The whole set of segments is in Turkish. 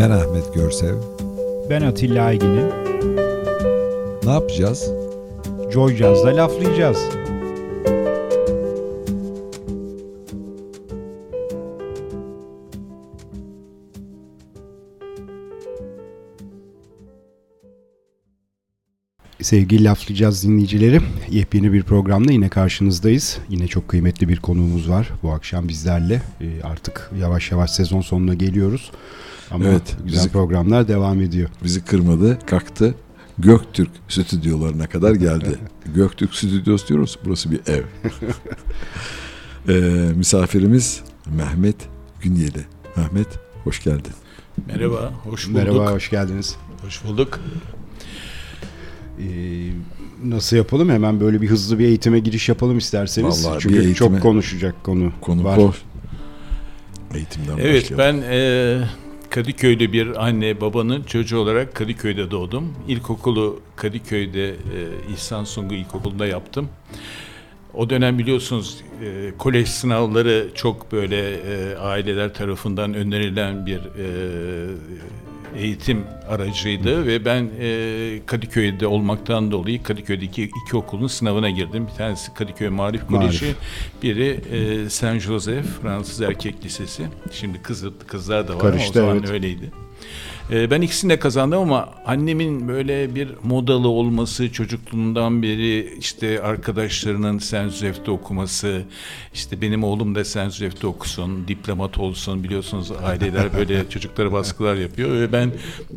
Ben Ahmet Görsev. Ben Atilla Aygin'im. Ne yapacağız? Joy Jazz'da laflayacağız. Sevgili Laflayacağız dinleyicileri, yepyeni bir programda yine karşınızdayız. Yine çok kıymetli bir konuğumuz var bu akşam bizlerle. Ee, artık yavaş yavaş sezon sonuna geliyoruz. Ama Evet, güzel bizi- programlar devam ediyor. Bizi kırmadı, kalktı. Göktürk stüdyolarına kadar geldi. Göktürk stüdyosu diyoruz. Burası bir ev. Ee, misafirimiz Mehmet Günyeli. Mehmet hoş geldin. Merhaba, hoş bulduk. Merhaba, hoş geldiniz. Hoş bulduk. Ee, nasıl yapalım? Hemen böyle bir hızlı bir eğitime giriş yapalım isterseniz. Vallahi Çünkü eğitime- çok konuşacak konu, Konu var. koş. Eğitimden Evet, başlayalım. ben e, Kadıköy'de bir anne babanın çocuğu olarak Kadıköy'de doğdum. İlkokulu Kadıköy'de e, İhsan Sungu İlkokulu'nda yaptım. O dönem biliyorsunuz e, kolej sınavları çok böyle e, aileler tarafından önerilen bir e, eğitim aracıydı ve ben e, Kadıköy'de olmaktan dolayı Kadıköy'deki iki okulun sınavına girdim. Bir tanesi Kadıköy Marif Marif. Koleji, biri e, Saint Joseph Fransız Erkek Lisesi. Şimdi kız, kızlar da var Karıştı, ama o zaman evet. öyleydi. E, ben ikisini de kazandım ama annemin böyle bir modalı olması, çocukluğundan beri işte arkadaşlarının Joseph'te okuması, işte benim oğlum da Joseph'te okusun, diplomat olsun biliyorsunuz aileler böyle çocuklara baskılar yapıyor ve ben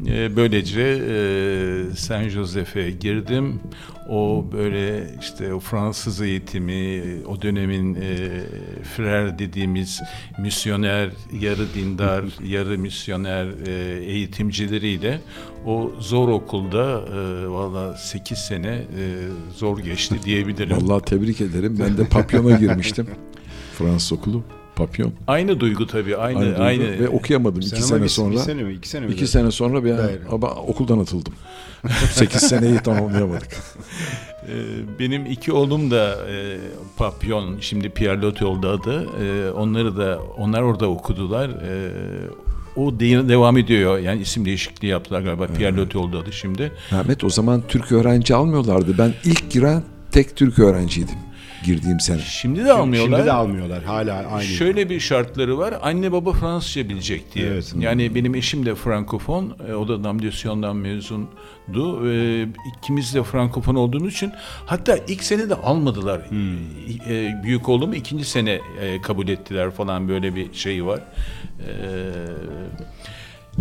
e, böylece e, Saint Joseph'e girdim. O böyle işte o Fransız eğitimi, o dönemin e, frer dediğimiz misyoner, yarı dindar, yarı misyoner e, eğitimcileriyle o zor okulda e, valla 8 sene e, zor geçti diyebilirim. Vallahi tebrik ederim. Ben de Papyon'a girmiştim. Fransız okulu. Papyon. Aynı duygu tabii, aynı Aynı aynı. duygu. Ve okuyamadım Sen iki sene bir- sonra. Bir sene mi? İki sene mi? İki sene sonra bir Hayır. ama okuldan atıldım. 8 seneyi tamamlayamadık. Ee, Benim iki oğlum da e, Papyon, şimdi Pierre Loti oldu adı. E, onları da onlar orada okudular. E, o de- devam ediyor. Yani isim değişikliği yaptılar galiba. Pierre Loti oldu adı şimdi. Mehmet o zaman Türk öğrenci almıyorlardı. Ben ilk giren tek Türk öğrenciydim girdiğim sene. Şimdi de almıyorlar. Şimdi de almıyorlar. Hala aynı. Şöyle bir şartları var. Anne baba Fransızca bilecek diye. Evet. Yani benim eşim de Frankofon. E, O da Damlüsyon'dan mezundu. E, ikimiz de Frankofon olduğumuz için hatta ilk sene de almadılar. E, büyük oğlumu ikinci sene kabul ettiler falan böyle bir şey var.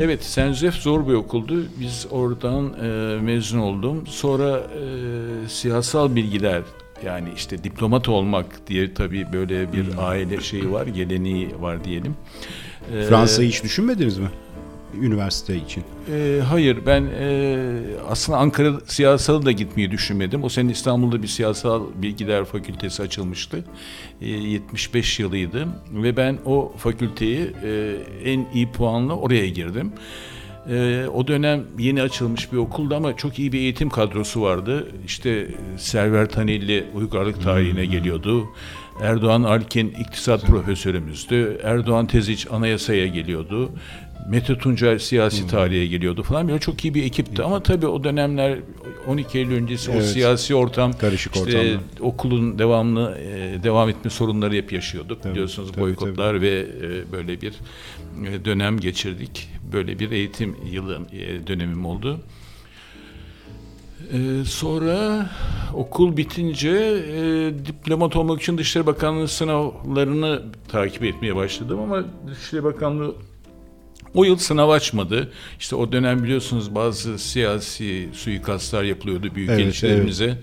Evet, Saint Joseph zor bir okuldu. Biz oradan e, mezun oldum. Sonra e, siyasal bilgiler yani işte diplomat olmak diye tabii böyle bir aile şeyi var, geleneği var diyelim. E, Fransa'yı hiç düşünmediniz mi? Üniversite için. e, hayır, ben e, aslında Ankara siyasalı da gitmeyi düşünmedim. O sene İstanbul'da bir siyasal bilgiler fakültesi açılmıştı. E, 75 yılıydı ve ben o fakülteyi e, en iyi puanla oraya girdim. E, o dönem yeni açılmış bir okuldu ama çok iyi bir eğitim kadrosu vardı. İşte e, Server Tanilli uygarlık tarihine geliyordu. Erdoğan Alkin iktisat profesörümüzdü. Erdoğan Teziç anayasaya geliyordu. Mete Tuncer siyasi tarihe geliyordu falan. Böyle çok iyi bir ekipti ama tabii o dönemler 12 Eylül öncesi o Evet. siyasi ortam Karışık işte ortamlar. okulun devamlı e, devam etme sorunları hep yaşıyorduk. Tabii, Biliyorsunuz tabii, boykotlar ve e, böyle bir e, dönem geçirdik. Böyle bir eğitim yılı dönemim oldu. Ee, sonra okul bitince e, diplomat olmak için Dışişleri Bakanlığı sınavlarını takip etmeye başladım ama Dışişleri Bakanlığı o yıl sınav açmadı. İşte o dönem biliyorsunuz bazı siyasi suikastlar yapılıyordu büyük Evet, elçilerimize.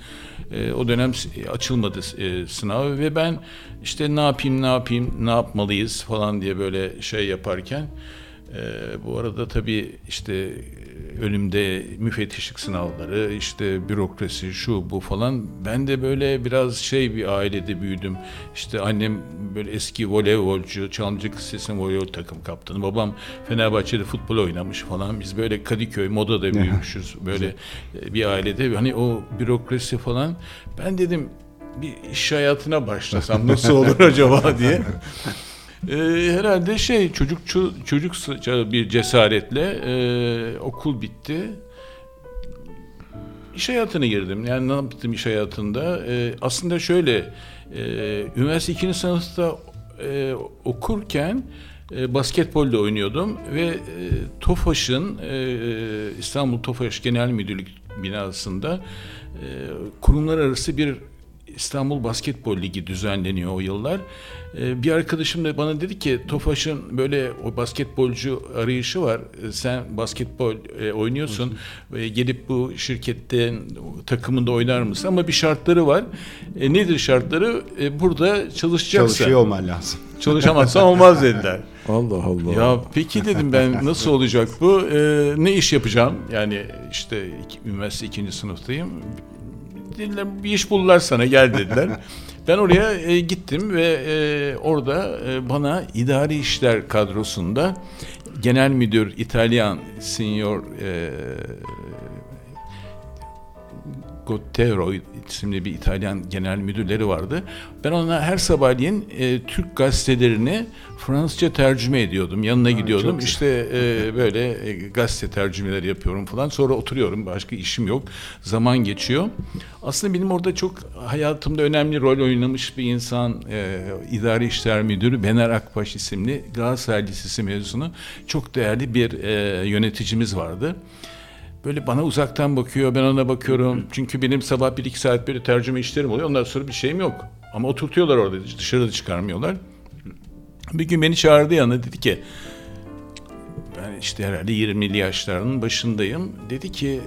Ee, o dönem açılmadı e, sınav ve ben işte ne yapayım ne yapayım ne yapmalıyız falan diye böyle şey yaparken e, bu arada tabii işte önümde müfettişlik sınavları, işte bürokrasi, şu bu falan. Ben de böyle biraz şey bir ailede büyüdüm. İşte annem böyle eski voleybolcu, Çalımcı Lisesi'nin voleybol takım kaptanı. Babam Fenerbahçe'de futbol oynamış falan. Biz böyle Kadıköy, Moda'da büyümüşüz. Böyle e, bir ailede. Hani o bürokrasi falan. Ben dedim bir iş hayatına başlasam nasıl olur acaba diye. E, herhalde şey çocukçu çocukça bir cesaretle e, okul bitti. İş hayatına girdim. Yani ne yaptım iş hayatında? E, aslında şöyle, e, üniversite ikinci sınıfta e, okurken e, basketbolda oynuyordum ve e, TOFAŞ'ın e, İstanbul TOFAŞ Genel Müdürlük binasında e, kurumlar arası bir İstanbul Basketbol Ligi düzenleniyor o yıllar. Ee, bir arkadaşım da bana dedi ki Tofaş'ın böyle o basketbolcu arayışı var. Ee, sen basketbol e, oynuyorsun ve gelip bu şirkette takımında oynar mısın? Ama bir şartları var. E, nedir şartları? E, burada çalışacaksın. Çalışıyor olman lazım. Çalışamazsan olmaz dediler. Allah Allah. Ya peki dedim ben nasıl olacak bu? E, ne iş yapacağım? Yani işte üniversite ikinci sınıftayım dediler bir iş bulurlar sana gel dediler. ben oraya e, gittim ve e, orada e, bana idari işler kadrosunda genel müdür İtalyan senior e, Gottero isimli bir İtalyan genel müdürleri vardı. Ben ona her sabahleyin e, Türk gazetelerini Fransızca tercüme ediyordum. Yanına ha, gidiyordum. İşte e, böyle e, gazete tercümeleri yapıyorum falan. Sonra oturuyorum. Başka işim yok. Zaman geçiyor. Aslında benim orada çok hayatımda önemli rol oynamış bir insan, e, idari işler müdürü Bener Akbaş isimli Galatasaray Lisesi mezunu çok değerli bir e, yöneticimiz vardı. Böyle bana uzaktan bakıyor, ben ona bakıyorum. Çünkü benim sabah bir iki saat böyle tercüme işlerim oluyor. Ondan sonra bir şeyim yok. Ama oturtuyorlar orada, dışarıda çıkarmıyorlar. Bir gün beni çağırdı yanına dedi ki, ben işte herhalde 20'li yaşlarının başındayım. Dedi ki,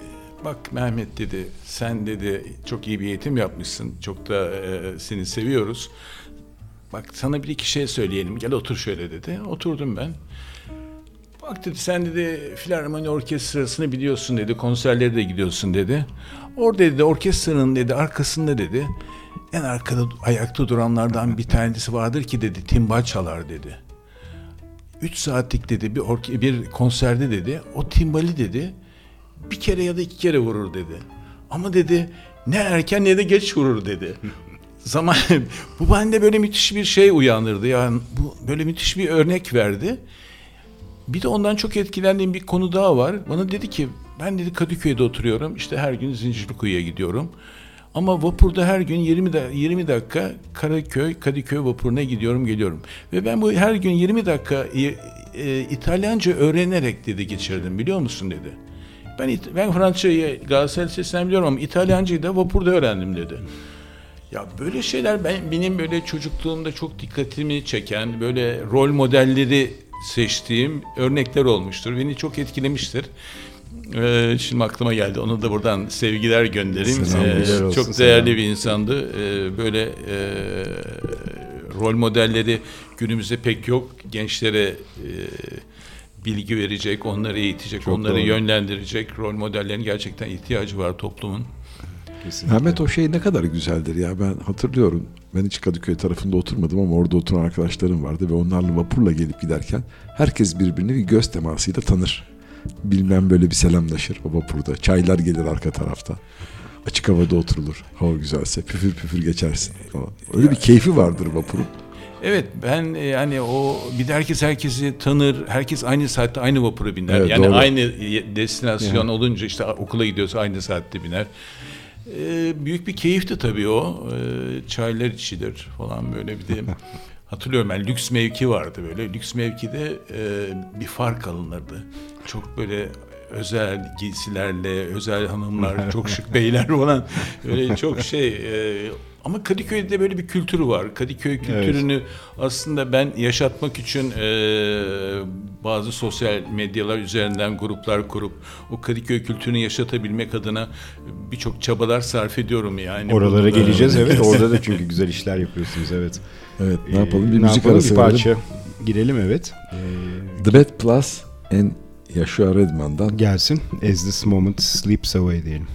bak Mehmet dedi, sen dedi çok iyi bir eğitim yapmışsın. Çok da e, seni seviyoruz. Bak sana bir iki şey söyleyelim, gel otur şöyle dedi. Oturdum ben. Bak dedi sen dedi filarmoni orkestrasını biliyorsun dedi. Konserlere de gidiyorsun dedi. Orada dedi orkestranın dedi arkasında dedi. En arkada ayakta duranlardan bir tanesi vardır ki dedi timbal çalar dedi. Üç saatlik dedi bir orke bir konserde dedi o timbali dedi bir kere ya da iki kere vurur dedi. Ama dedi ne erken ne de geç vurur dedi. Zaman bu bende böyle müthiş bir şey uyandırdı. Yani bu böyle müthiş bir örnek verdi. Bir de ondan çok etkilendiğim bir konu daha var. Bana dedi ki ben dedi Kadıköy'de oturuyorum. İşte her gün Zincirlikuyu'ya gidiyorum. Ama vapurda her gün 20 da 20 dakika Karaköy, Kadıköy vapuruna gidiyorum, geliyorum. Ve ben bu her gün 20 dakika e, e, İtalyanca öğrenerek dedi geçirdim biliyor musun dedi. Ben ben Fransızcayı Galatasaray Lisesi'nden biliyorum ama İtalyancayı da vapurda öğrendim dedi. Ya böyle şeyler ben benim böyle çocukluğumda çok dikkatimi çeken böyle rol modelleri seçtiğim örnekler olmuştur. Beni çok etkilemiştir. Ee, şimdi aklıma geldi. Onu da buradan sevgiler göndereyim. Ee, çok değerli selam. bir insandı. Ee, böyle e, rol modelleri günümüzde pek yok. Gençlere e, bilgi verecek, onları eğitecek, çok onları doğru. yönlendirecek rol modellerin gerçekten ihtiyacı var toplumun. Kesinlikle. Mehmet o şey ne kadar güzeldir ya ben hatırlıyorum. Ben hiç Kadıköy tarafında oturmadım ama orada oturan arkadaşlarım vardı ve onlarla vapurla gelip giderken herkes birbirini bir göz temasıyla tanır. Bilmem böyle bir selamlaşır o vapurda. Çaylar gelir arka tarafta. Açık havada oturulur. Hava güzelse püfür püfür geçersin. Öyle bir keyfi vardır vapurun. Evet ben yani o bir de herkes herkesi tanır. Herkes aynı saatte aynı vapura biner. Evet, yani doğru. aynı destinasyon yani. olunca işte okula gidiyorsa aynı saatte biner. E, büyük bir keyifti tabii o. E, çaylar içilir falan böyle bir de hatırlıyorum ben lüks mevki vardı böyle. Lüks mevkide e, bir fark alınırdı. Çok böyle özel giysilerle, özel hanımlar, çok şık beyler falan böyle çok şey e, ama Kadıköy'de böyle bir kültür var. Kadıköy kültürünü evet. aslında ben yaşatmak için e, bazı sosyal medyalar üzerinden gruplar kurup o Kadıköy kültürünü yaşatabilmek adına birçok çabalar sarf ediyorum yani. Oralara burada. geleceğiz evet. Orada da çünkü güzel işler yapıyorsunuz evet. Evet ne yapalım bir ee, müzik yapalım, arası bir parça verelim. girelim evet. Ee, The Bad Plus en Joshua Redman'dan gelsin. As This Moment Sleeps Away diyelim.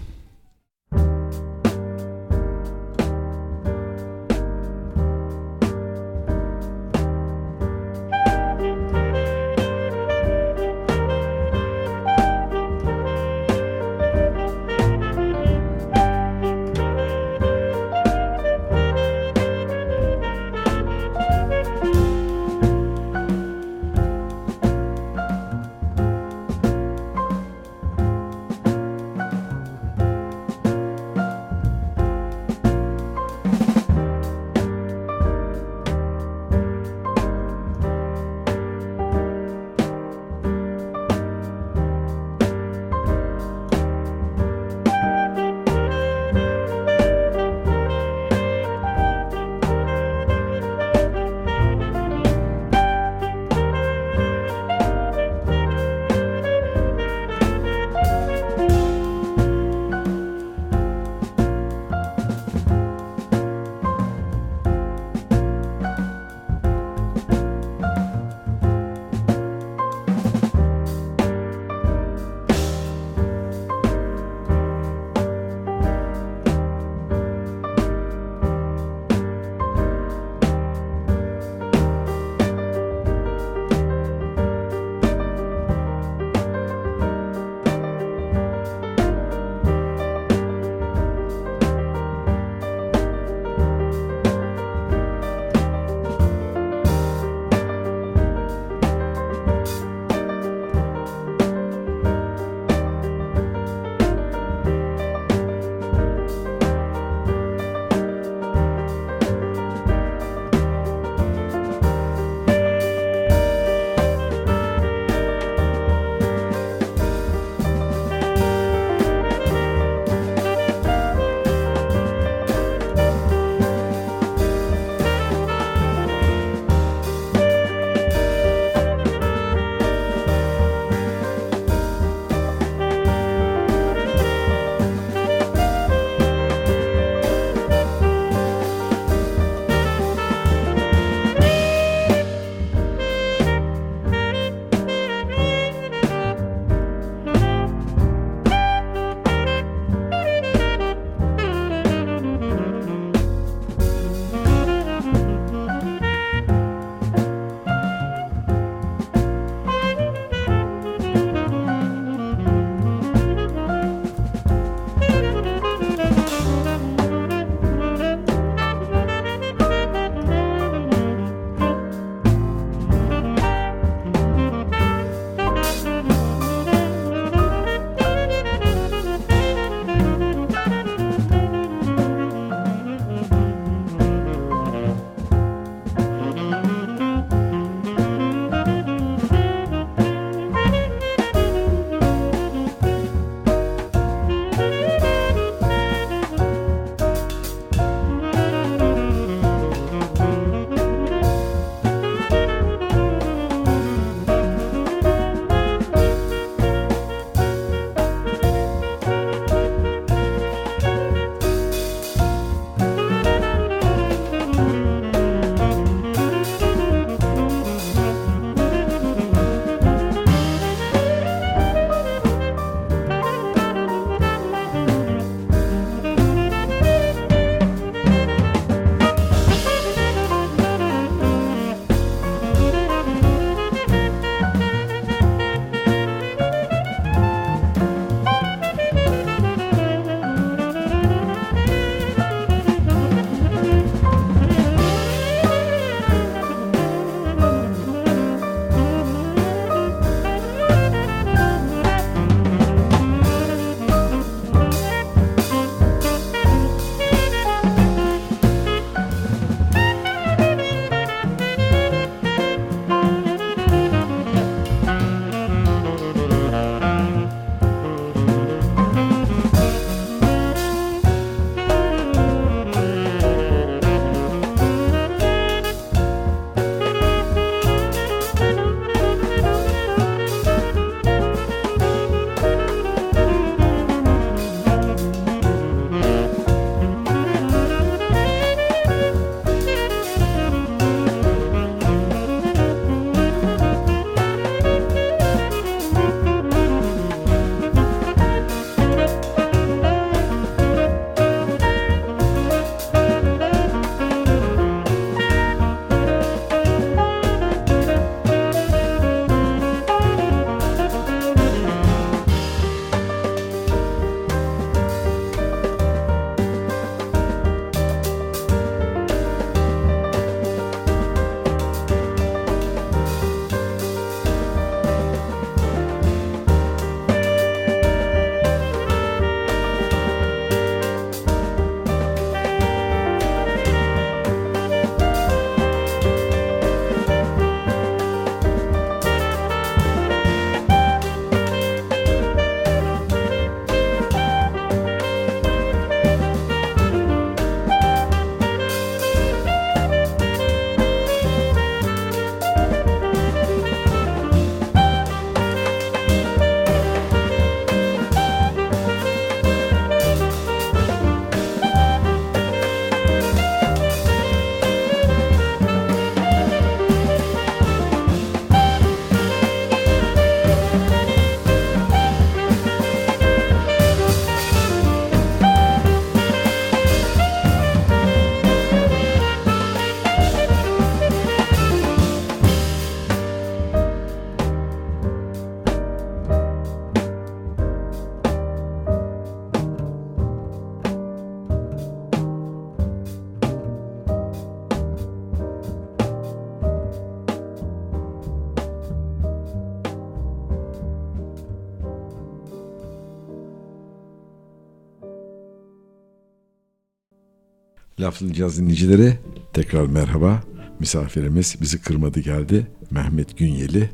Laflayacağız dinleyicileri. Tekrar merhaba. Misafirimiz bizi kırmadı geldi. Mehmet Günyeli.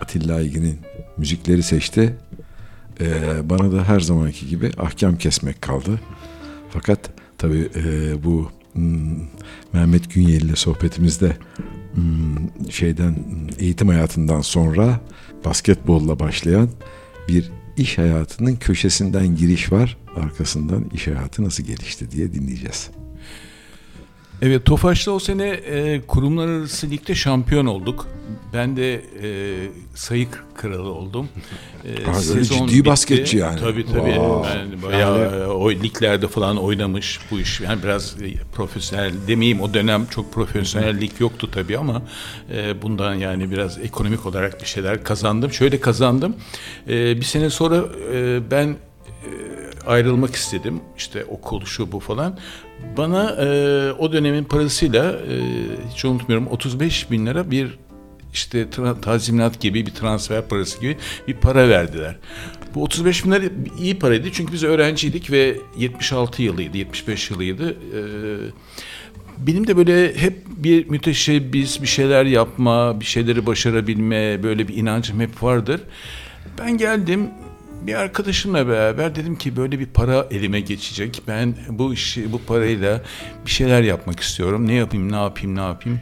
Atilla Aygin'in müzikleri seçti. Ee, bana da her zamanki gibi ahkam kesmek kaldı. Fakat tabii e, bu hmm, Mehmet Günyeli ile sohbetimizde hmm, şeyden eğitim hayatından sonra basketbolla başlayan bir iş hayatının köşesinden giriş var. Arkasından iş hayatı nasıl gelişti diye dinleyeceğiz. Evet Tofaş'ta o sene e, kurumlar arası ligde şampiyon olduk. Ben de e, sayı kralı oldum. E, Aa, ciddi bitti. basketçi yani. Tabii tabii. Wow. Ben bayağı yani... E, o liglerde falan oynamış bu iş. Yani biraz e, profesyonel demeyeyim o dönem çok profesyonellik yoktu tabii ama e, bundan yani biraz ekonomik olarak bir şeyler kazandım. Şöyle kazandım. E, bir sene sonra e, ben e, ayrılmak istedim. İşte okul şu bu falan. Bana e, o dönemin parasıyla e, hiç unutmuyorum 35 bin lira bir işte tazminat gibi bir transfer parası gibi bir para verdiler. Bu 35 bin lira iyi paraydı çünkü biz öğrenciydik ve 76 yılıydı, 75 yılıydı. Ee, benim de böyle hep bir müteşebbis, bir şeyler yapma, bir şeyleri başarabilme böyle bir inancım hep vardır. Ben geldim bir arkadaşımla beraber dedim ki böyle bir para elime geçecek. Ben bu işi bu parayla bir şeyler yapmak istiyorum. Ne yapayım, ne yapayım, ne yapayım.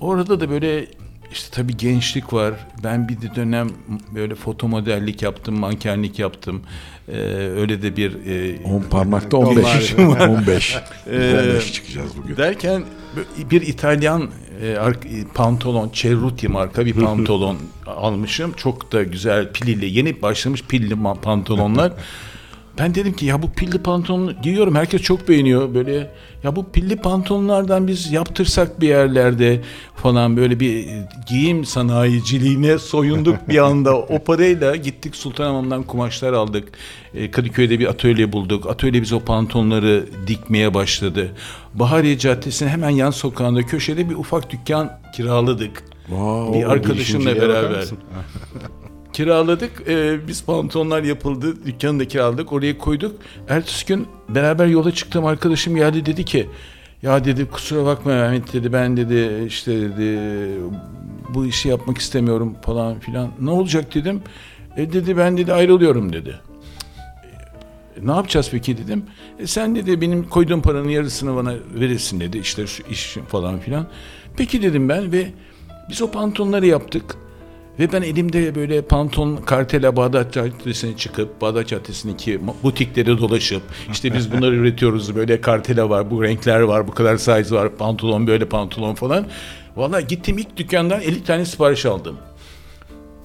Orada da böyle işte tabii gençlik var. Ben bir dönem böyle foto modellik yaptım, mankenlik yaptım. Ee, öyle de bir... E, 10 parmakta 15. 15. 15 çıkacağız bugün. Derken bir İtalyan e, pantolon, Cerruti marka bir pantolon almışım. Çok da güzel pilli, yeni başlamış pilli pantolonlar. Ben dedim ki ya bu pilli pantolon giyiyorum herkes çok beğeniyor böyle. Ya bu pilli pantolonlardan biz yaptırsak bir yerlerde falan böyle bir giyim sanayiciliğine soyunduk bir anda. O parayla gittik Sultanhamam'dan kumaşlar aldık. E, Kadıköy'de bir atölye bulduk. Atölye biz o pantolonları dikmeye başladı. Bahariye Caddesi'nin hemen yan sokağında köşede bir ufak dükkan kiraladık. Wow, bir arkadaşımla beraber kiraladık. Ee, biz pantolonlar yapıldı. Dükkanı da kiraladık. Oraya koyduk. Ertesi gün beraber yola çıktım. Arkadaşım geldi dedi ki ya dedi kusura bakma Mehmet dedi ben dedi işte dedi bu işi yapmak istemiyorum falan filan. Ne olacak dedim. E dedi ben dedi ayrılıyorum dedi. E, ne yapacağız peki dedim. E sen dedi benim koyduğum paranın yarısını bana verirsin dedi. İşte şu iş falan filan. Peki dedim ben ve biz o pantolonları yaptık. Ve ben elimde böyle pantolon kartela Bağdat Caddesi'ne çıkıp Bağdat Caddesi'ndeki butikleri dolaşıp işte biz bunları üretiyoruz böyle kartela var bu renkler var bu kadar size var pantolon böyle pantolon falan. Valla gittim ilk dükkandan 50 tane sipariş aldım.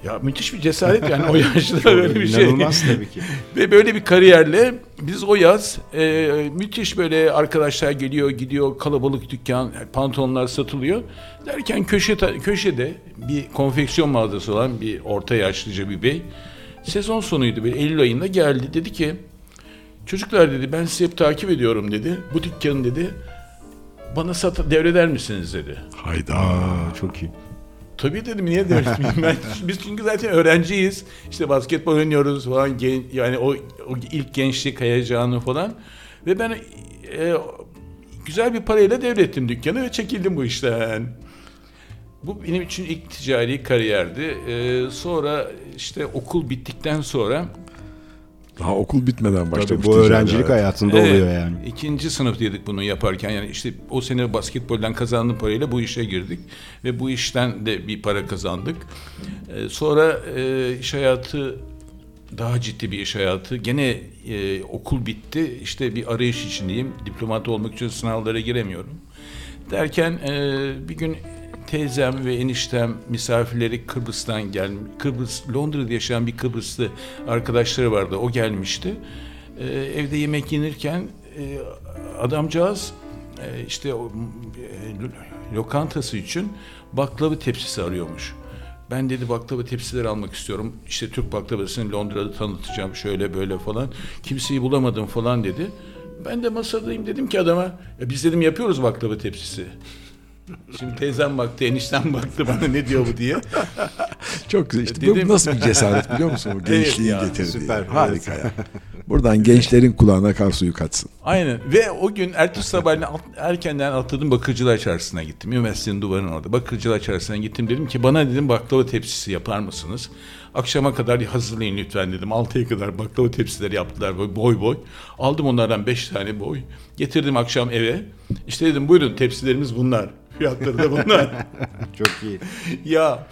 Ya müthiş bir cesaret yani o yaşta böyle bir şey. İnanılmaz tabii ki. Ve böyle bir kariyerle biz o yaz e, müthiş böyle arkadaşlar geliyor gidiyor kalabalık dükkan pantolonlar satılıyor. Derken köşe köşede bir konfeksiyon mağazası olan bir orta yaşlıca bir bey sezon sonuydu bir Eylül ayında geldi dedi ki çocuklar dedi ben sizi hep takip ediyorum dedi bu dükkanı dedi bana sat devreder misiniz dedi. Hayda çok iyi. Tabii dedim niye demiştim ben. Biz çünkü zaten öğrenciyiz. İşte basketbol oynuyoruz falan. Gen, yani o, o ilk gençlik heyecanı falan. Ve ben e, güzel bir parayla devrettim dükkanı ve çekildim bu işten. Bu benim için ilk ticari kariyerdi. Ee, sonra işte okul bittikten sonra daha okul bitmeden başlamış. bu öğrencilik evet. hayatında evet, oluyor yani. İkinci sınıftaydık bunu yaparken. Yani işte o sene basketboldan kazandığım parayla bu işe girdik. Ve bu işten de bir para kazandık. Ee, sonra e, iş hayatı daha ciddi bir iş hayatı. Gene e, okul bitti. İşte bir arayış içindeyim. Diplomat olmak için sınavlara giremiyorum. Derken e, bir gün teyzem ve eniştem misafirleri Kıbrıs'tan gelmiş. Kıbrıs, Londra'da yaşayan bir Kıbrıslı arkadaşları vardı. O gelmişti. Ee, evde yemek yenirken e, adamcağız e, işte e, lokantası için baklava tepsisi arıyormuş. Ben dedi baklava tepsileri almak istiyorum. İşte Türk baklavasını Londra'da tanıtacağım şöyle böyle falan. Kimseyi bulamadım falan dedi. Ben de masadayım dedim ki adama ya biz dedim yapıyoruz baklava tepsisi. Şimdi teyzem baktı, eniştem baktı bana ne diyor bu diye. Çok güzel. İşte Dedim- bu nasıl bir cesaret biliyor musun? Bu Evet gençliğin ya, getirdiği. süper. Harika ya. Buradan gençlerin kulağına kar suyu kaçsın. Aynen ve o gün ertesi sabahleyin erkenden atladım Bakırcılar Çarşısı'na gittim. Üniversitenin duvarının orada. Bakırcılar Çarşısı'na gittim. Dedim ki bana dedim baklava tepsisi yapar mısınız? Akşama kadar hazırlayın lütfen dedim. 6'ya kadar baklava tepsileri yaptılar böyle boy boy. Aldım onlardan 5 tane boy. Getirdim akşam eve. İşte dedim buyurun tepsilerimiz bunlar. Fiyatları da bunlar. Çok iyi. ya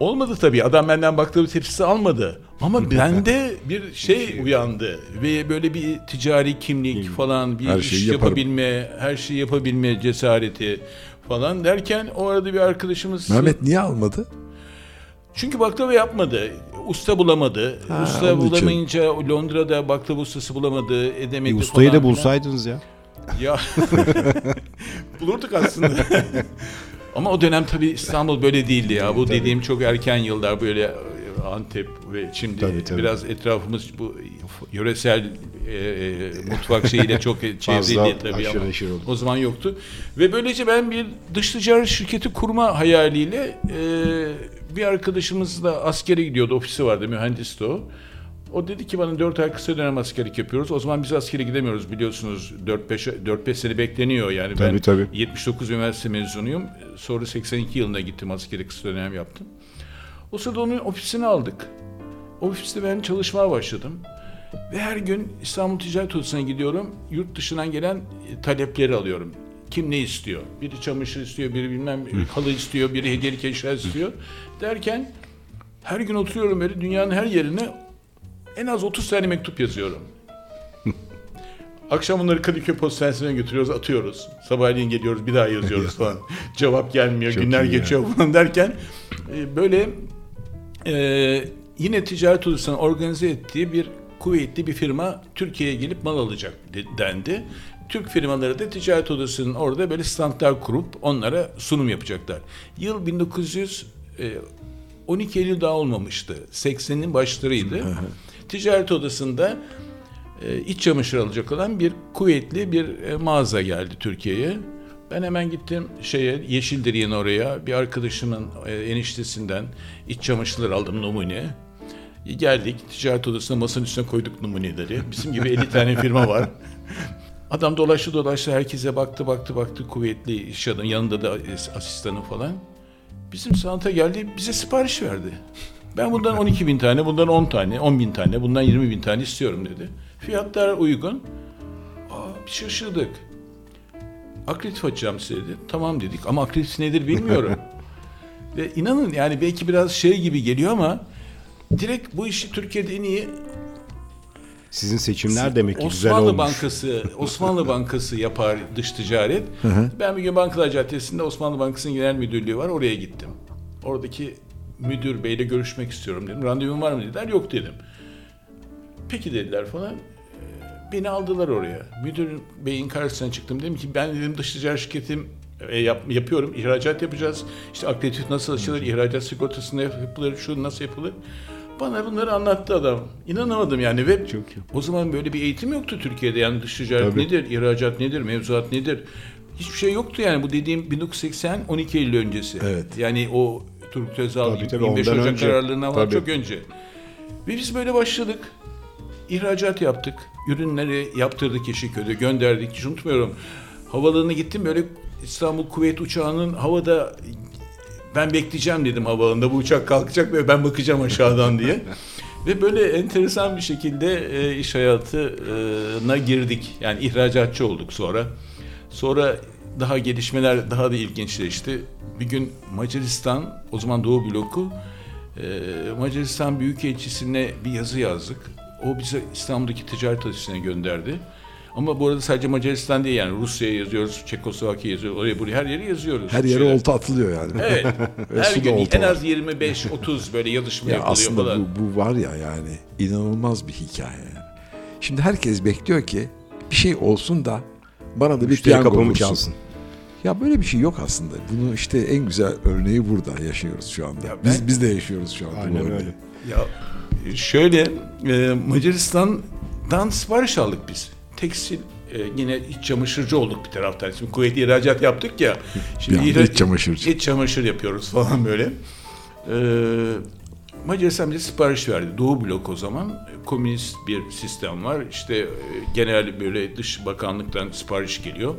olmadı tabii. Adam benden baklava tepsisi almadı. Ama bende bir şey uyandı ve böyle bir ticari kimlik falan, bir Her iş şeyi yaparım. yapabilme, her şeyi yapabilme cesareti falan derken o arada bir arkadaşımız Mehmet niye almadı? çünkü baklava yapmadı. Usta bulamadı. Ha, usta onun için. bulamayınca Londra'da baklava ustası bulamadı. Edemedi ustayı falan da bulsaydınız ya. Ya bulurduk aslında. Ama o dönem tabii İstanbul böyle değildi ya. Bu dediğim çok erken yıllar böyle e, Antep ve şimdi Tabii, tabii. biraz etrafımız bu yöresel e, e, mutfak şeyiyle çok Fazla çevrili tabii aşırı ama aşırı oldu. o zaman yoktu. Ve böylece ben bir dış ticaret şirketi kurma hayaliyle e, bir arkadaşımız da askere gidiyordu. Ofisi vardı, mühendisti o. O dedi ki bana 4 ay kısa dönem askerlik yapıyoruz. O zaman biz askere gidemiyoruz biliyorsunuz. 4-5 4-5 sene bekleniyor yani. Tabii, ben tabii. 79 üniversite mezunuyum. Sonra 82 yılında gittim askeri kısa dönem yaptım. O sırada onun ofisini aldık. Ofiste ben çalışmaya başladım. Ve her gün İstanbul Ticaret Odası'na gidiyorum. Yurt dışından gelen e, talepleri alıyorum. Kim ne istiyor? Biri çamaşır istiyor, biri bilmem halı istiyor, biri hediyelik eşya istiyor. Derken her gün oturuyorum böyle dünyanın her yerine en az 30 tane mektup yazıyorum. Akşam bunları Kadıköy Postanesi'ne götürüyoruz, atıyoruz. Sabahleyin geliyoruz, bir daha yazıyoruz falan. Cevap gelmiyor, Çok günler geçiyor falan derken e, böyle e, yine ticaret odasının organize ettiği bir kuvvetli bir firma Türkiye'ye gelip mal alacak de- dendi. Türk firmaları da ticaret odasının orada böyle standlar kurup onlara sunum yapacaklar. Yıl 1900 e, 12 Eylül daha olmamıştı. 80'in başlarıydı. Ticaret odasında e, iç çamaşır alacak olan bir kuvvetli bir e, mağaza geldi Türkiye'ye. Ben hemen gittim şeye Yeşildere'nin oraya bir arkadaşımın e, eniştesinden iç çamaşırlar aldım numune. E, Geldik ticaret odasına masanın üstüne koyduk numuneleri. Bizim gibi 50 tane firma var. Adam dolaştı dolaştı herkese baktı baktı baktı kuvvetli iş adamı yanında da asistanı falan. Bizim sanata geldi bize sipariş verdi. Ben bundan 12 bin tane, bundan 10 tane, 10 bin tane, bundan 20 bin tane istiyorum dedi. Fiyatlar uygun. Aa, bir şaşırdık. Akritif açacağım size dedi. Tamam dedik ama akritif nedir bilmiyorum. Ve inanın yani belki biraz şey gibi geliyor ama direkt bu işi Türkiye'de en iyi Sizin seçimler demek ki güzel Osmanlı olmuş. Bankası, Osmanlı Bankası yapar dış ticaret. Ben bir gün Bankalar Caddesi'nde Osmanlı Bankası'nın genel müdürlüğü var. Oraya gittim. Oradaki müdür beyle görüşmek istiyorum dedim. Randevum var mı dediler. Yok dedim. Peki dediler falan. Ee, Beni aldılar oraya. Müdür beyin karşısına çıktım. Dedim ki ben dedim dış ticaret şirketim e, yap, yapıyorum. ihracat yapacağız. İşte akreditatif nasıl açılır, ihracat sigortası ne yapılır, şu nasıl yapılır. Bana bunları anlattı adam. İnanamadım yani ve Çok iyi. o zaman böyle bir eğitim yoktu Türkiye'de. Yani dış ticaret Tabii. nedir, ihracat nedir, mevzuat nedir? Hiçbir şey yoktu yani. Bu dediğim 1980 12 Eylül öncesi. Evet. Yani o Turgut Özal Tabii, tabii, 25 ondan Ocak önce. kararlarına var çok önce. Ve biz böyle başladık. İhracat yaptık. Ürünleri yaptırdık Yeşilköy'de gönderdik. Hiç unutmuyorum. Havalarına gittim böyle İstanbul Kuveyt uçağının havada ben bekleyeceğim dedim havaalanında bu uçak kalkacak ve ben bakacağım aşağıdan diye. ve böyle enteresan bir şekilde e, iş hayatına girdik. Yani ihracatçı olduk sonra. Sonra daha gelişmeler daha da ilginçleşti. Bir gün Macaristan, o zaman Doğu bloku, e, Macaristan Büyükelçisi'ne bir yazı yazdık. O bize İstanbul'daki ticaret ofisine gönderdi. Ama bu arada sadece Macaristan değil yani Rusya'ya yazıyoruz, Çekoslovakya yazıyoruz, oraya buraya her yere yazıyoruz. Her yere Şeyler. olta atılıyor yani. Evet. Ve her gün olta en az 25-30 böyle yazışma Ya yapılıyor aslında falan. bu, bu var ya yani inanılmaz bir hikaye. Şimdi herkes bekliyor ki bir şey olsun da bana da bir Müşteri piyango kapımı vursun. çalsın. Ya böyle bir şey yok aslında. Bunu işte en güzel örneği burada yaşıyoruz şu anda. Ya Biz ben- biz de yaşıyoruz şu anda. Aynen öyle. Ya şöyle e, Macaristan'dan sipariş aldık biz. Tekstil e, yine iç çamaşırcı olduk bir taraftan. Şimdi kuvvetli ihracat yaptık ya. Bir anda ihra- iç çamaşırcı. İç çamaşır yapıyoruz falan böyle. Ee, Macaristan bize sipariş verdi. Doğu blok o zaman. Komünist bir sistem var. İşte e, genel böyle dış bakanlıktan sipariş geliyor.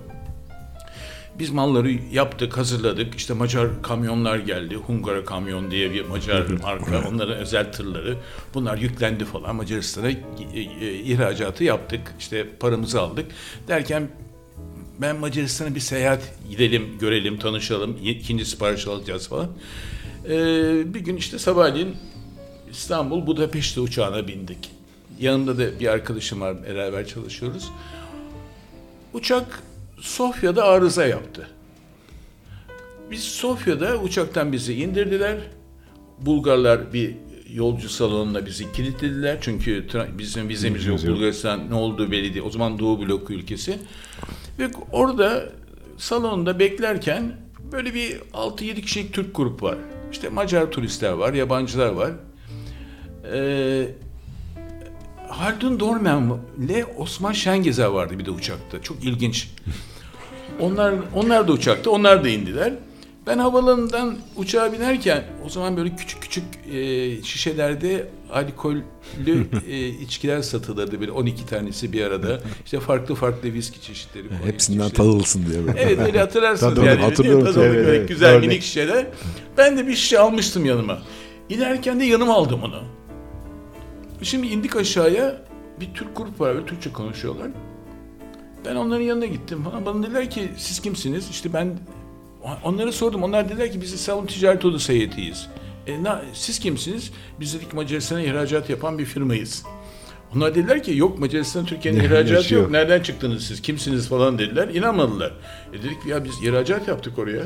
Biz malları yaptık, hazırladık. İşte Macar kamyonlar geldi. Hungara kamyon diye bir Macar marka. Onların özel tırları. Bunlar yüklendi falan. Macaristan'a e, e, ihracatı yaptık. İşte paramızı aldık. Derken ben Macaristan'a bir seyahat gidelim, görelim, tanışalım. İkinci sipariş alacağız falan. Ee, bir gün işte sabahleyin İstanbul Budapeşte uçağına bindik. Yanımda da bir arkadaşım var, beraber çalışıyoruz. Uçak Sofya'da arıza yaptı. Biz Sofya'da uçaktan bizi indirdiler. Bulgarlar bir yolcu salonuna bizi kilitlediler. Çünkü bizim vizemiz yok. Bulgaristan ne olduğu belli değil. O zaman Doğu bloku ülkesi. Ve orada salonda beklerken böyle bir 6-7 kişilik Türk grup var. İşte Macar turistler var, yabancılar var. Ee, Haldun Dorman ile Osman Şengezer vardı bir de uçakta. Çok ilginç. Onlar onlar da uçakta, onlar da indiler. Ben havalanından uçağa binerken o zaman böyle küçük küçük e, şişelerde alkollü e, içkiler satılırdı böyle 12 tanesi bir arada. İşte farklı farklı viski çeşitleri. Hepsinden tadılsın diye. Böyle. Evet öyle hatırlarsınız yani. Hatırlıyorum. Tadı evet, evet, güzel Örnek. minik şişeler. Ben de bir şişe almıştım yanıma. İnerken de yanıma aldım onu. Şimdi indik aşağıya bir Türk grup var ve Türkçe konuşuyorlar. Ben onların yanına gittim falan. Bana dediler ki siz kimsiniz? İşte ben onlara sordum. Onlar dediler ki biz İstanbul Ticaret Odası heyetiyiz. E, na, siz kimsiniz? Biz dedik Macaristan'a ihracat yapan bir firmayız. Onlar dediler ki yok Macaristan Türkiye'nin ihracatı yok. Nereden çıktınız siz? Kimsiniz falan dediler. İnanmadılar. E dedik ya biz ihracat yaptık oraya.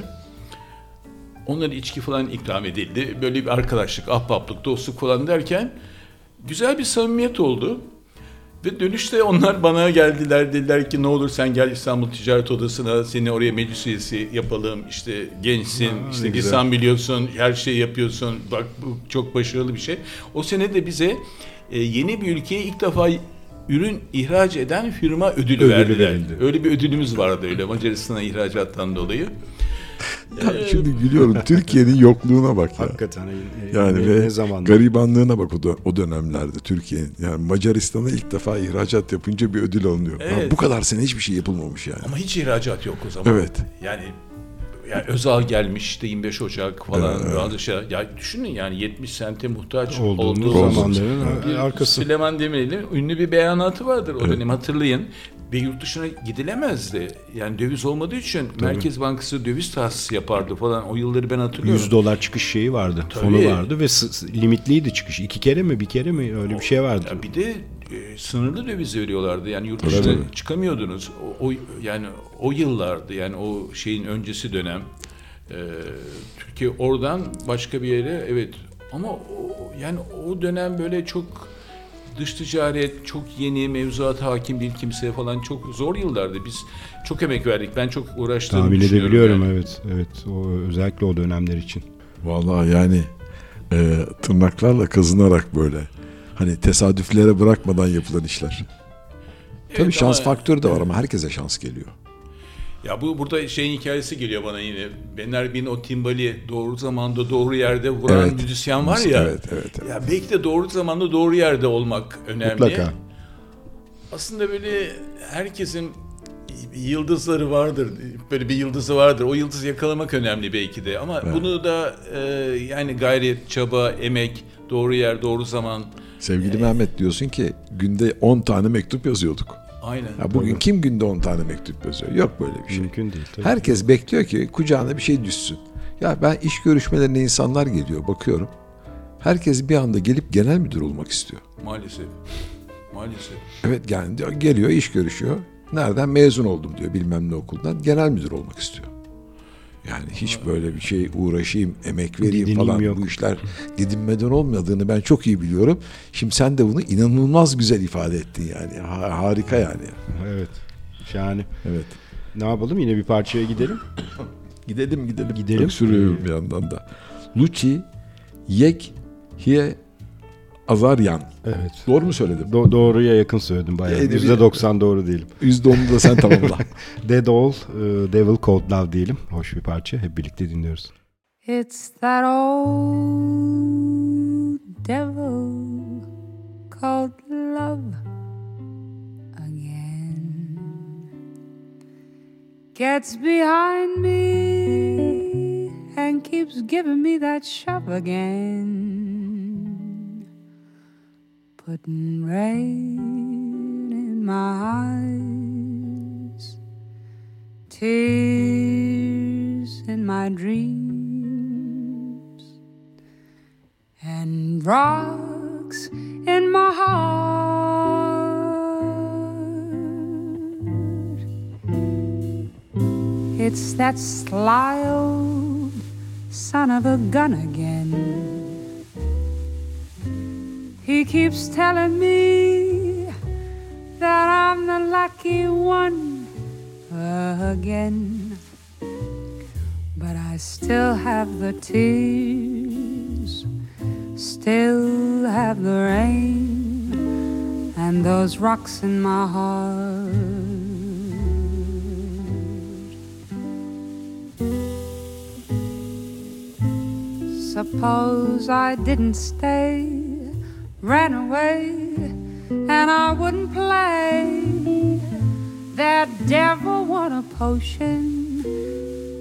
Onlara içki falan ikram edildi. Böyle bir arkadaşlık, ahbaplık, dostluk falan derken güzel bir samimiyet oldu. Ve dönüşte onlar bana geldiler dediler ki ne olur sen gel İstanbul Ticaret Odası'na seni oraya meclis üyesi yapalım işte gençsin ha, işte lisan biliyorsun her şeyi yapıyorsun bak bu çok başarılı bir şey. O sene de bize e, yeni bir ülkeye ilk defa ürün ihraç eden firma ödülü, ödülü verdiler. Verildi. Öyle bir ödülümüz vardı öyle Macaristan'a ihracattan dolayı. Yani şimdi gülüyorum. Türkiye'nin yokluğuna bak ya. Hakikaten. E, yani ne, ve ne zaman? garibanlığına bak o, o dönemlerde Türkiye'nin. Yani Macaristan'a ilk defa ihracat yapınca bir ödül alınıyor. Evet. Ya bu kadar sene hiçbir şey yapılmamış yani. Ama hiç ihracat yok o zaman. Evet. Yani yani Özal gelmiş işte 25 Ocak falan evet. şey. Ya düşünün yani 70 sente muhtaç olduğu zamanların arkası. Süleyman Demirel'in ünlü bir beyanatı vardır o evet. dönem hatırlayın ve yurt dışına gidilemezdi. Yani döviz olmadığı için Tabii. Merkez Bankası döviz tahsisi yapardı falan. O yılları ben hatırlıyorum. 100 dolar çıkış şeyi vardı. Tabii. Fonu vardı ve limitliydi çıkış. İki kere mi bir kere mi öyle bir şey vardı. Ya bir de e, sınırlı döviz veriyorlardı. Yani yurt dışına Tabii. çıkamıyordunuz. O, o yani o yıllardı. Yani o şeyin öncesi dönem. E, Türkiye oradan başka bir yere evet ama o, yani o dönem böyle çok dış ticaret çok yeni mevzuat hakim değil kimseye falan çok zor yıllardı. Biz çok emek verdik. Ben çok uğraştım. Tahmin edebiliyorum yani. evet. Evet. O özellikle o dönemler için. Vallahi yani e, tırnaklarla kazınarak böyle hani tesadüflere bırakmadan yapılan işler. Evet, Tabii şans ama, faktörü de var ama herkese şans geliyor. Ya bu burada şeyin hikayesi geliyor bana yine. Bener bin o timbali doğru zamanda doğru yerde vuran evet. müzisyen var ya. Evet, evet, evet. Ya belki de doğru zamanda doğru yerde olmak önemli. Mutlaka. Aslında böyle herkesin yıldızları vardır. Böyle bir yıldızı vardır. O yıldızı yakalamak önemli belki de. Ama evet. bunu da e, yani gayret, çaba, emek, doğru yer, doğru zaman. Sevgili ee, Mehmet diyorsun ki günde 10 tane mektup yazıyorduk. Aynen. Ya bugün Tabii. kim günde 10 tane mektup yazıyor? Yok böyle bir şey. Mümkün değil. Tabii. Herkes bekliyor ki kucağına bir şey düşsün. Ya ben iş görüşmelerine insanlar geliyor bakıyorum. Herkes bir anda gelip genel müdür olmak istiyor. Maalesef. Maalesef. Evet yani diyor, geliyor iş görüşüyor. Nereden mezun oldum diyor bilmem ne okuldan. Genel müdür olmak istiyor. Yani hiç böyle bir şey uğraşayım, emek vereyim Didinim falan yok. bu işler didinmeden olmadığını ben çok iyi biliyorum. Şimdi sen de bunu inanılmaz güzel ifade ettin yani. Ha, harika yani. Evet. Şahane. Evet. Ne yapalım? Yine bir parçaya gidelim. gidelim gidelim. Gidelim. Öksürüyorum bir yandan da. Luci Yek Hie Azaryan. Evet. Doğru mu söyledim? Do- doğruya yakın söyledim bayağı. Yüzde doksan doğru değilim. Yüzde onu da sen tamamla. Dead All, uh, Devil Called Love diyelim. Hoş bir parça. Hep birlikte dinliyoruz. It's that old devil called love again. Gets behind me and keeps giving me that shove again. Putting rain in my eyes, tears in my dreams and rocks in my heart. It's that sly old son of a gun again. He keeps telling me that I'm the lucky one again. But I still have the tears still have the rain and those rocks in my heart. Suppose I didn't stay, ran away, and I wouldn't play. That devil want a potion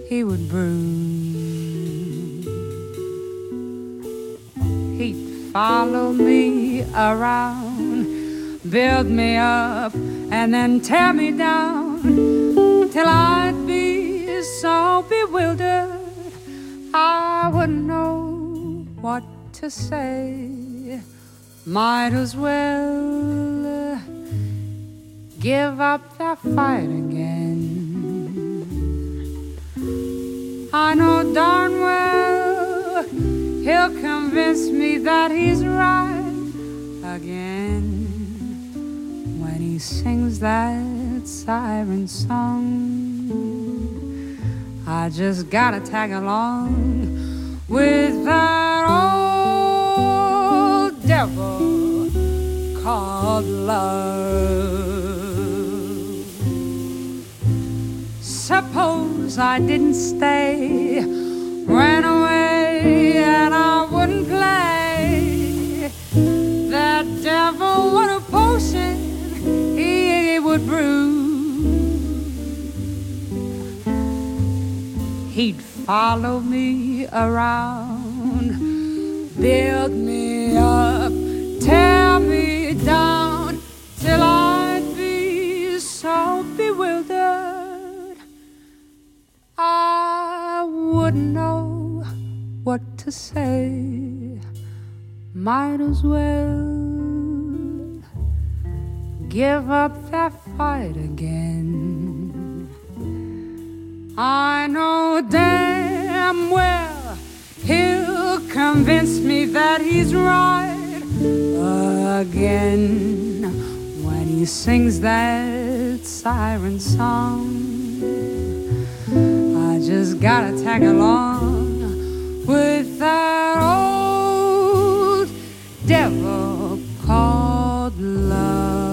he would brew he'd follow me around, build me up, and then tear me down till I'd be so bewildered I wouldn't know what to say. Might as well uh, give up that fight again. I know darn well he'll convince me that he's right again when he sings that siren song. I just gotta tag along with that old devil called love. Suppose I didn't stay, ran away, and I wouldn't play. That devil, what a potion he would brew. He'd follow me around, build me up, tear me down, till I'd be so bewildered. I wouldn't know what to say. Might as well give up that fight again. I know damn well he'll convince me that he's right again when he sings that siren song. I just gotta tag along with that old devil called love.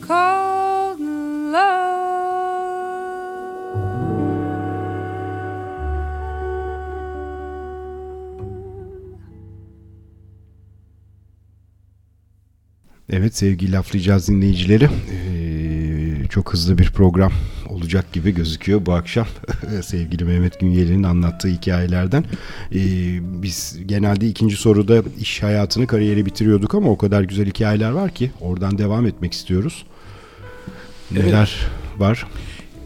Called Evet sevgili laflayacağız dinleyicileri. Ee, çok hızlı bir program olacak gibi gözüküyor bu akşam. sevgili Mehmet Günyeli'nin anlattığı hikayelerden. Ee, biz genelde ikinci soruda iş hayatını, kariyeri bitiriyorduk ama o kadar güzel hikayeler var ki oradan devam etmek istiyoruz. Neler var?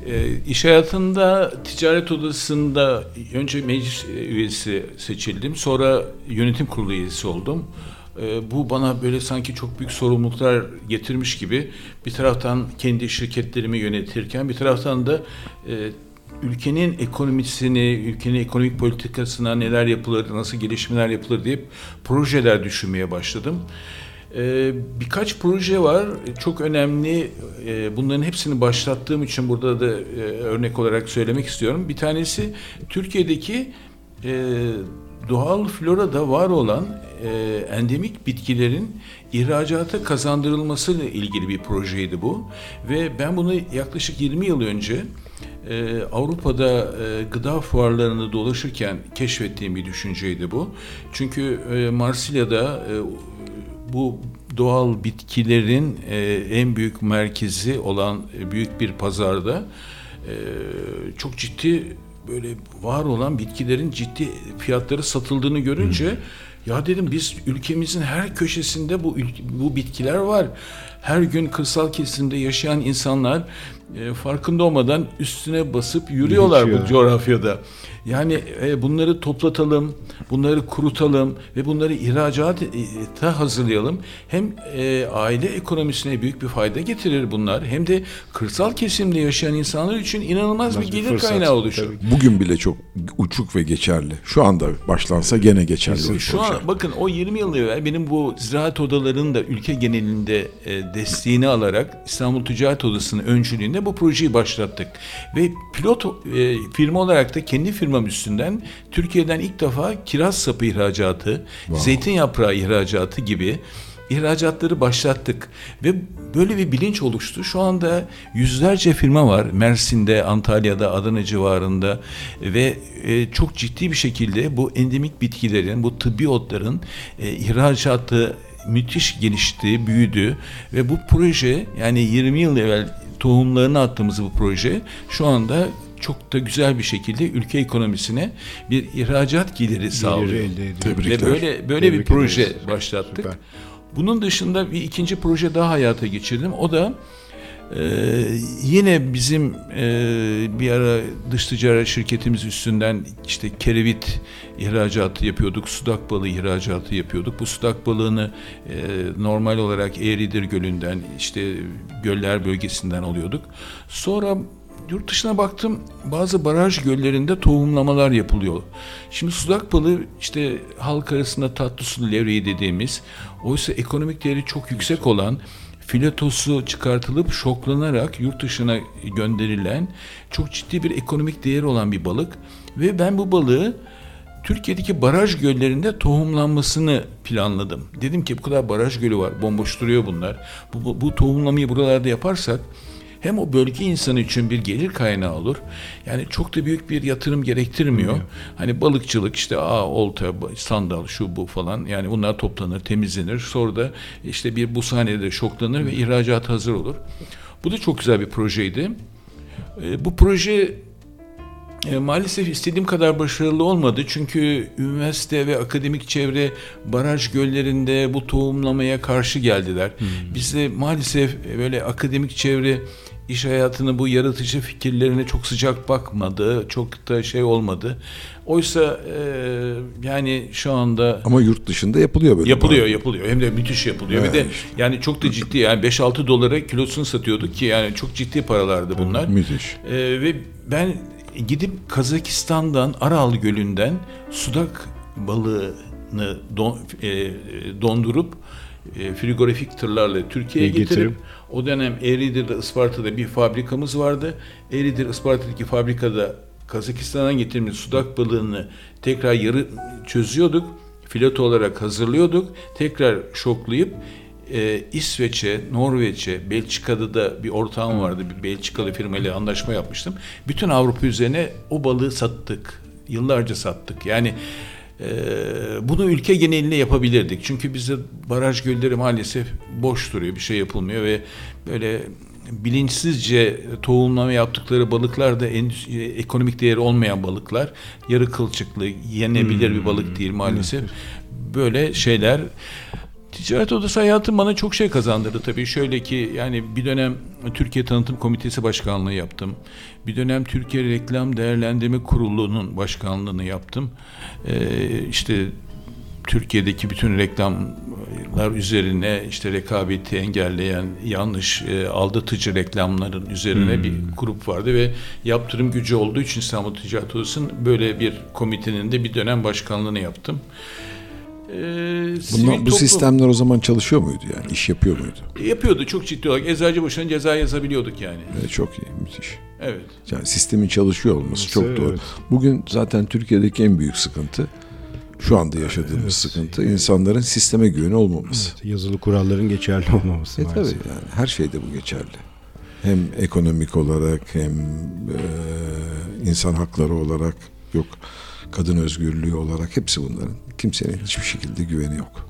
E, iş hayatında ticaret odasında önce meclis üyesi seçildim. Sonra yönetim kurulu üyesi oldum. E, bu bana böyle sanki çok büyük sorumluluklar getirmiş gibi bir taraftan kendi şirketlerimi yönetirken bir taraftan da e, ülkenin ekonomisini, ülkenin ekonomik politikasına neler yapılır, nasıl gelişmeler yapılır diye projeler düşünmeye başladım. Ee, birkaç proje var. Çok önemli. Ee, bunların hepsini başlattığım için burada da e, örnek olarak söylemek istiyorum. Bir tanesi Türkiye'deki e, doğal florada var olan e, endemik bitkilerin ihracata kazandırılması ile ilgili bir projeydi bu. Ve ben bunu yaklaşık 20 yıl önce e, Avrupa'da e, gıda fuarlarını dolaşırken keşfettiğim bir düşünceydi bu. Çünkü e, Marsilya'da e, bu doğal bitkilerin e, en büyük merkezi olan e, büyük bir pazarda e, çok ciddi böyle var olan bitkilerin ciddi fiyatları satıldığını görünce hmm. Ya dedim biz ülkemizin her köşesinde bu bu bitkiler var. Her gün kırsal kesimde yaşayan insanlar e, farkında olmadan üstüne basıp yürüyorlar Geçiyor. bu coğrafyada. Yani e, bunları toplatalım, bunları kurutalım ve bunları ihracata hazırlayalım. Hem e, aile ekonomisine büyük bir fayda getirir bunlar hem de kırsal kesimde yaşayan insanlar için inanılmaz bir gelir fırsat, kaynağı oluşur. Bugün bile çok uçuk ve geçerli. Şu anda başlansa gene geçerli. Şu an bakın o 20 yıl evvel benim bu ziraat odalarının da ülke genelinde e, desteğini alarak İstanbul Ticaret Odası'nın öncülüğünde bu projeyi başlattık. Ve pilot e, firma olarak da kendi firma firmam üstünden Türkiye'den ilk defa kiraz sapı ihracatı, wow. zeytin yaprağı ihracatı gibi ihracatları başlattık ve böyle bir bilinç oluştu. Şu anda yüzlerce firma var Mersin'de, Antalya'da, Adana civarında ve e, çok ciddi bir şekilde bu endemik bitkilerin, bu tıbbi otların e, ihracatı müthiş gelişti, büyüdü ve bu proje yani 20 yıl evvel tohumlarını attığımız bu proje şu anda çok da güzel bir şekilde ülke ekonomisine bir ihracat geliri sağlıyor. Ve böyle böyle Tebrik bir proje ederiz. başlattık. Süper. Bunun dışında bir ikinci proje daha hayata geçirdim. O da e, yine bizim e, bir ara dış ticaret şirketimiz üstünden işte kerevit ihracatı yapıyorduk, sudak balığı ihracatı yapıyorduk. Bu sudak balığını e, normal olarak Eğridir Gölü'nden işte göller bölgesinden alıyorduk. Sonra yurt dışına baktım bazı baraj göllerinde tohumlamalar yapılıyor. Şimdi sudak balığı işte halk arasında tatlı sulu levreği dediğimiz oysa ekonomik değeri çok yüksek olan filetosu çıkartılıp şoklanarak yurt dışına gönderilen çok ciddi bir ekonomik değeri olan bir balık ve ben bu balığı Türkiye'deki baraj göllerinde tohumlanmasını planladım. Dedim ki bu kadar baraj gölü var, bomboş duruyor bunlar. Bu, bu, bu tohumlamayı buralarda yaparsak hem o bölge insanı için bir gelir kaynağı olur. Yani çok da büyük bir yatırım gerektirmiyor. Hani balıkçılık işte aa olta, sandal, şu bu falan yani bunlar toplanır, temizlenir. Sonra da işte bir bu sahnede şoklanır ve ihracat hazır olur. Bu da çok güzel bir projeydi. E, bu proje e, maalesef istediğim kadar başarılı olmadı çünkü üniversite ve akademik çevre baraj göllerinde bu tohumlamaya karşı geldiler. Hmm. Bizde maalesef böyle akademik çevre iş hayatını bu yaratıcı fikirlerine çok sıcak bakmadı. Çok da şey olmadı. Oysa e, yani şu anda ama yurt dışında yapılıyor böyle. Yapılıyor, yapılıyor. Hem de müthiş yapılıyor. Evet. Bir de yani çok da ciddi yani 5-6 dolara kilosunu satıyorduk ki yani çok ciddi paralardı bunlar. Müthiş. E, ve ben gidip Kazakistan'dan Aral Gölü'nden sudak balığını don, e, dondurup e, frigorifik tırlarla Türkiye'ye getirip, getirip o dönem Eğridir'de Isparta'da bir fabrikamız vardı. Eğridir Isparta'daki fabrikada Kazakistan'dan getirdiğimiz sudak balığını tekrar yarı çözüyorduk. Fileto olarak hazırlıyorduk. Tekrar şoklayıp e, İsveç'e, Norveç'e, Belçika'da da bir ortağım vardı. Bir Belçikalı firmayla anlaşma yapmıştım. Bütün Avrupa üzerine o balığı sattık. Yıllarca sattık. Yani ee, bunu ülke genelinde yapabilirdik. Çünkü bizde baraj gölleri maalesef boş duruyor. Bir şey yapılmıyor ve böyle bilinçsizce tohumlama yaptıkları balıklar da ekonomik değeri olmayan balıklar. Yarı kılçıklı, yenebilir hmm. bir balık değil maalesef. Böyle şeyler Ticaret Odası hayatım bana çok şey kazandırdı tabii. Şöyle ki yani bir dönem Türkiye Tanıtım Komitesi Başkanlığı yaptım. Bir dönem Türkiye Reklam Değerlendirme Kurulu'nun başkanlığını yaptım. Ee, işte Türkiye'deki bütün reklamlar üzerine işte rekabeti engelleyen yanlış e, aldatıcı reklamların üzerine hmm. bir grup vardı ve yaptırım gücü olduğu için İstanbul Ticaret Odası'nın böyle bir komitenin de bir dönem başkanlığını yaptım. Ee, Bunlar, bu toplum, sistemler o zaman çalışıyor muydu yani? İş yapıyor muydu? Yapıyordu çok ciddi olarak. Eczacı başına ceza yazabiliyorduk yani. Evet, çok iyi, müthiş. Evet. Yani sistemin çalışıyor olması evet, çok doğru. Evet. Bugün zaten Türkiye'deki en büyük sıkıntı şu anda yaşadığımız sıkıntı insanların sisteme güveni olmaması. Evet, yazılı kuralların geçerli olmaması E tabii maalesef. yani her şeyde bu geçerli. Hem ekonomik olarak hem e, insan hakları olarak yok kadın özgürlüğü olarak hepsi bunların kimsenin hiçbir şekilde güveni yok.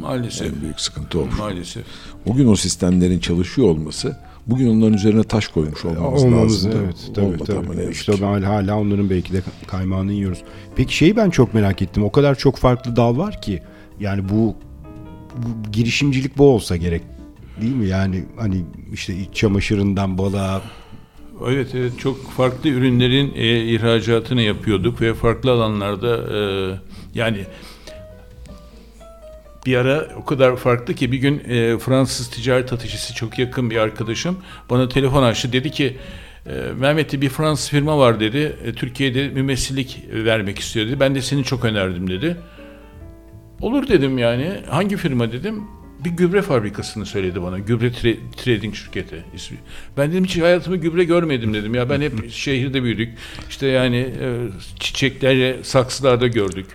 Maalesef. En büyük sıkıntı o. Maalesef. Bugün o sistemlerin çalışıyor olması bugün onların üzerine taş koymuş olmamız, Olmamız lazım. evet tabii Olmadı ama ne tabii. İşte ki. ben hala onların belki de kaymağını yiyoruz. Peki şeyi ben çok merak ettim. O kadar çok farklı dal var ki yani bu, bu girişimcilik bu olsa gerek. Değil mi? Yani hani işte iç çamaşırından balığa Evet, evet. Çok farklı ürünlerin e, ihracatını yapıyorduk ve farklı alanlarda e, yani bir ara o kadar farklı ki bir gün e, Fransız ticaret ateşisi çok yakın bir arkadaşım bana telefon açtı. Dedi ki e, Mehmet'te bir Fransız firma var dedi. E, Türkiye'de mümessillik vermek istiyor dedi. Ben de seni çok önerdim dedi. Olur dedim yani. Hangi firma? dedim bir gübre fabrikasını söyledi bana. Gübre tra- trading şirketi ismi. Ben dedim hiç hayatımda gübre görmedim dedim. Ya ben hep şehirde büyüdük. İşte yani e, çiçekleri saksılarda gördük.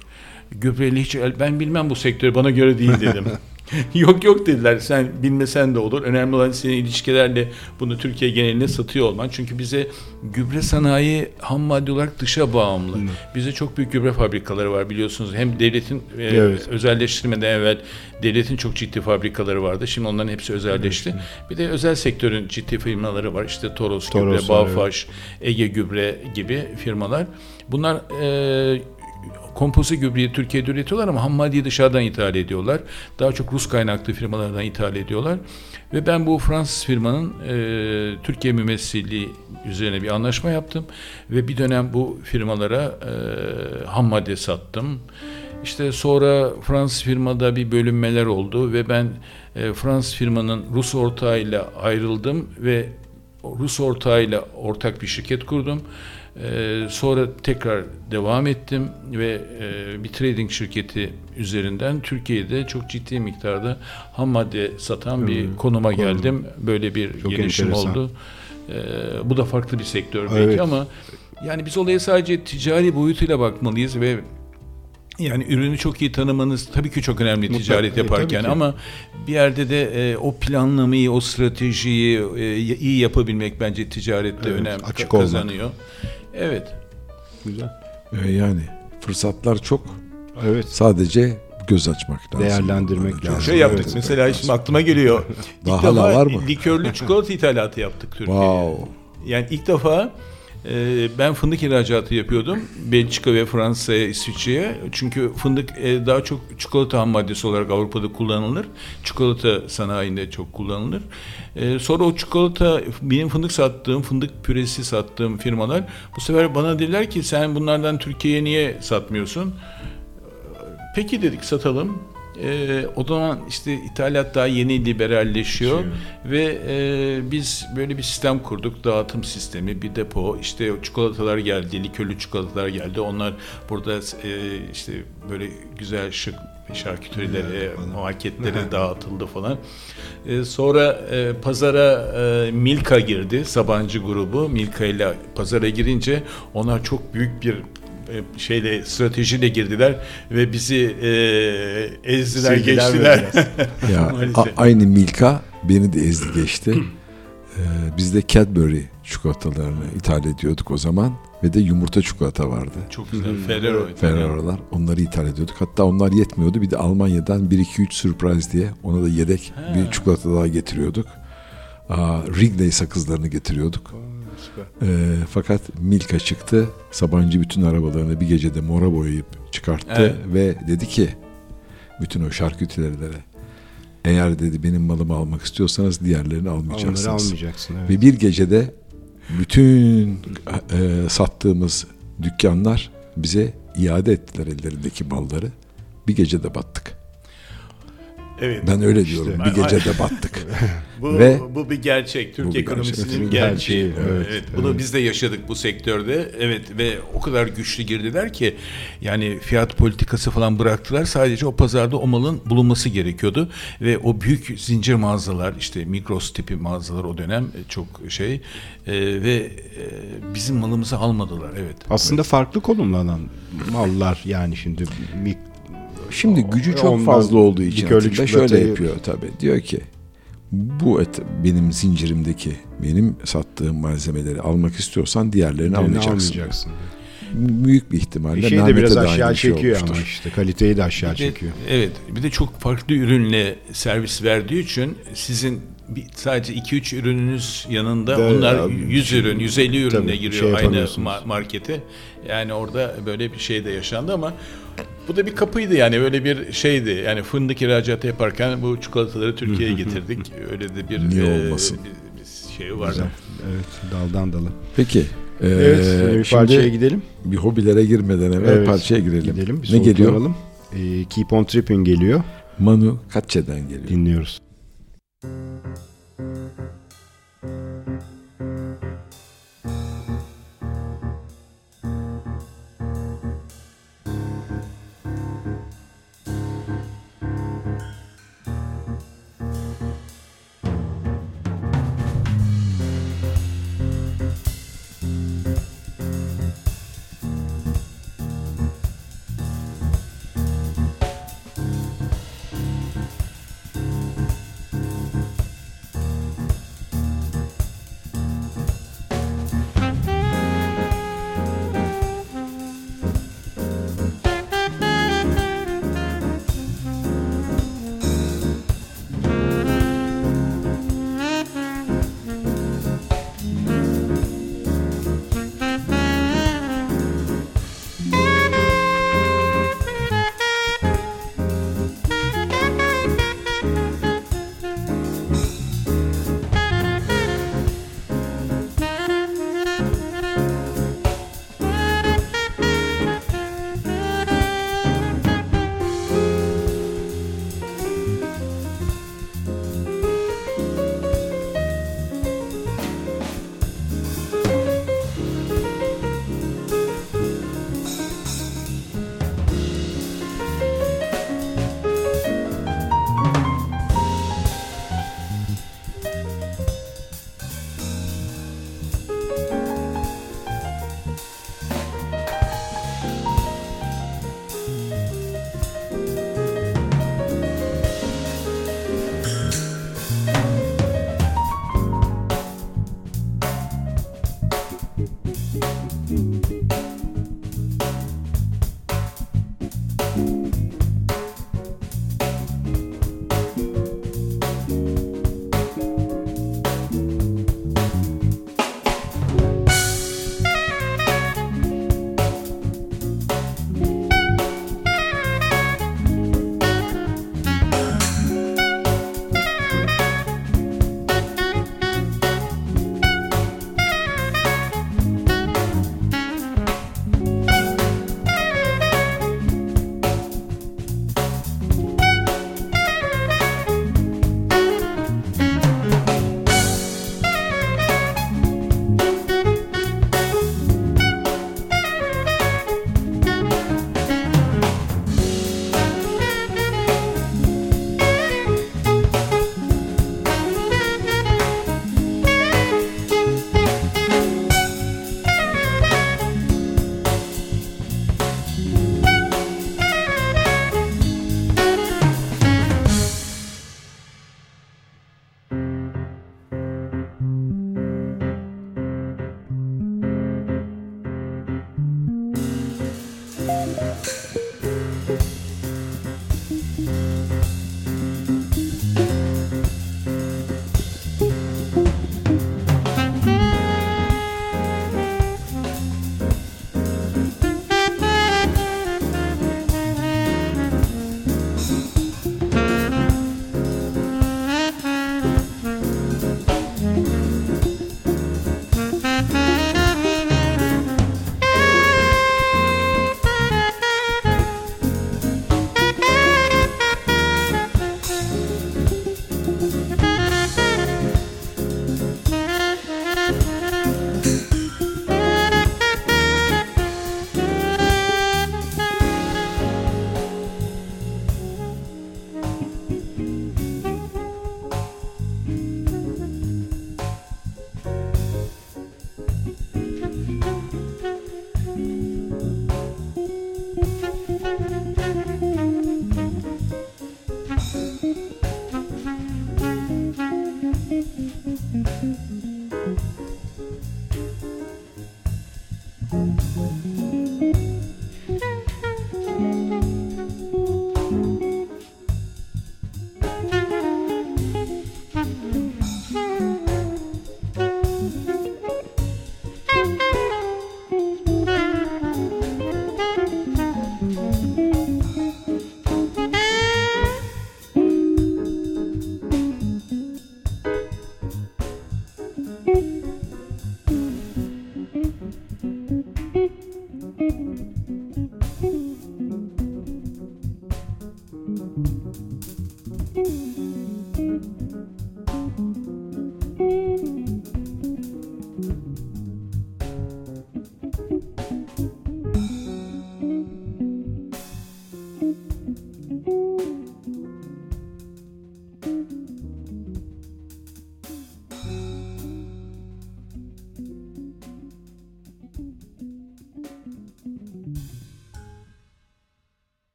Gübreli hiç ben bilmem bu sektör bana göre değil dedim. yok yok dediler. Sen bilmesen de olur. Önemli olan senin ilişkilerle bunu Türkiye geneline satıyor olman. Çünkü bize gübre sanayi ham madde olarak dışa bağımlı. Bize çok büyük gübre fabrikaları var biliyorsunuz. Hem devletin e, Evet. özelleştirmeden evvel devletin çok ciddi fabrikaları vardı. Şimdi onların hepsi özelleşti. Bir de özel sektörün ciddi firmaları var. İşte Toros, Toros Gübre, Bağfaş, Ege Gübre gibi firmalar. Bunlar e, kompoze gübreyi Türkiye'de üretiyorlar ama ham maddeyi dışarıdan ithal ediyorlar. Daha çok Rus kaynaklı firmalardan ithal ediyorlar. Ve ben bu Fransız firmanın e, Türkiye mümessilliği üzerine bir anlaşma yaptım. Ve bir dönem bu firmalara e, ham madde sattım. İşte sonra Fransız firmada bir bölünmeler oldu ve ben e, Fransız firmanın Rus ortağıyla ayrıldım ve Rus ortağıyla ortak bir şirket kurdum. Ee, sonra tekrar devam ettim ve e, bir trading şirketi üzerinden Türkiye'de çok ciddi miktarda ham madde satan bir Hmm, konuma konum. geldim. Böyle bir Çok gelişim enteresan. oldu. Ee, bu da farklı bir sektör belki Evet. ama yani biz olaya sadece ticari boyutuyla bakmalıyız ve yani ürünü çok iyi tanımanız tabii ki çok önemli Mutlaka, ticaret e, yaparken ki. ama bir yerde de e, o planlamayı, o stratejiyi e, iyi yapabilmek bence ticarette Evet, önem açık ka- olmak. Evet. güzel. E, yani fırsatlar çok Evet. sadece göz açmak lazım. Değerlendirmek Çok lazım. Şey yaptık Evet. mesela şimdi aklıma geliyor. İlk Daha hala defa var mı? likörlü çikolata ithalatı yaptık Türkiye'ye. Wow. Yani ilk defa e, ben fındık ihracatı yapıyordum. Belçika ve Fransa'ya, İsviçre'ye. Çünkü fındık e, daha çok çikolata ham maddesi olarak Avrupa'da kullanılır. Çikolata sanayinde çok kullanılır. E, sonra o çikolata, benim fındık sattığım, fındık püresi sattığım firmalar bu sefer bana dediler ki sen bunlardan Türkiye'ye niye satmıyorsun? Peki dedik satalım. Ee, o zaman işte ithalat daha yeni liberalleşiyor ve e, biz böyle bir sistem kurduk dağıtım sistemi bir depo işte çikolatalar geldi likörlü çikolatalar geldi. Onlar burada e, işte böyle güzel şık şarküterilere marketlere dağıtıldı falan. E, sonra e, pazara e, Milka girdi Sabancı grubu. Milka ile pazara girince onlar çok büyük bir e, şeyle stratejiyle girdiler ve bizi e, ezdiler Sildiler geçtiler. Ya aynı Milka beni de ezdi geçti. Ee, biz de Cadbury çikolatalarını ithal ediyorduk o zaman ve de yumurta çikolata vardı. Çok güzel. Ferrero. Ferraro'lar. Onları ithal ediyorduk. Hatta onlar yetmiyordu. Bir de Almanya'dan 1-2-3 surprise diye ona da yedek Ha. bir çikolata daha getiriyorduk. Aa, Wrigley sakızlarını getiriyorduk. Ee, fakat Milka çıktı. Sabancı bütün arabalarını bir gecede mora boyayıp çıkarttı Evet. ve dedi ki bütün o şarküterilere eğer dedi benim malımı almak istiyorsanız diğerlerini Onları almayacaksınız. almayacaksın. Evet. Ve bir gecede bütün e, sattığımız dükkanlar bize iade ettiler ellerindeki malları. Bir gecede battık. Evet. Ben öyle diyorum. İşte. bir gecede battık. Bu, Ve- bu bir gerçek. Türk ekonomisinin gerçek. gerçeği. Gerçeği, Evet, evet, Bunu evet. biz de yaşadık bu sektörde. Evet ve o kadar güçlü girdiler ki yani fiyat politikası falan bıraktılar. Sadece o pazarda o malın bulunması gerekiyordu ve o büyük zincir mağazalar işte Migros tipi mağazalar o dönem e, çok şey e, ve e, bizim malımızı almadılar. Evet. Aslında farklı konumlanan mallar yani şimdi Şimdi gücü çok Ondan fazla olduğu için Atilla şöyle yapıyor tabii. Diyor ki bu et benim zincirimdeki benim sattığım malzemeleri almak istiyorsan diğerlerini birini almayacaksın. almayacaksın. Büyük bir ihtimalle Bir şey de biraz de aşağı bir şey çekiyor ama olmuştur. işte kaliteyi de aşağı Bir de- çekiyor. Evet. Bir de çok farklı ürünle servis verdiği için sizin bir, sadece 2-3 ürününüz yanında De- onlar ya, 100 ürün, 150 ürünle tabii, giriyor şey aynı markete. Yani orada böyle bir şey de yaşandı ama bu da bir kapıydı yani böyle bir şeydi. Yani fındık ihracatı yaparken bu çikolataları Türkiye'ye getirdik. Öyle de bir, Niye e, olmasın? bir- bir şey vardı. Güzel. Evet daldan dala. Peki. e, Evet bir şimdi parçaya gidelim. bir hobilere girmeden evvel Evet, parçaya girelim. Gidelim bir ne geliyor? soluklanalım. Ee, Keep on Tripping geliyor. Manu Katçe'den geliyor. Dinliyoruz. Keep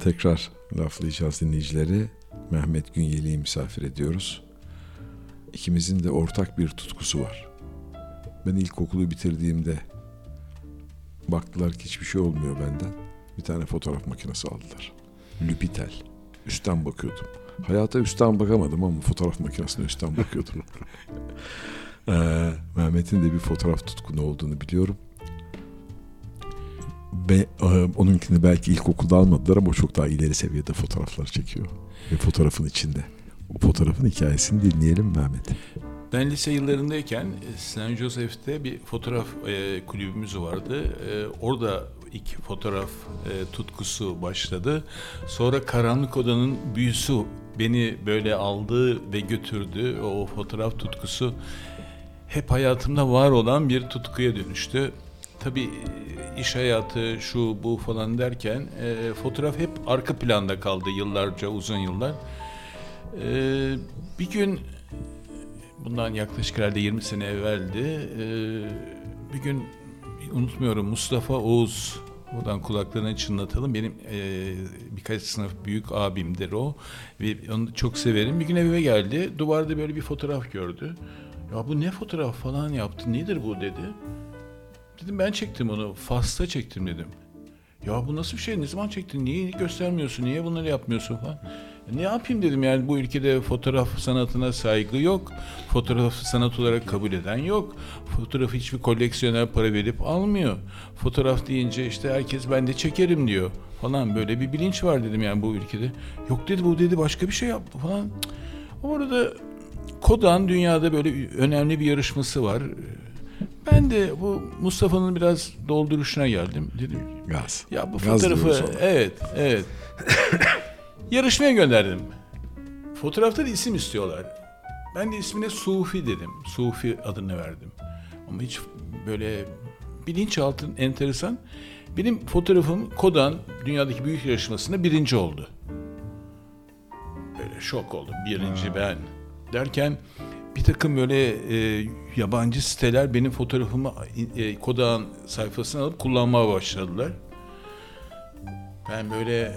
tekrar laflayacağız dinleyicileri. Mehmet Günyeli'yi misafir ediyoruz. İkimizin de ortak bir tutkusu var. Ben ilkokulu bitirdiğimde baktılar ki hiçbir şey olmuyor benden. Bir tane fotoğraf makinesi aldılar. Lüpitel. Üstten bakıyordum. Hayata üstten bakamadım ama fotoğraf makinesine üstten bakıyordum. ee, Mehmet'in de bir fotoğraf tutkunu olduğunu biliyorum. Ve e, onunkini belki ilkokulda almadılar ama çok daha ileri seviyede fotoğraflar çekiyor. Ve fotoğrafın içinde. O fotoğrafın hikayesini dinleyelim Mehmet. Ben lise yıllarındayken e, St. Joseph'te bir fotoğraf e, kulübümüz vardı. E, orada ilk fotoğraf e, tutkusu başladı. Sonra Karanlık Oda'nın büyüsü beni böyle aldı ve götürdü. O fotoğraf tutkusu hep hayatımda var olan bir tutkuya dönüştü. Tabii e, iş hayatı şu bu falan derken e, fotoğraf hep arka planda kaldı yıllarca uzun yıllar. E, bir gün bundan yaklaşık herhalde 20 sene evveldi. E, bir gün unutmuyorum Mustafa Oğuz Buradan kulaklarını çınlatalım. Benim e, birkaç sınıf büyük abimdir o. Ve onu çok severim. Bir gün eve geldi. Duvarda böyle bir fotoğraf gördü. Ya bu ne fotoğraf falan yaptı. Nedir bu dedi. Dedim ben çektim onu. Fas'ta çektim dedim. Ya bu nasıl bir şey? Ne zaman çektin? Niye göstermiyorsun? Niye bunları yapmıyorsun falan. Ne yapayım dedim yani bu ülkede fotoğraf sanatına saygı yok. Fotoğraf sanat olarak kabul eden yok. Fotoğrafı hiçbir koleksiyoner para verip almıyor. Fotoğraf deyince işte herkes ben de çekerim diyor falan böyle bir bilinç var dedim yani bu ülkede. Yok dedi bu dedi başka bir şey yaptı falan. Orada Kodan dünyada böyle önemli bir yarışması var. Ben de bu Mustafa'nın biraz dolduruşuna geldim. Dedim Gaz. ya bu Gaz fotoğrafı diyoruz ona. evet evet yarışmaya gönderdim. Fotoğrafta da isim istiyorlar. Ben de ismine Sufi dedim. Sufi adını verdim. Ama hiç böyle bilinçaltın enteresan. Benim fotoğrafım Kodan dünyadaki büyük yarışmasında birinci oldu. Böyle şok oldum. Birinci ben. Derken bir takım böyle e, yabancı siteler benim fotoğrafımı e, Kodan sayfasına alıp kullanmaya başladılar. Ben böyle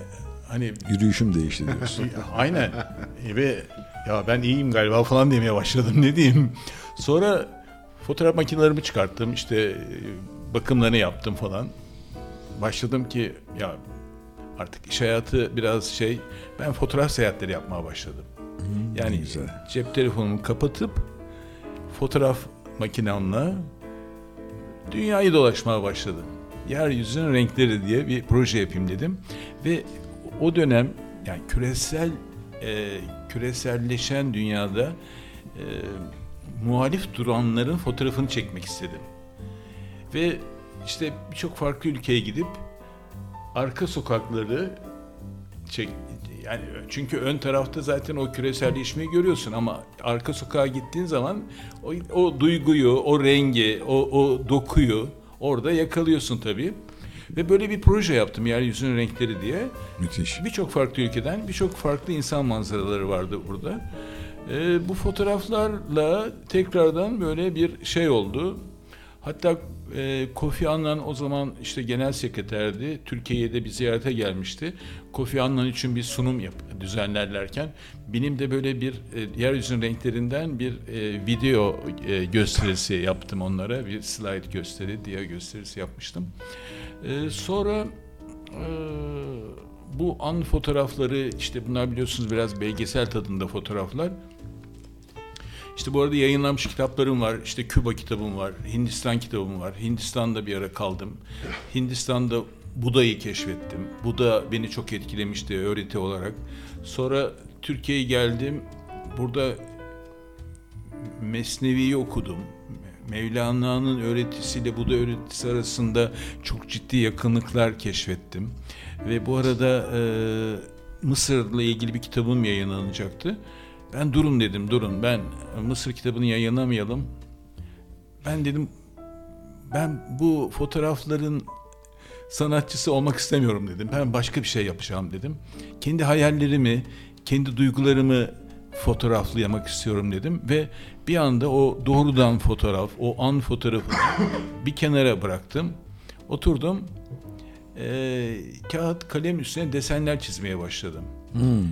hani Yürüyüşüm değişti diyorsun. Aynen. Ve ya ben iyiyim galiba falan demeye başladım ne diyeyim. Sonra fotoğraf makinelerimi çıkarttım işte e, bakımlarını yaptım falan. Başladım ki ya artık iş hayatı biraz şey ben fotoğraf seyahatleri yapmaya başladım. Yani güzel. cep telefonumu kapatıp fotoğraf makinemle dünyayı dolaşmaya başladım. Yeryüzünün renkleri diye bir proje yapayım dedim ve o dönem yani küresel e, küreselleşen dünyada e, muhalif duranların fotoğrafını çekmek istedim. Ve işte birçok farklı ülkeye gidip arka sokakları çek yani çünkü ön tarafta zaten o küreselleşmeyi görüyorsun ama arka sokağa gittiğin zaman o, o duyguyu, o rengi, o, o dokuyu orada yakalıyorsun tabii. Ve böyle bir proje yaptım Yeryüzünün Renkleri diye. Müthiş. Birçok farklı ülkeden birçok farklı insan manzaraları vardı burada. Ee, bu fotoğraflarla tekrardan böyle bir şey oldu. Hatta e, Kofi Annan o zaman işte genel sekreterdi. Türkiye'ye de bir ziyarete gelmişti. Kofi Annan için bir sunum yap, düzenlerlerken benim de böyle bir e, yeryüzünün renklerinden bir e, video e, gösterisi yaptım onlara. Bir slide gösteri, dia gösterisi yapmıştım. E, sonra e, bu an fotoğrafları işte bunlar biliyorsunuz biraz belgesel tadında fotoğraflar. İşte bu arada yayınlanmış kitaplarım var. İşte Küba kitabım var. Hindistan kitabım var. Hindistan'da bir ara kaldım. Hindistan'da Buda'yı keşfettim. Buda beni çok etkilemişti öğreti olarak. Sonra Türkiye'ye geldim. Burada Mesnevi'yi okudum. Mevlana'nın öğretisiyle Buda öğretisi arasında çok ciddi yakınlıklar keşfettim. Ve bu arada e, Mısır'la ilgili bir kitabım yayınlanacaktı. Ben durun dedim durun ben Mısır kitabını yayınlamayalım. Ben dedim ben bu fotoğrafların sanatçısı olmak istemiyorum dedim. Ben başka bir şey yapacağım dedim. Kendi hayallerimi, kendi duygularımı fotoğraflayamak istiyorum dedim ve bir anda o doğrudan fotoğraf, o an fotoğrafını bir kenara bıraktım. Oturdum e, kağıt kalem üstüne desenler çizmeye başladım. Hmm.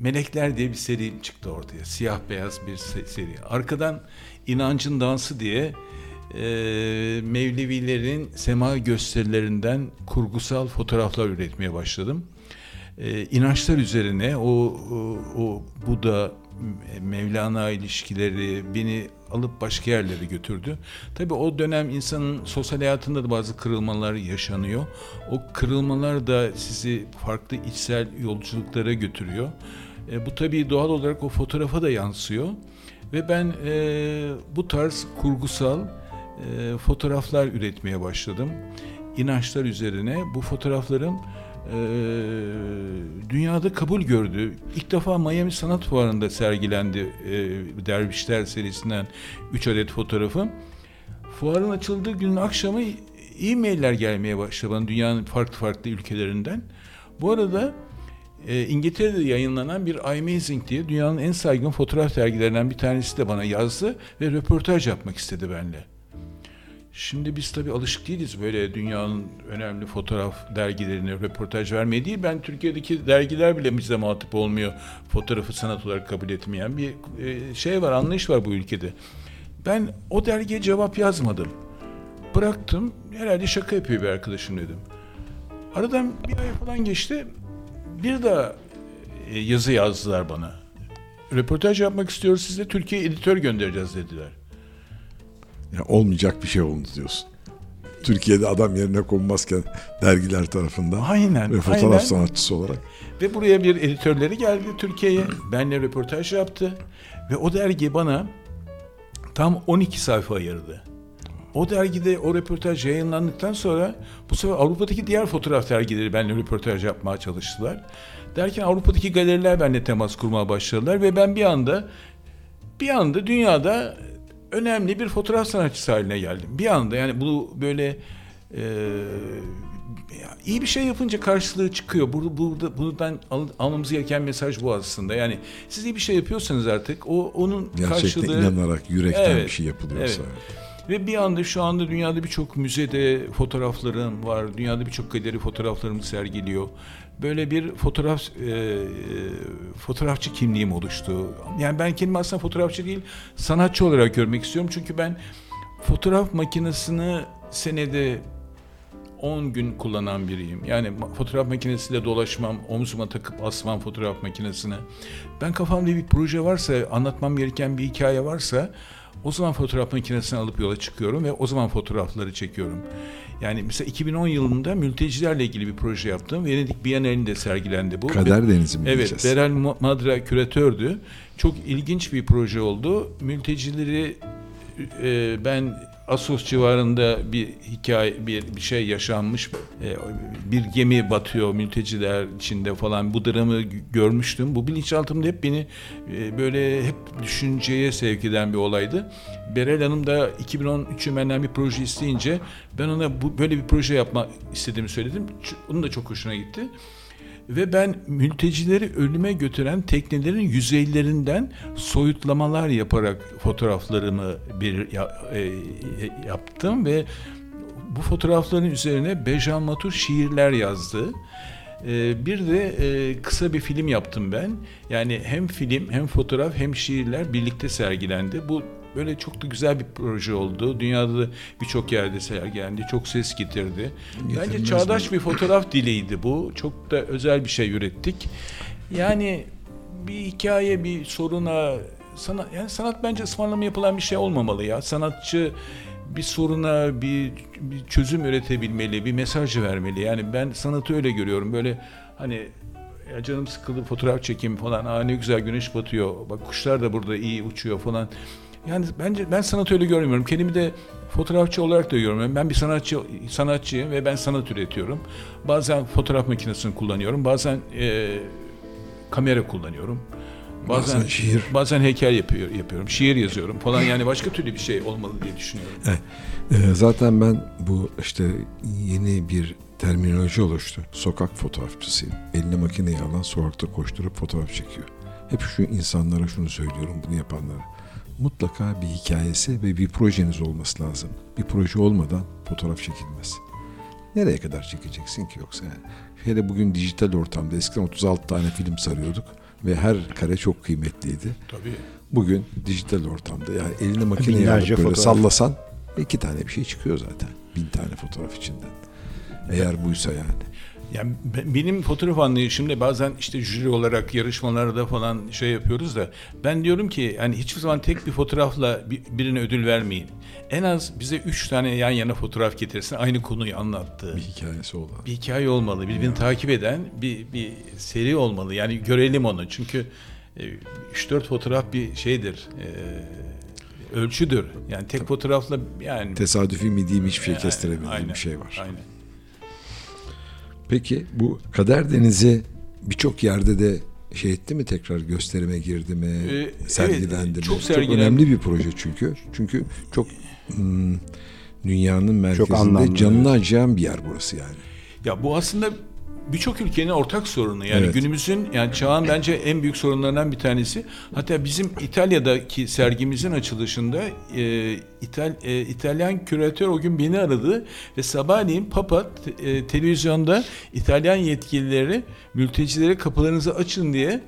Melekler diye bir seri çıktı ortaya. Siyah beyaz bir se- seri. Arkadan İnancın Dansı diye e, Mevlevilerin sema gösterilerinden kurgusal fotoğraflar üretmeye başladım. E, inançlar üzerine o, o, o Buda, Mevlana ilişkileri beni alıp başka yerlere götürdü. Tabii o dönem insanın sosyal hayatında da bazı kırılmalar yaşanıyor. O kırılmalar da sizi farklı içsel yolculuklara götürüyor. E, bu tabii doğal olarak o fotoğrafa da yansıyor. Ve ben e, bu tarz kurgusal e, fotoğraflar üretmeye başladım. İnançlar üzerine bu fotoğraflarım e, dünyada kabul gördü. İlk defa Miami Sanat Fuarı'nda sergilendi e, Dervişler serisinden 3 adet fotoğrafım. Fuarın açıldığı günün akşamı e-mailler gelmeye başladı bana dünyanın farklı farklı ülkelerinden. Bu arada e, İngiltere'de yayınlanan bir Amazing diye dünyanın en saygın fotoğraf dergilerinden bir tanesi de bana yazdı ve röportaj yapmak istedi benimle. Şimdi biz tabii alışık değiliz böyle dünyanın önemli fotoğraf dergilerine röportaj vermeye değil. Ben Türkiye'deki dergiler bile bize muhatap olmuyor. Fotoğrafı sanat olarak kabul etmeyen bir e, şey var, anlayış var bu ülkede. Ben o dergiye cevap yazmadım. Bıraktım. Herhalde şaka yapıyor bir arkadaşım dedim. Aradan bir ay falan geçti. Bir daha e, yazı yazdılar bana. Röportaj yapmak istiyoruz size Türkiye editör göndereceğiz dediler. Ya olmayacak bir şey oldu diyorsun. Türkiye'de adam yerine konmazken dergiler tarafından Aynen. ve fotoğraf aynen. sanatçısı olarak Ve buraya bir editörleri geldi Türkiye'ye. Benle röportaj yaptı. Ve o dergi bana tam 12 sayfa ayırdı. O dergide o röportaj yayınlandıktan sonra bu sefer Avrupa'daki diğer fotoğraf dergileri benimle röportaj yapmaya çalıştılar. Derken Avrupa'daki galeriler benimle temas kurmaya başladılar ve ben bir anda bir anda dünyada önemli bir fotoğraf sanatçısı haline geldim. Bir anda yani bu böyle e, iyi bir şey yapınca karşılığı çıkıyor. Burada, burada buradan al- almamız gereken mesaj bu aslında. Yani siz iyi bir şey yapıyorsanız artık o onun gerçekten karşılığı inanarak yürekten Evet, bir şey yapılıyorsa. Ve bir anda şu anda dünyada birçok müzede fotoğraflarım var. Dünyada birçok galeri fotoğraflarımı sergiliyor. Böyle bir fotoğraf e, e, fotoğrafçı kimliğim oluştu. Yani ben kendimi aslında fotoğrafçı değil, sanatçı olarak görmek istiyorum. Çünkü ben fotoğraf makinesini senede 10 gün kullanan biriyim. Yani fotoğraf makinesiyle dolaşmam, omzuma takıp asmam fotoğraf makinesine. Ben kafamda bir proje varsa, anlatmam gereken bir hikaye varsa o zaman fotoğraf makinesini alıp yola çıkıyorum ve o zaman fotoğrafları çekiyorum. Yani mesela 2010 yılında mültecilerle ilgili bir proje yaptım. Venedik Bienalinde sergilendi bu. Kader Denizi mi Evet? Beral Ma- Madra küratördü. Çok ilginç bir proje oldu. Mültecileri e, ben Assos civarında bir hikaye, bir, bir şey yaşanmış. E, bir gemi batıyor mülteciler içinde falan. Bu dramı görmüştüm. Bu bilinçaltımda hep beni e, böyle hep düşünceye sevk eden bir olaydı. Berel Hanım da 2013'ü benden bir proje isteyince ben ona bu böyle bir proje yapma istediğimi söyledim. Onun da çok hoşuna gitti. Ve ben mültecileri ölüme götüren teknelerin yüzeylerinden soyutlamalar yaparak fotoğraflarımı bir ya- e, yaptım ve bu fotoğrafların üzerine Bejan Matur şiirler yazdı. E, bir de e, kısa bir film yaptım ben. Yani hem film hem fotoğraf hem şiirler birlikte sergilendi. Bu böyle çok da güzel bir proje oldu. Dünyada da birçok yerde sergilendi. Çok ses getirdi. Bence Getirmez çağdaş bir fotoğraf diliydi bu. Çok da özel bir şey ürettik. Yani bir hikaye, bir soruna sanat yani sanat bence ısmarlama yapılan bir şey olmamalı ya. Sanatçı bir soruna bir, bir çözüm üretebilmeli, bir mesaj vermeli. Yani ben sanatı öyle görüyorum. Böyle hani ya canım sıkıldı fotoğraf çekeyim falan. Aa ne güzel güneş batıyor. Bak kuşlar da burada iyi uçuyor falan. Yani bence ben sanatı öyle görmüyorum. Kendimi de fotoğrafçı olarak da görmüyorum. Ben bir sanatçı sanatçıyım ve ben sanat üretiyorum. Bazen fotoğraf makinesini kullanıyorum. Bazen e, kamera kullanıyorum. Bazen, Bazen şiir. bazen heykel yapıyor, yapıyorum. Şiir yazıyorum falan. Yani başka türlü bir şey olmalı diye düşünüyorum. Ee, zaten ben bu işte yeni bir terminoloji oluştu. Sokak fotoğrafçısıyım. Eline makineyi alan sokakta koşturup fotoğraf çekiyor. Hep şu insanlara şunu söylüyorum bunu yapanlara. Mutlaka bir hikayesi ve bir projeniz olması lazım. Bir proje olmadan fotoğraf çekilmez. Nereye kadar çekeceksin ki yoksa yani? Hele bugün dijital ortamda eskiden 36 tane film sarıyorduk ve her kare çok kıymetliydi. Tabii. Bugün dijital ortamda yani eline makineye alıp böyle fotoğraf. sallasan iki tane bir şey çıkıyor zaten. Bin tane fotoğraf içinden. Eğer buysa yani. Yani be- benim fotoğraf anlayışımda bazen işte jüri olarak yarışmalarda falan şey yapıyoruz da ben diyorum ki yani hiçbir zaman tek bir fotoğrafla bir- birine ödül vermeyin. En az bize üç tane yan yana fotoğraf getirsin aynı konuyu anlattığı. Bir hikayesi olan. bir hikaye olmalı. Birbirini takip eden bir, bir seri olmalı. Yani görelim onu. Çünkü 3-4 fotoğraf bir şeydir. e, ölçüdür. Yani tek fotoğrafla yani Tesadüfi mi diyeyim hiçbir şey Aynen, kestiremediğim aynen, bir şey var. Aynen. Peki bu Kader Denizi birçok yerde de şey etti mi tekrar gösterime girdi mi? Ee, sergilendi evet, mi? çok Çok önemli bir proje çünkü. Çünkü çok hmm, dünyanın merkezinde anlamlı, canını acıyan bir yer burası yani. Ya bu aslında birçok ülkenin ortak sorunu. Yani Evet. günümüzün yani çağın bence en büyük sorunlarından bir tanesi. Hatta bizim İtalya'daki sergimizin açılışında e, İtal, e, İtalyan küratör o gün beni aradı ve sabahleyin Papa e, televizyonda İtalyan yetkilileri mültecilere kapılarınızı açın diye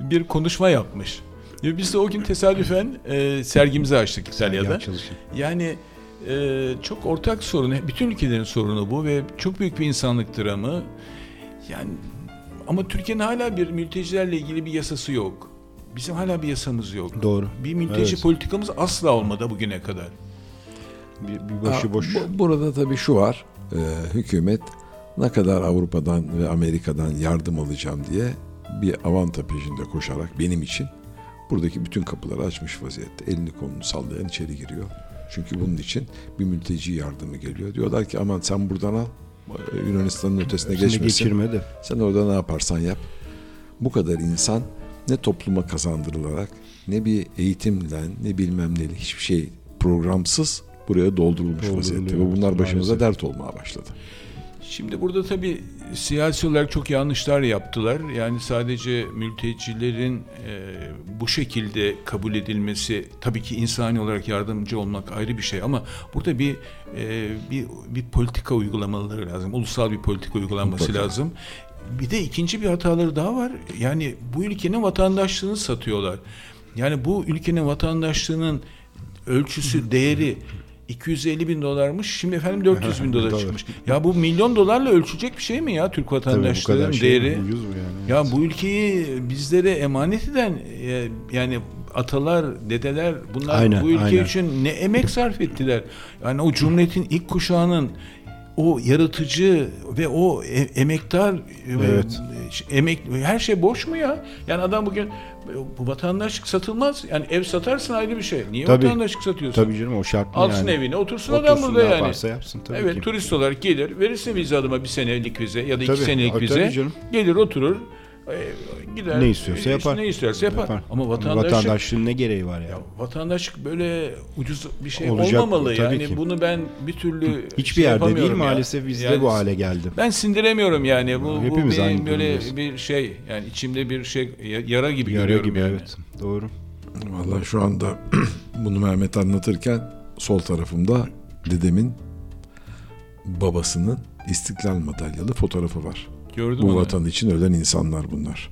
bir konuşma yapmış. Ve biz de o gün tesadüfen e, sergimizi açtık İtalya'da. Yani e, çok ortak sorun, bütün ülkelerin sorunu bu ve çok büyük bir insanlık dramı. Yani ama Türkiye'nin hala bir mültecilerle ilgili bir yasası yok. Bizim hala bir yasamız yok. Doğru. Bir mülteci Evet. politikamız asla olmadı bugüne kadar. Bir, bir başıboş. Ha, bu- burada tabii şu var. e, hükümet ne kadar Avrupa'dan ve Amerika'dan yardım alacağım diye bir avanta peşinde koşarak benim için buradaki bütün kapıları açmış vaziyette. Elini kolunu sallayan içeri giriyor. Çünkü bunun için bir mülteci yardımı geliyor. Diyorlar ki aman sen buradan al. Yunanistan'ın ötesine geçmesin. de. Sen orada ne yaparsan yap. Bu kadar insan ne topluma kazandırılarak ne bir eğitimle ne bilmem neyle hiçbir şey programsız buraya doldurulmuş vaziyette. Ve bunlar başımıza maalesef. dert olmaya başladı. Şimdi burada tabii siyasi olarak çok yanlışlar yaptılar. Yani sadece mültecilerin e, bu şekilde kabul edilmesi tabii ki insani olarak yardımcı olmak ayrı bir şey ama burada bir e, bir bir politika uygulamaları lazım. Ulusal bir politika uygulanması Mutlaka. lazım. Bir de ikinci bir hataları daha var. Yani bu ülkenin vatandaşlığını satıyorlar. Yani bu ülkenin vatandaşlığının ölçüsü, değeri 250 bin dolarmış. Şimdi efendim 400 bin dolar çıkmış. Ya bu milyon dolarla ölçecek bir şey mi ya Türk kadar şey değeri? ucuz mu yani? Ya bu ülkeyi bizlere emanet eden e, yani atalar, dedeler bunlar Aynen, bu ülke aynen. için ne emek sarf ettiler. Yani o cumhuriyetin ilk kuşağının o yaratıcı ve o e- emektar e, Evet. emek her şey boş mu ya? Yani adam bugün bu vatandaşlık satılmaz. Yani ev satarsın ayrı bir şey. Niye Tabii. vatandaşlık satıyorsun? Tabii canım o şart mı Alsın yani? evine otursun, adam Otursun, burada ne yani. yaparsa yapsın tabii evet ki. turist olarak gelir verirse vize adıma bir senelik vize ya da iki Tabii, senelik tabii vize gelir oturur gider Ne istiyorsa işte yapar. ne isterse yapar, ama Ama vatandaşlık vatandaşlığın ne gereği var ya? ya vatandaşlık böyle ucuz bir şey Olacak, olmamalı yani ki. bunu ben bir türlü Hiçbir şey yerde değil yapamıyorum ya. maalesef bizde Yani bu hale geldi. ben sindiremiyorum yani bu, bu benim böyle durumdayız. bir şey yani içimde bir şey ya- yara gibi Yara görüyorum gibi yani. evet. Doğru. Vallahi şu anda bunu Mehmet anlatırken sol tarafımda dedemin babasının İstiklal madalyalı fotoğrafı var. Gördüm Bu onu. vatan için ölen insanlar bunlar.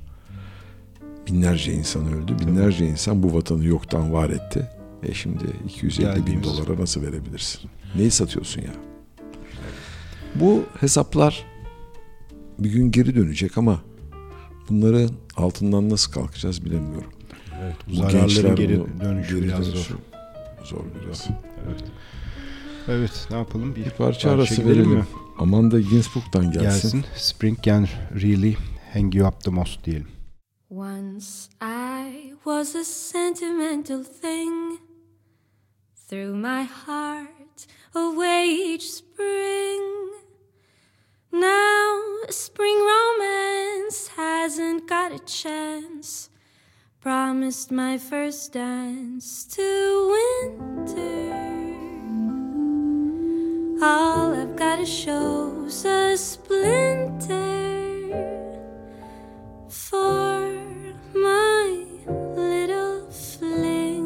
Binlerce insan öldü. Binlerce insan bu vatanı yoktan var etti. E şimdi 250 bin Geldiğimiz- dolara nasıl verebilirsin? Neyi satıyorsun ya? Bu hesaplar bir gün geri dönecek ama bunların altından nasıl kalkacağız bilemiyorum. Evet, Bu zararların gençler geri dönüşü geri biraz dönüşü zor. Zor biraz. Evet. Evet, ne yapalım? Bir parça arası gidelim verelim. mi? Amanda Ginsburg'dan gelsin. Gelsin. Spring can really hang you up the most diyelim. Once I was a sentimental thing. Through my heart, away each spring. Now, spring romance hasn't got a chance. Promised my first dance to winter. All I've got to show's a splinter for my little fling.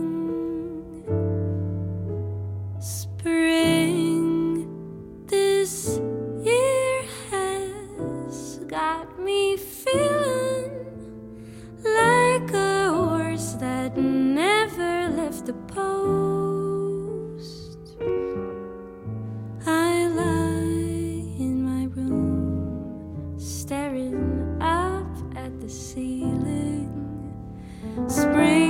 Spring this year has got me feeling like a horse that never left the post. Spring.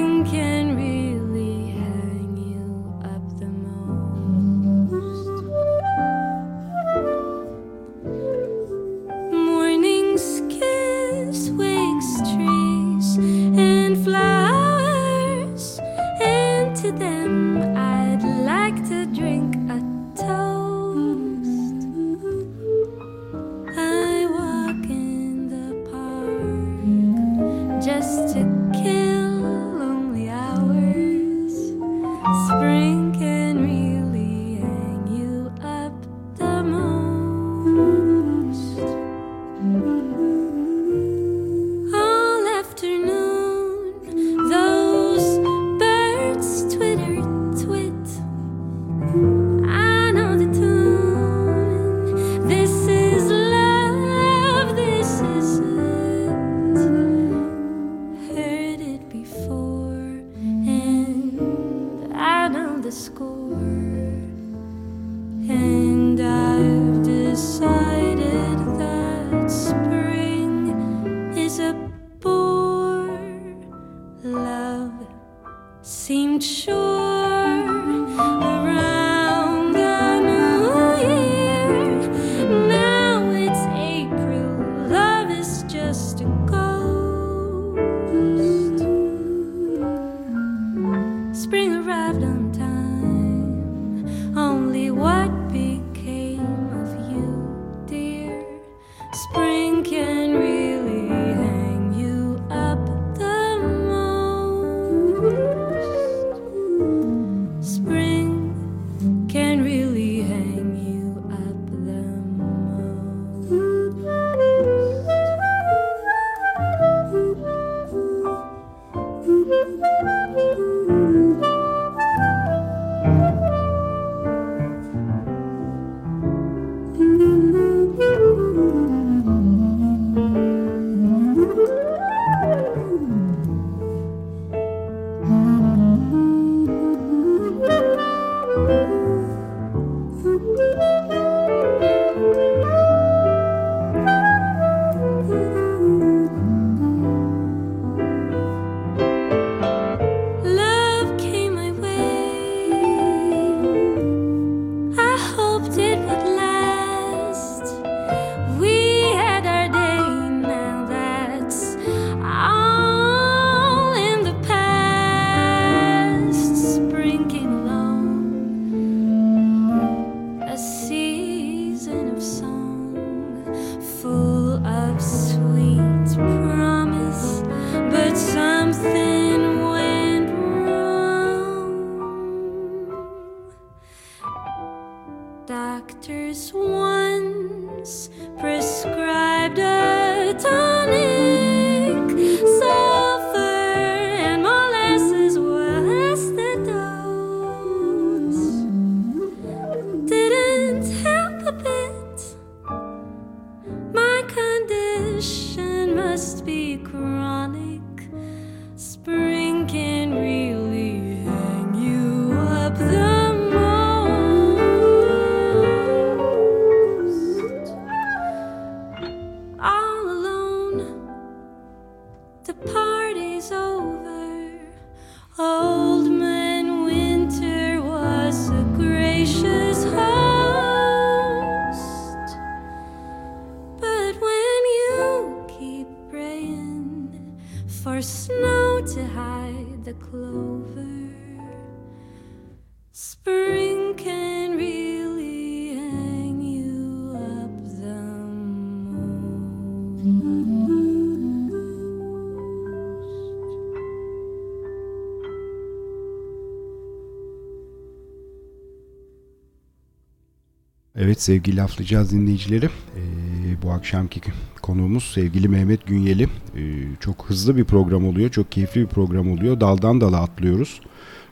Evet sevgili laflayacağız dinleyicileri. Ee, bu akşamki konuğumuz sevgili Mehmet Günyeli. Ee, çok hızlı bir program oluyor. Çok keyifli bir program oluyor. Daldan dala atlıyoruz.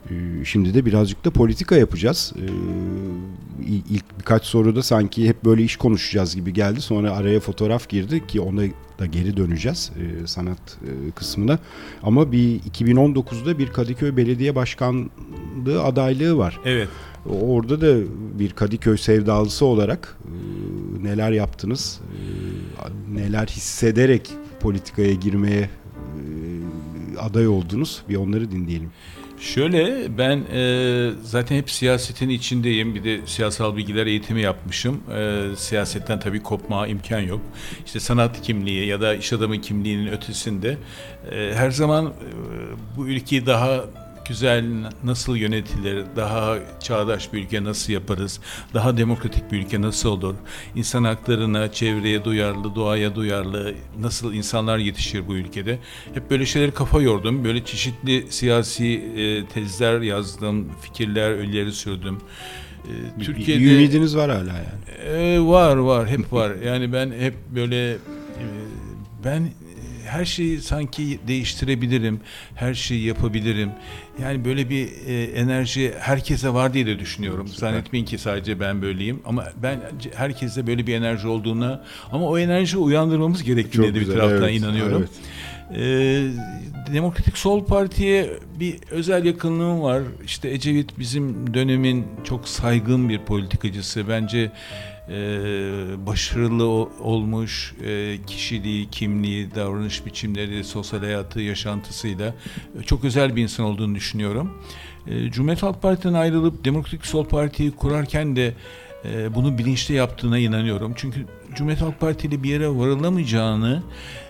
Ee, şimdi de birazcık da politika yapacağız. Ee, il- ilk birkaç soruda sanki hep böyle iş konuşacağız gibi geldi. Sonra araya fotoğraf girdi ki ona da geri döneceğiz e, sanat e, kısmına. Ama bir 2019'da bir Kadıköy Belediye Başkanlığı adaylığı var. Evet. Orada da bir Kadıköy sevdalısı olarak e, neler yaptınız, e, neler hissederek politikaya girmeye e, aday oldunuz bir onları dinleyelim. Şöyle ben e, zaten hep siyasetin içindeyim. Bir de siyasal bilgiler eğitimi yapmışım. E, siyasetten tabii kopma imkan yok. İşte sanat kimliği ya da iş adamı kimliğinin ötesinde e, her zaman e, bu ülkeyi daha güzel nasıl yönetilir, daha çağdaş bir ülke nasıl yaparız, daha demokratik bir ülke nasıl olur, insan haklarına, çevreye duyarlı, doğaya duyarlı, nasıl insanlar yetişir bu ülkede. Hep böyle şeyleri kafa yordum. Böyle çeşitli siyasi e, tezler yazdım, fikirler, öğeleri sürdüm. E, Türkiye'de Bir ümidiniz var hala yani. e, var var hep var. Yani ben hep böyle e, ben her şeyi sanki değiştirebilirim. Her şeyi yapabilirim. Yani böyle bir e, enerji herkese var diye de düşünüyorum. Zannetmeyin ki sadece ben böyleyim ama ben herkeste böyle bir enerji olduğuna ama o enerjiyi uyandırmamız gerektiğine de bir taraftan evet, inanıyorum. evet. Ee, Demokratik Sol Parti'ye bir özel yakınlığım var. İşte Ecevit bizim dönemin çok saygın bir politikacısı. Bence e, başarılı olmuş e, kişiliği, kimliği, davranış biçimleri, sosyal hayatı, yaşantısıyla e, çok özel bir insan olduğunu düşünüyorum. E, Cumhuriyet Halk Parti'den ayrılıp Demokratik Sol Parti'yi kurarken de e, bunu bilinçli yaptığına inanıyorum. Çünkü Cumhuriyet Halk Parti ile bir yere varılamayacağını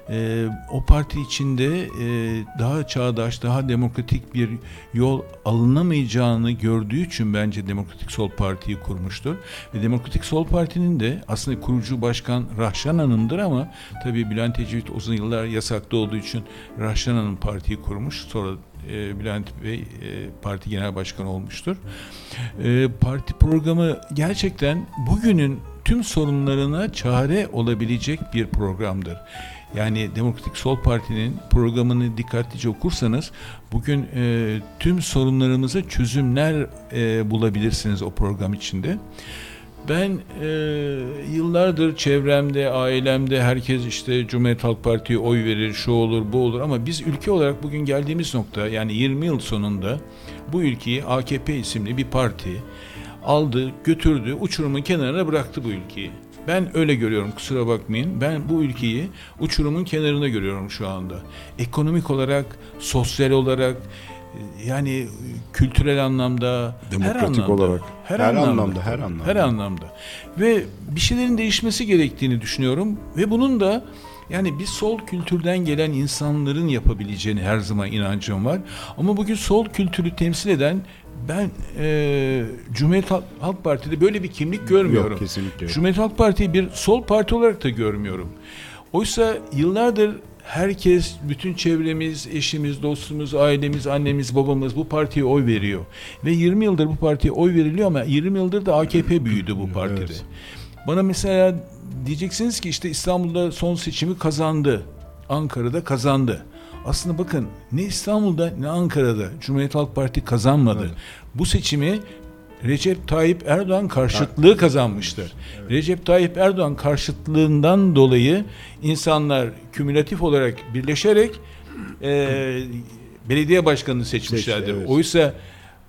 e, o parti içinde e, daha çağdaş, daha demokratik bir yol alınamayacağını gördüğü için bence Demokratik Sol Parti'yi kurmuştur. Ve Demokratik Sol Parti'nin de aslında kurucu başkan Rahşan Hanım'dır ama tabii Bülent Ecevit uzun yıllar yasakta olduğu için Rahşan Hanım partiyi kurmuş. Sonra e, Bülent Bey e, parti genel başkanı olmuştur. E, parti programı gerçekten bugünün tüm sorunlarına çare olabilecek bir programdır. Yani Demokratik Sol Parti'nin programını dikkatlice okursanız bugün e, tüm sorunlarımıza çözümler e, bulabilirsiniz o program içinde. Ben e, yıllardır çevremde, ailemde herkes işte Cumhuriyet Halk Parti'ye oy verir, şu olur, bu olur ama biz ülke olarak bugün geldiğimiz nokta yani 20 yıl sonunda bu ülkeyi AKP isimli bir parti aldı, götürdü, uçurumun kenarına bıraktı bu ülkeyi. Ben öyle görüyorum kusura bakmayın. Ben bu ülkeyi uçurumun kenarında görüyorum şu anda. Ekonomik olarak, sosyal olarak yani kültürel anlamda, her Demokratik anlamda, olarak. her, Her anlamda, anlamda, her anlamda. her anlamda. Ve bir şeylerin değişmesi gerektiğini düşünüyorum ve bunun da yani bir sol kültürden gelen insanların yapabileceğini her zaman inancım var. Ama bugün sol kültürü temsil eden ben e, Cumhuriyet Halk, Parti'de böyle bir kimlik görmüyorum. Yok kesinlikle yok. Cumhuriyet Halk Parti'yi bir sol parti olarak da görmüyorum. Oysa yıllardır herkes, bütün çevremiz, eşimiz, dostumuz, ailemiz, annemiz, babamız bu partiye oy veriyor. Ve 20 yıldır bu partiye oy veriliyor ama 20 yıldır da AKP büyüdü bu partide. Evet. Bana mesela diyeceksiniz ki işte İstanbul'da son seçimi kazandı. Ankara'da kazandı. Aslında bakın ne İstanbul'da ne Ankara'da Cumhuriyet Halk Parti kazanmadı. Bu seçimi Recep Tayyip Erdoğan karşıtlığı kazanmıştır. Recep Tayyip Erdoğan karşıtlığından dolayı insanlar kümülatif olarak birleşerek e, belediye başkanını seçmişlerdir. Seçti, evet. Oysa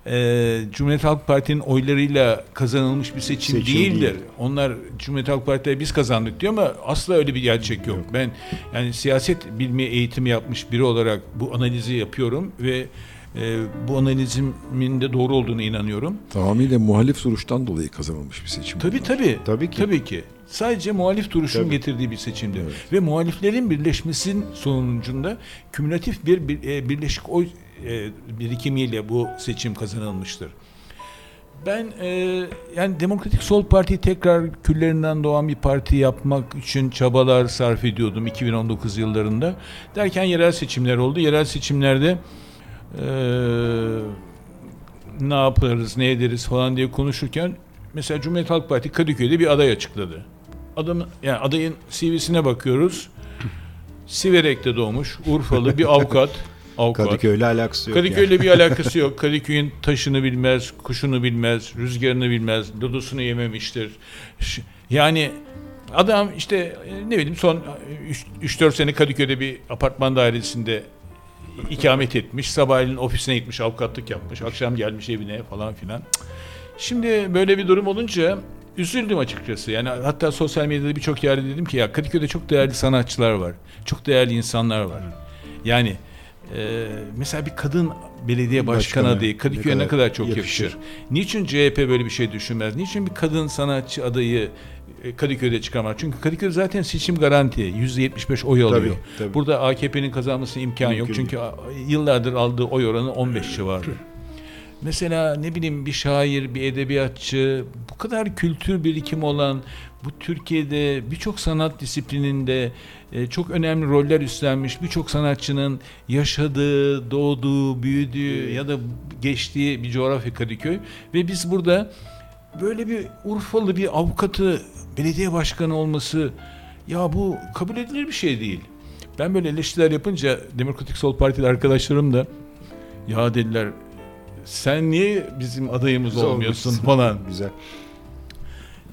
e, Cumhuriyet Halk Parti'nin oylarıyla kazanılmış bir seçim, Seçim değildir. değil. Onlar Cumhuriyet Halk Parti'ye biz kazandık diyor ama asla öyle bir gerçek yok. Ben yani siyaset bilmi eğitimi yapmış biri olarak bu analizi yapıyorum ve e, bu analizimin de doğru olduğunu inanıyorum. Tamamıyla muhalif duruştan dolayı kazanılmış bir seçim. Tabii bunlar. tabii. Tabii ki. Tabii ki. Sadece muhalif duruşun Tabii. getirdiği bir seçimdir. Ve muhaliflerin birleşmesinin sonucunda kümülatif bir, bir e, birleşik oy e, birikimiyle bu seçim kazanılmıştır. Ben e, yani Demokratik Sol Parti tekrar küllerinden doğan bir parti yapmak için çabalar sarf ediyordum 2019 yıllarında. Derken yerel seçimler oldu. Yerel seçimlerde e, ne yaparız, ne ederiz falan diye konuşurken mesela Cumhuriyet Halk Parti Kadıköy'de bir aday açıkladı. Adam yani adayın CV'sine bakıyoruz. Siverek'te doğmuş, Urfalı bir avukat. Avukat. Kadıköy'le alakası yok. yani. Kadıköy'le bir alakası yok. Kadıköy'ün taşını bilmez, kuşunu bilmez, rüzgarını bilmez, dudusunu yememiştir. Yani adam işte e, ne bileyim son 3-4 sene Kadıköy'de bir apartman dairesinde ikamet etmiş. Sabahleyin ofisine gitmiş, avukatlık yapmış. Akşam gelmiş evine falan filan. Şimdi böyle bir durum olunca üzüldüm açıkçası. Yani hatta sosyal medyada birçok yerde dedim ki ya Kadıköy'de çok değerli sanatçılar var. Çok değerli insanlar var. Yani e, mesela bir kadın belediye başkanı Başkanı. adayı Kadıköy'e Ne ne kadar kadar çok yakışır. yakışır. Niçin CHP böyle bir şey düşünmez? Niçin bir kadın sanatçı adayı e, Kadıköy'de çıkarmak. Çünkü Kadıköy zaten seçim garanti. %75 oy alıyor. tabii. Burada AKP'nin kazanması imkan yok. Mümkün Çünkü a- yıllardır aldığı oy oranı 15 civarı. Mesela ne bileyim bir şair, bir edebiyatçı, bu kadar kültür birikimi olan, bu Türkiye'de birçok sanat disiplininde e, çok önemli roller üstlenmiş birçok sanatçının yaşadığı, doğduğu, büyüdüğü ya da geçtiği bir coğrafya Kadıköy. Ve biz burada böyle bir Urfalı bir avukatı belediye başkanı olması ya bu kabul edilir bir şey değil. Ben böyle eleştiriler yapınca Demokratik Sol Partili arkadaşlarım da ya dediler sen niye bizim adayımız olmuyorsun falan. Güzel.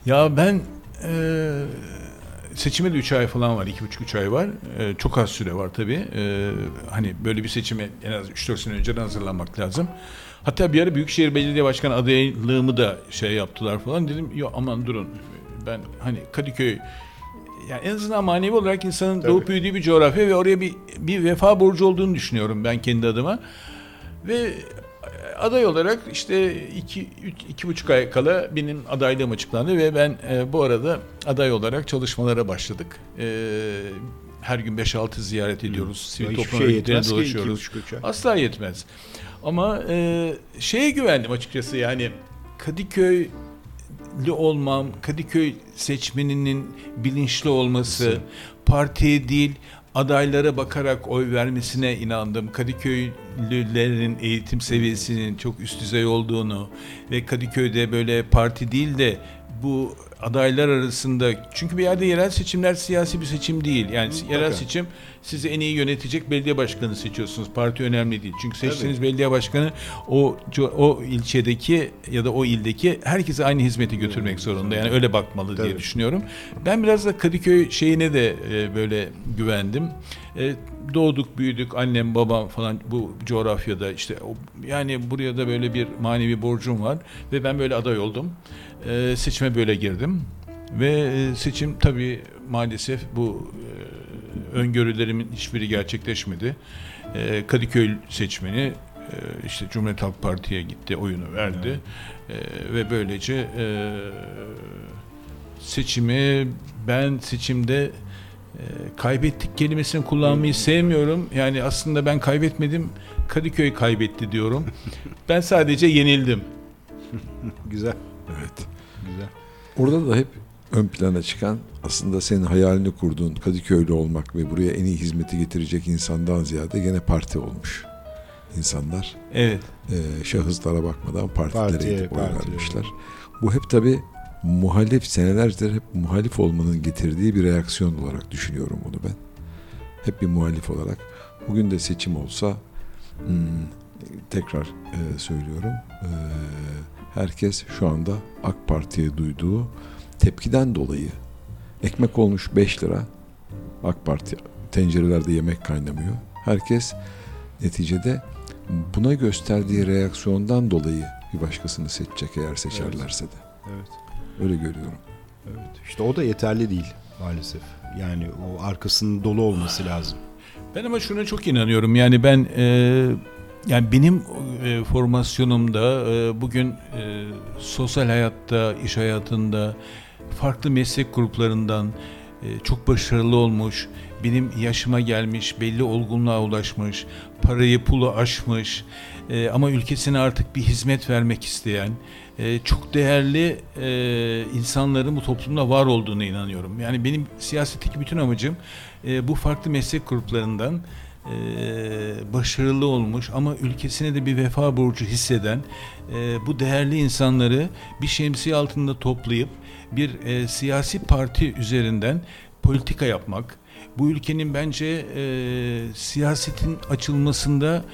Ya ben e, seçime de 3 ay falan var. 2,5-3 ay var. E, çok az süre var tabii. E, hani böyle bir seçime en az 3-4 sene önceden hazırlanmak lazım. Hatta bir ara Büyükşehir Belediye Başkanı adaylığımı da şey yaptılar falan. Dedim yok aman durun. Ben hani Kadıköy yani en azından manevi olarak insanın Tabii. doğup büyüdüğü bir coğrafya ve oraya bir bir vefa borcu olduğunu düşünüyorum ben kendi adıma. Ve aday olarak işte iki, üç, iki buçuk ay kala benim adaylığım açıklandı ve ben e, bu arada aday olarak çalışmalara başladık. E, her gün 5-6 ziyaret ediyoruz. Sivil Hiçbir toplum şey örgütlerine ki dolaşıyoruz. ay. Asla yetmez. Ama e, şeye güvendim açıkçası yani Kadıköy olmam, Kadıköy seçmeninin bilinçli olması, partiye değil adaylara bakarak oy vermesine inandım. Kadıköylülerin eğitim seviyesinin çok üst düzey olduğunu ve Kadıköy'de böyle parti değil de bu adaylar arasında çünkü bir yerde yerel seçimler siyasi bir seçim değil. Yani yerel seçim sizi en iyi yönetecek belediye başkanı seçiyorsunuz. Parti önemli değil. Çünkü seçtiğiniz belediye başkanı o o ilçedeki ya da o ildeki herkese aynı hizmeti götürmek zorunda. Yani öyle bakmalı diye Tabii. düşünüyorum. Ben biraz da Kadıköy şeyine de e, böyle güvendim. E, doğduk, büyüdük, annem, babam falan bu coğrafyada işte yani buraya da böyle bir manevi borcum var ve ben böyle aday oldum. E, seçime böyle girdim. Ve e, seçim tabii maalesef bu öngörülerimin hiçbiri gerçekleşmedi. E, Kadıköy seçmeni e, işte Cumhuriyet Halk Parti'ye gitti, oyunu verdi. E, ve böylece e, seçimi ben seçimde e, kaybettik kelimesini kullanmayı sevmiyorum. Yani aslında ben kaybetmedim, Kadıköy kaybetti diyorum. ben sadece yenildim. Güzel. Evet. Güzel. Orada da hep ön plana çıkan aslında senin hayalini kurduğun Kadıköylü olmak ve buraya en iyi hizmeti getirecek insandan ziyade gene parti olmuş insanlar. Evet. Ee, şahıslara bakmadan partilere Partiye, gidip oy vermişler. Bu hep tabi muhalif senelerdir hep muhalif olmanın getirdiği bir reaksiyon olarak düşünüyorum bunu ben. Hep bir muhalif olarak. Bugün de seçim olsa hmm, tekrar e, söylüyorum. e, herkes şu anda AK Parti'ye duyduğu tepkiden dolayı ekmek olmuş 5 lira AK Parti tencerelerde yemek kaynamıyor. Herkes neticede buna gösterdiği reaksiyondan dolayı bir başkasını seçecek eğer seçerlerse de. Evet. Öyle görüyorum. Evet. İşte o da yeterli değil maalesef. Yani o arkasının dolu olması lazım. Ben ama şuna çok inanıyorum. Yani ben e, yani benim e, formasyonumda e, bugün e, sosyal hayatta, iş hayatında farklı meslek gruplarından e, çok başarılı olmuş, benim yaşıma gelmiş, belli olgunluğa ulaşmış, parayı pulu aşmış e, ama ülkesine artık bir hizmet vermek isteyen e, çok değerli insanların bu toplumda var olduğuna inanıyorum. Yani benim siyasetteki bütün amacım bu farklı meslek gruplarından başarılı olmuş ama ülkesine de bir vefa borcu hisseden bu değerli insanları bir şemsiye altında toplayıp bir e, siyasi parti üzerinden politika yapmak, bu ülkenin bence e, siyasetin açılmasında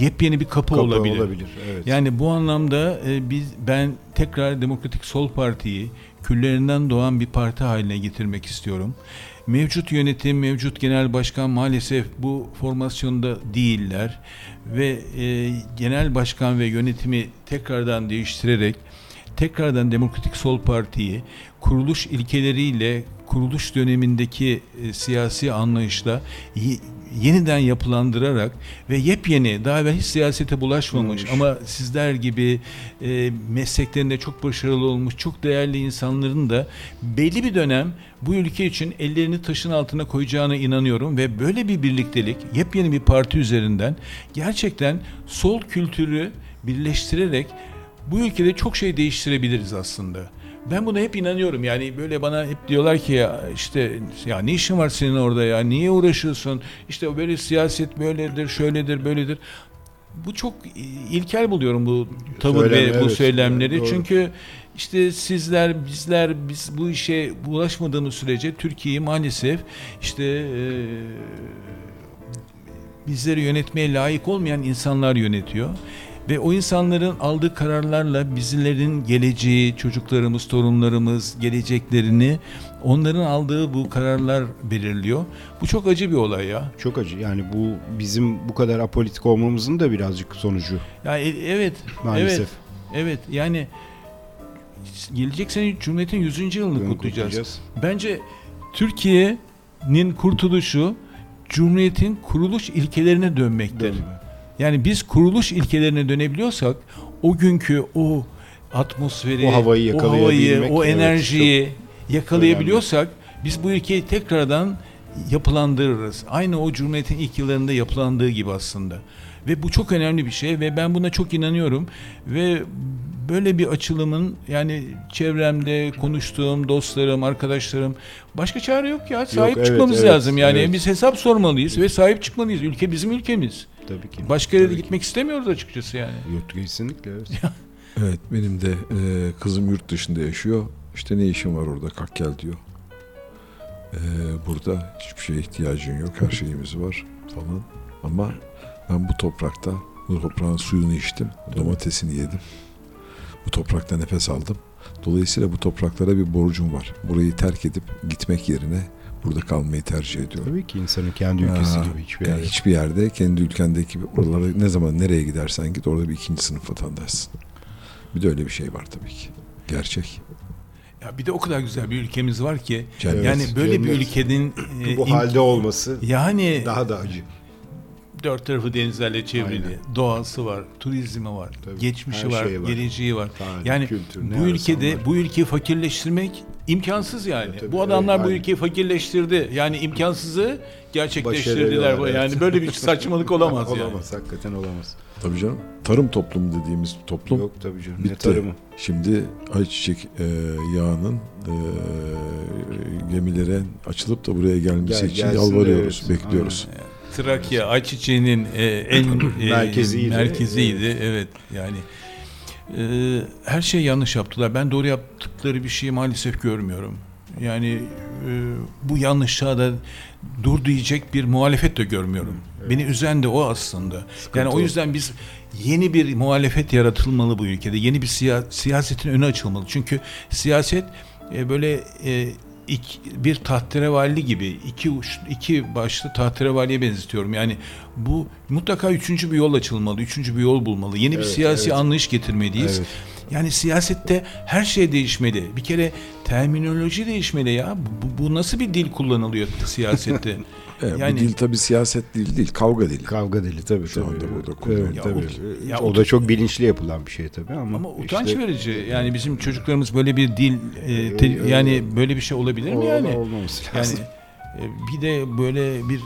yepyeni bir kapı, Kapı olabilir. olabilir. Evet. Yani bu anlamda e, biz ben tekrar Demokratik Sol Parti'yi küllerinden doğan bir parti haline getirmek istiyorum. Mevcut yönetim, mevcut genel başkan maalesef bu formasyonda değiller ve e, genel başkan ve yönetimi tekrardan değiştirerek tekrardan Demokratik Sol Parti'yi kuruluş ilkeleriyle kuruluş dönemindeki e, siyasi anlayışla yeniden yapılandırarak ve yepyeni daha evvel hiç siyasete bulaşmamış Olmuş. ama sizler gibi e, mesleklerinde çok başarılı olmuş çok değerli insanların da belli bir dönem bu ülke için ellerini taşın altına koyacağına inanıyorum ve böyle bir birliktelik yepyeni bir parti üzerinden gerçekten sol kültürü birleştirerek bu ülkede çok şey değiştirebiliriz aslında. Ben buna hep inanıyorum. Yani böyle bana hep diyorlar ki ya işte ya ne işin var senin orada ya? Niye uğraşıyorsun? İşte böyle siyaset böyledir, şöyledir, böyledir. Bu çok ilkel buluyorum bu tavır Söylem, ve bu evet. söylemleri. Doğru. Çünkü işte sizler, bizler biz bu işe bulaşmadığımız sürece Türkiye'yi maalesef işte e, bizleri yönetmeye layık olmayan insanlar yönetiyor. Ve o insanların aldığı kararlarla bizlerin geleceği, çocuklarımız, torunlarımız, geleceklerini onların aldığı bu kararlar belirliyor. Bu çok acı bir olay ya. Çok acı. Yani bu bizim bu kadar apolitik olmamızın da birazcık sonucu Ya e- evet, maalesef. evet, evet. Yani gelecek sene Cumhuriyet'in 100. yılını Bunu kutlayacağız. Bence Türkiye'nin kurtuluşu Cumhuriyet'in kuruluş ilkelerine dönmektir. Dönme. Yani biz kuruluş ilkelerine dönebiliyorsak o günkü o atmosferi, O havayı o, havayı, o evet, enerjiyi yakalayabiliyorsak biz bu ülkeyi tekrardan yapılandırırız. Aynı o Cumhuriyet'in ilk yıllarında yapılandığı gibi aslında. Ve bu çok önemli bir şey ve ben buna çok inanıyorum ve böyle bir açılımın yani çevremde konuştuğum dostlarım, arkadaşlarım başka çare yok ya. Sahip evet, çıkmamız evet, lazım yani. evet. Biz hesap sormalıyız ve sahip çıkmalıyız. Ülke bizim ülkemiz. Tabii ki. Başka yere gitmek istemiyoruz açıkçası yani. Yok, kesinlikle evet. Evet benim de e, kızım yurt dışında yaşıyor. İşte ne işin var orada kalk gel diyor. E, burada hiçbir şeye ihtiyacın yok. Her şeyimiz var falan. Ama ben bu toprakta bu toprağın suyunu içtim. Domatesini yedim. Bu toprakta nefes aldım. Dolayısıyla bu topraklara bir borcum var. Burayı terk edip gitmek yerine burada kalmayı tercih ediyorum. Tabii ki insanın kendi ülkesi Aa, gibi hiçbir yani yerde. hiçbir yerde kendi ülkendeki gibi oralara ne zaman nereye gidersen git orada bir ikinci sınıf vatandaşsın. Bir de öyle bir şey var tabii ki. Gerçek. Ya bir de o kadar güzel bir ülkemiz var ki Cennet. yani böyle bir cennet. ülkenin e, bu im- halde olması yani daha da acı. Dört tarafı denizlerle çevrili, Aynen. doğası var, turizmi var, Tabii, geçmişi her var, şey var. geleceği var. Tarih, Yani kültür, ne bu ülkede var. bu ülkeyi fakirleştirmek imkansız yani. Tabii, bu adamlar evet, bu aynen. ülkeyi fakirleştirdi. Yani imkansızı gerçekleştirdiler. Başarıyorlar, Yani evet. böyle bir saçmalık olamaz yani. Olamaz, hakikaten olamaz. Tabii canım. Tarım toplumu dediğimiz toplum Yok tabii canım. Ne bitti. tarımı. Şimdi ayçiçek e, yağının e, gemilere açılıp da buraya gelmesi Gel- için yalvarıyoruz, evet, bekliyoruz. Trakya ayçiçeğinin e, en e, Merkeziydi. merkeziydi. Evet. yani e, her şey yanlış yaptılar. Ben doğru yaptıkları bir şeyi maalesef görmüyorum. Yani e, bu yanlışa da dur diyecek bir muhalefet de görmüyorum. Beni üzen de o aslında. yani o o. yüzden biz yeni bir muhalefet yaratılmalı bu ülkede. Yeni bir siya- siyasetin önü açılmalı. Çünkü siyaset e, böyle e, ik- bir tahterevalli gibi iki iki başlı tahterevalliye benzetiyorum. Yani bu mutlaka üçüncü bir yol açılmalı, üçüncü bir yol bulmalı. Yeni bir Evet, siyasi evet. anlayış getirmeliyiz. Evet. Yani siyasette her şey değişmeli. Bir kere terminoloji değişmeli ya. Bu, bu nasıl bir dil kullanılıyor siyasette? Evet, Yani- bu dil tabii siyaset dili değil, kavga dili. Kavga deli tabii. Şu tabii. anda burada kullanılıyor. Evet, tabii. o- ya o da çok bilinçli yapılan bir şey tabii ama. Ama utanç işte- verici. Yani bizim çocuklarımız böyle bir dil e, te- yani böyle bir şey olabilir mi yani? Olmaması Yani lazım. e, bir de böyle bir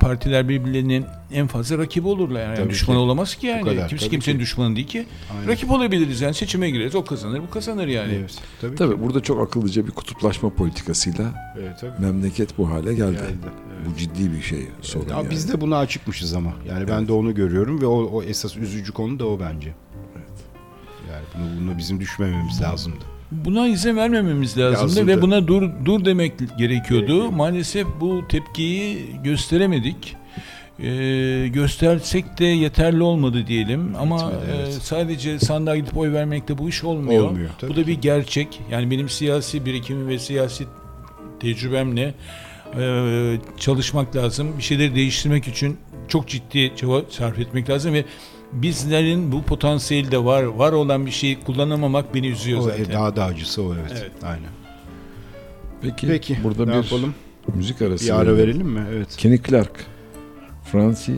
partiler birbirlerinin en fazla rakibi olurlar yani. Tabii düşman ki. olamaz ki yani. kadar, Kimse kimsenin ki. düşmanı değil ki. Aynen. Rakip olabiliriz yani seçime gireriz. O kazanır, bu kazanır yani. Evet, tabii, ki. Tabii burada çok akıllıca bir kutuplaşma politikasıyla Evet, tabii. memleket bu hale geldi. Geldi, evet. Bu ciddi bir şey sorun Ya yani. biz de buna açıkmışız ama. Yani ben de onu görüyorum ve o, o esas üzücü konu da o bence. Yani bunu, buna bizim düşmememiz lazımdı. Buna izin vermememiz lazımdı ve buna dur dur demek gerekiyordu. Maalesef bu tepkiyi gösteremedik. Ee, göstersek de yeterli olmadı diyelim ama Yetmedi, evet. e, sadece sandığa gidip oy vermekle bu iş olmuyor. Olmuyor, tabii bu da bir gerçek. Yani benim siyasi birikimim ve siyasi tecrübemle e, çalışmak lazım. Bir şeyleri değiştirmek için çok ciddi çaba sarf etmek lazım ve bizlerin bu potansiyeli de var. Var olan bir şeyi kullanamamak beni üzüyor O, zaten. e, daha da acısı o evet. Evet. Aynen. Peki, Peki burada ne bir yapalım? müzik arası Bir ara verelim. mi? Evet. Kenny Clark Franci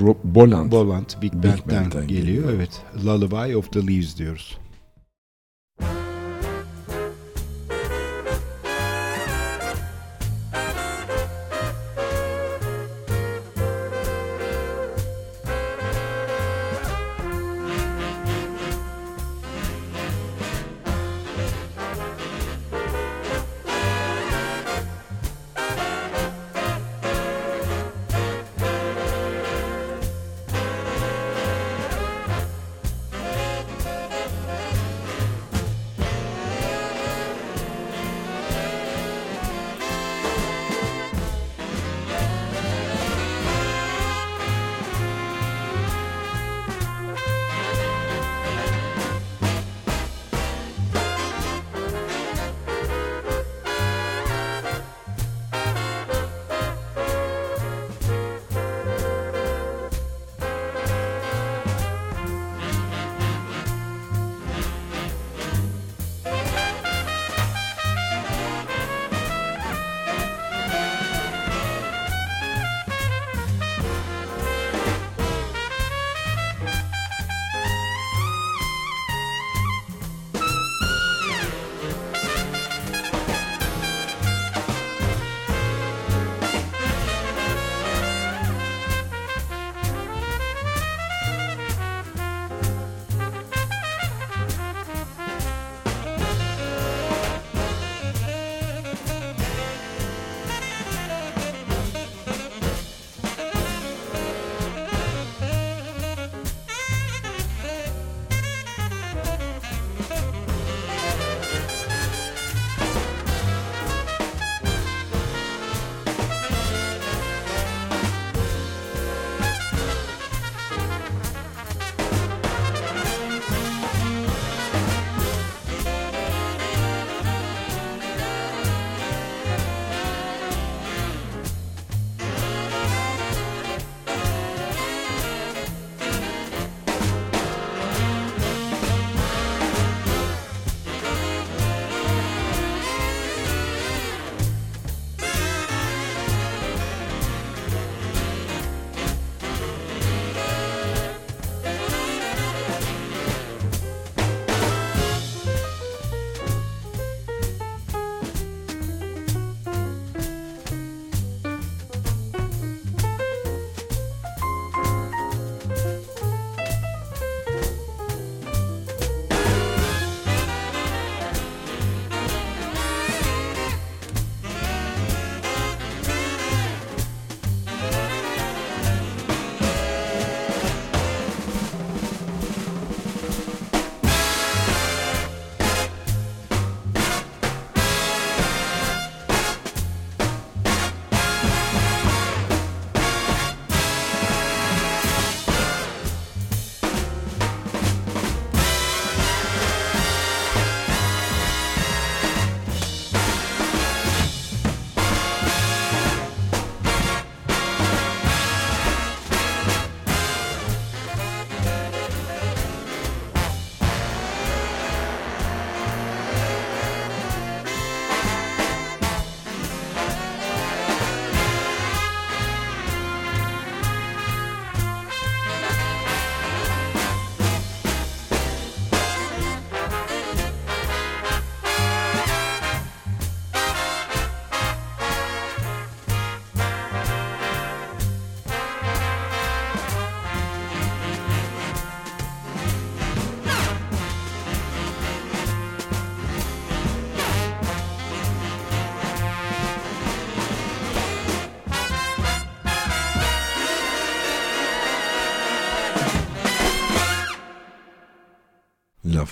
Ro- Boland. Boland Big Big Band'den Band'den geliyor. geliyor. Evet. Lullaby of the Leaves diyoruz.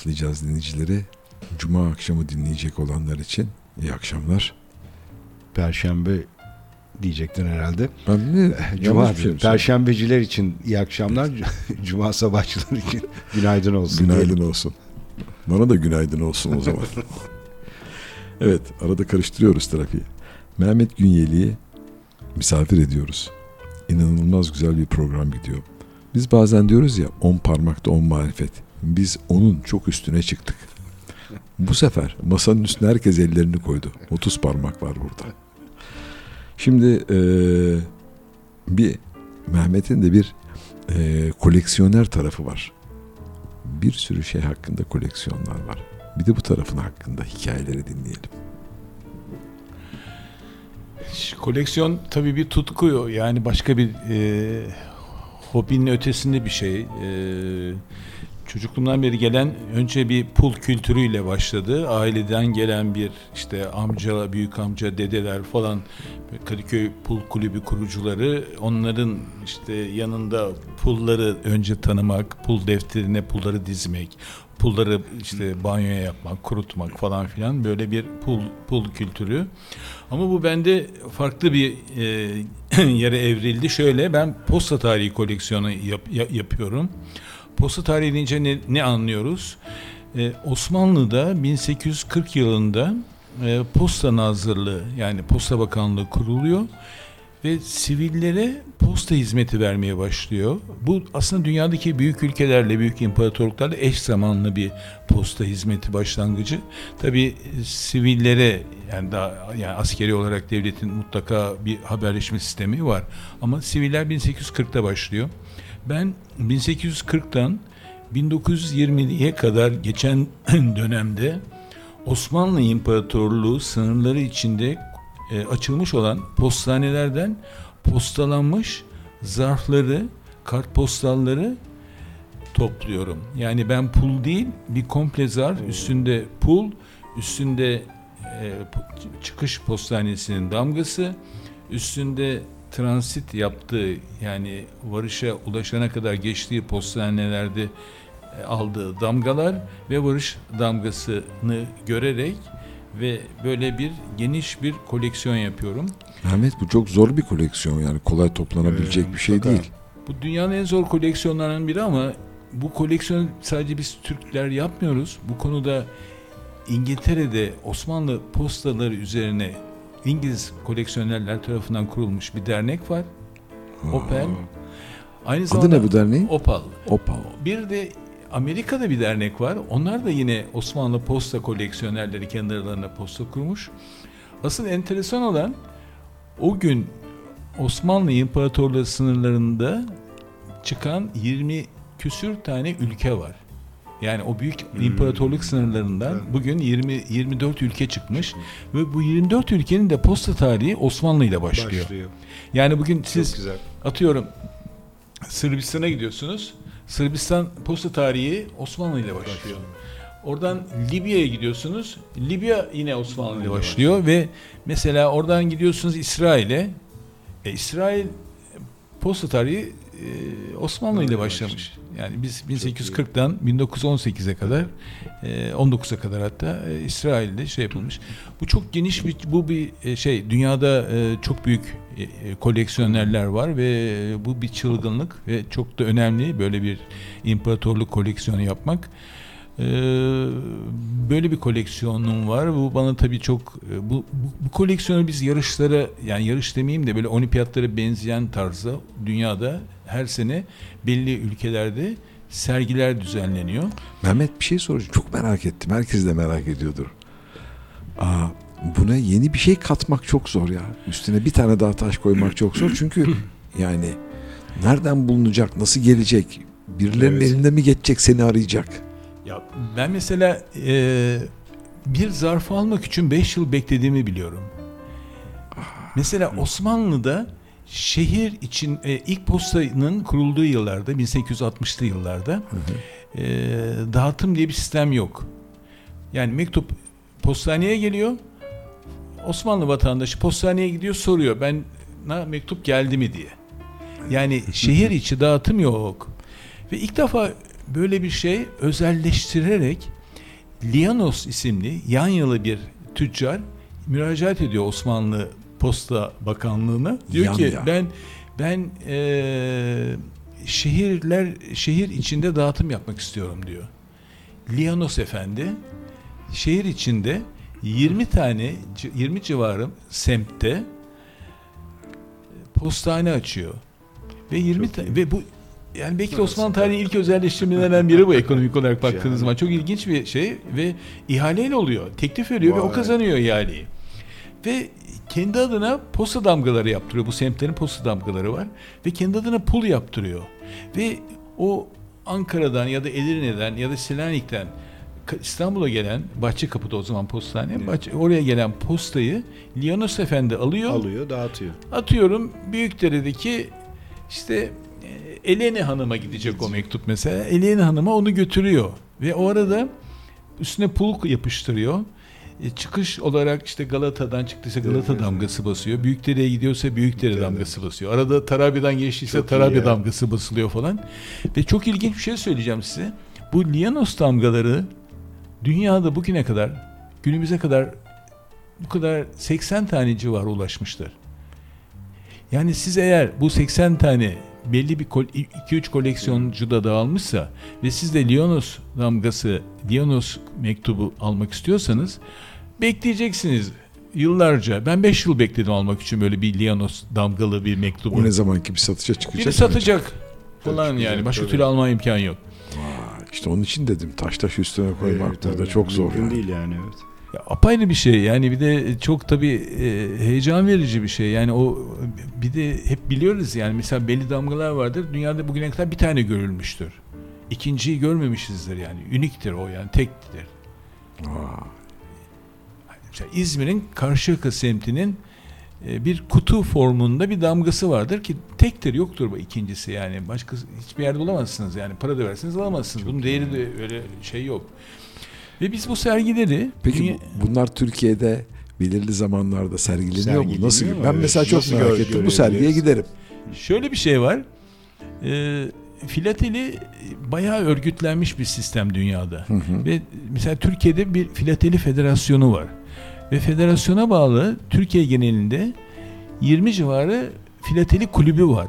Laflayacağız dinleyicileri. Cuma akşamı dinleyecek olanlar için iyi akşamlar. Perşembe diyecektin herhalde. Ben ne? Cuma, yanlış bir şey? Perşembeciler için iyi akşamlar. Cuma sabahçılar için günaydın olsun. Günaydın diyelim. olsun. Bana da günaydın olsun o zaman. evet, arada karıştırıyoruz trafiği. Mehmet Günyeli'yi misafir ediyoruz. İnanılmaz güzel bir program gidiyor. Biz bazen diyoruz ya on parmakta on marifet. Biz onun çok üstüne çıktık. Bu sefer masanın üstüne herkes ellerini koydu. 30 parmak var burada. Şimdi eee, Bir Mehmet'in de bir e, koleksiyoner tarafı var. Bir sürü şey hakkında koleksiyonlar var. Bir de bu tarafın hakkında hikayeleri dinleyelim. Koleksiyon tabii bir tutku yani başka bir e, hobinin ötesinde bir şey. E, çocukluğumdan beri gelen önce bir pul kültürüyle başladı. Aileden gelen bir işte amca, büyük amca, dedeler falan Kadıköy Pul Kulübü kurucuları onların işte yanında pulları önce tanımak, pul defterine pulları dizmek, pulları işte banyoya yapmak, kurutmak falan filan böyle bir pul pul kültürü. Ama bu bende farklı bir e, yere evrildi. Şöyle ben posta tarihi koleksiyonu yap, ya- yapıyorum. Posta tarihi deyince ne, ne anlıyoruz? Ee, Osmanlı'da 1840 yılında e, Posta Nazırlığı yani Posta Bakanlığı kuruluyor ve sivillere posta hizmeti vermeye başlıyor. Bu aslında dünyadaki büyük ülkelerle, büyük imparatorluklarla eş zamanlı bir posta hizmeti başlangıcı. Tabii e, sivillere yani daha yani askeri olarak devletin mutlaka bir haberleşme sistemi var. Ama siviller 1840'ta başlıyor. Ben 1840'tan 1920'ye kadar geçen dönemde Osmanlı İmparatorluğu sınırları içinde e, açılmış olan postanelerden postalanmış zarfları, kartpostalları topluyorum. Yani ben pul değil, bir komple zarf, üstünde pul, üstünde e, çıkış postanesinin damgası, üstünde transit yaptığı yani varışa ulaşana kadar geçtiği postanelerde e, aldığı damgalar ve varış damgasını görerek ve böyle bir geniş bir koleksiyon yapıyorum. Mehmet bu çok zor bir koleksiyon yani kolay toplanabilecek Ee, bir şey değil. Bu dünyanın en zor koleksiyonlarından biri ama bu koleksiyon sadece biz Türkler yapmıyoruz. Bu konuda İngiltere'de Osmanlı postaları üzerine İngiliz koleksiyonerler tarafından kurulmuş bir dernek var. Opel. Aynı Adı zamanda ne bu derneğin? Opal. Opal. Bir de Amerika'da bir dernek var. Onlar da yine Osmanlı posta koleksiyonerleri kendi aralarında posta kurmuş. Asıl enteresan olan o gün Osmanlı İmparatorluğu sınırlarında çıkan 20 küsür tane ülke var. Yani o büyük imparatorluk sınırlarından Evet. bugün 20 24 ülke çıkmış ve bu 24 ülkenin de posta tarihi Osmanlı ile başlıyor. Başlıyor. Yani bugün Çok siz güzel. atıyorum Sırbistan'a gidiyorsunuz. Sırbistan posta tarihi Osmanlı ile başlıyor. Oradan Libya'ya gidiyorsunuz. Libya yine Osmanlı ile başlıyor ve mesela oradan gidiyorsunuz İsrail'e. E, İsrail posta tarihi e, Osmanlı ile başlamış. Yani biz 1840'dan 1918'e kadar e, 19'a kadar hatta e, İsrail'de şey yapılmış. Bu çok geniş bir bu bir e, şey dünyada e, çok büyük e, e, koleksiyonerler var ve e, bu bir çılgınlık ve çok da önemli böyle bir imparatorluk koleksiyonu yapmak. Böyle bir koleksiyonum var. Bu bana tabii çok e, bu, bu, bu koleksiyonu biz yarışlara yani yarış demeyeyim de böyle olimpiyatlara benzeyen tarzda dünyada her sene belli ülkelerde sergiler düzenleniyor. Mehmet bir şey soracağım. Çok merak ettim. Herkes de merak ediyordur. Aa, buna yeni bir şey katmak çok zor ya. Üstüne bir tane daha taş koymak çok zor. Çünkü yani nereden bulunacak, nasıl gelecek? Birilerinin Evet. elinde mi geçecek, seni arayacak? Ya ben mesela e, bir zarf almak için 5 yıl beklediğimi biliyorum. Mesela Osmanlı'da şehir için e, ilk postanın kurulduğu yıllarda 1860'lı yıllarda e, dağıtım diye bir sistem yok. Yani mektup postaneye geliyor. Osmanlı vatandaşı postaneye gidiyor soruyor ben na mektup geldi mi diye. Yani şehir içi dağıtım yok. Ve ilk defa böyle bir şey özelleştirerek Lianos isimli yan yalı bir tüccar müracaat ediyor Osmanlı Posta Bakanlığı'na. Diyor Yan ki ya. ben ben eee, şehirler şehir içinde dağıtım yapmak istiyorum diyor. Lianos Efendi şehir içinde 20 tane 20 civarı semtte postane açıyor. Ve 20 ta- ve bu yani belki de Osmanlı tarihinin ilk özelleştirmelerinden biri bu ekonomik olarak baktığınız Yani. zaman. Çok ilginç bir şey ve ihaleyle oluyor. Teklif veriyor ve o Vay. kazanıyor ihaleyi. Ve kendi adına posta damgaları yaptırıyor. Bu semtlerin posta damgaları var. Ve kendi adına pul yaptırıyor. Ve o Ankara'dan ya da Edirne'den ya da Selanik'ten İstanbul'a gelen Bahçekapı'da o zaman postane. Bahçe, oraya gelen postayı Lianos Efendi alıyor. Alıyor, dağıtıyor. Atıyorum Büyükdere'deki işte e, Eleni Hanım'a gidecek o mektup mesela. Eleni Hanım'a onu götürüyor. Ve o arada üstüne pul yapıştırıyor. E, çıkış olarak işte Galata'dan çıktıysa Galata damgası basıyor. Büyükdere'ye gidiyorsa Büyükdere damgası basıyor. Arada Tarabya'dan geçtiyse Çok Tarabya ya. damgası basılıyor falan. Ve çok ilginç bir şey söyleyeceğim size. Bu Lianos damgaları dünyada bugüne kadar günümüze kadar bu kadar 80 tane civarı ulaşmışlar. Yani siz eğer bu 80 tane belli bir 2-3 koleksiyoncuda dağılmışsa ve siz de Lionos damgası, Lionos mektubu almak istiyorsanız bekleyeceksiniz yıllarca. Ben 5 yıl bekledim almak için böyle bir Lionos damgalı bir mektubu. O ne zamanki bir satışa çıkacak. Biri satacak falan Tabii, yani. Başka tabii. türlü alma imkanı yok. Vay, İşte onun için dedim taş taş üstüne koymak Evet, burada tabii. çok zor. Mümkün yani. değil yani evet. Ya, apayrı bir şey. Yani bir de çok tabii e, heyecan verici bir şey. Yani o bir de hep biliyoruz yani mesela belli damgalar vardır. Dünyada bugüne kadar bir tane görülmüştür. İkinciyi görmemişizdir yani. Uniktir o yani tektir. Mesela İzmir'in Karşıyaka semtinin e, bir kutu formunda bir damgası vardır ki tektir yoktur bu ikincisi yani. Başka hiçbir yerde bulamazsınız yani. Para da verseniz alamazsınız. Bunun değeri de öyle şey yok. Ve biz bu sergileri Peki dünya- bu- bunlar Türkiye'de belirli zamanlarda sergileniyor, Sergileniyor mu? Nasıl? mu? Ben Evet. mesela çok Nasıl merak ettim. Bu sergiye giderim. Şöyle bir şey var. Ee, filateli bayağı örgütlenmiş bir sistem dünyada. Ve mesela Türkiye'de bir filateli federasyonu var. Ve federasyona bağlı Türkiye genelinde 20 civarı filateli kulübü var.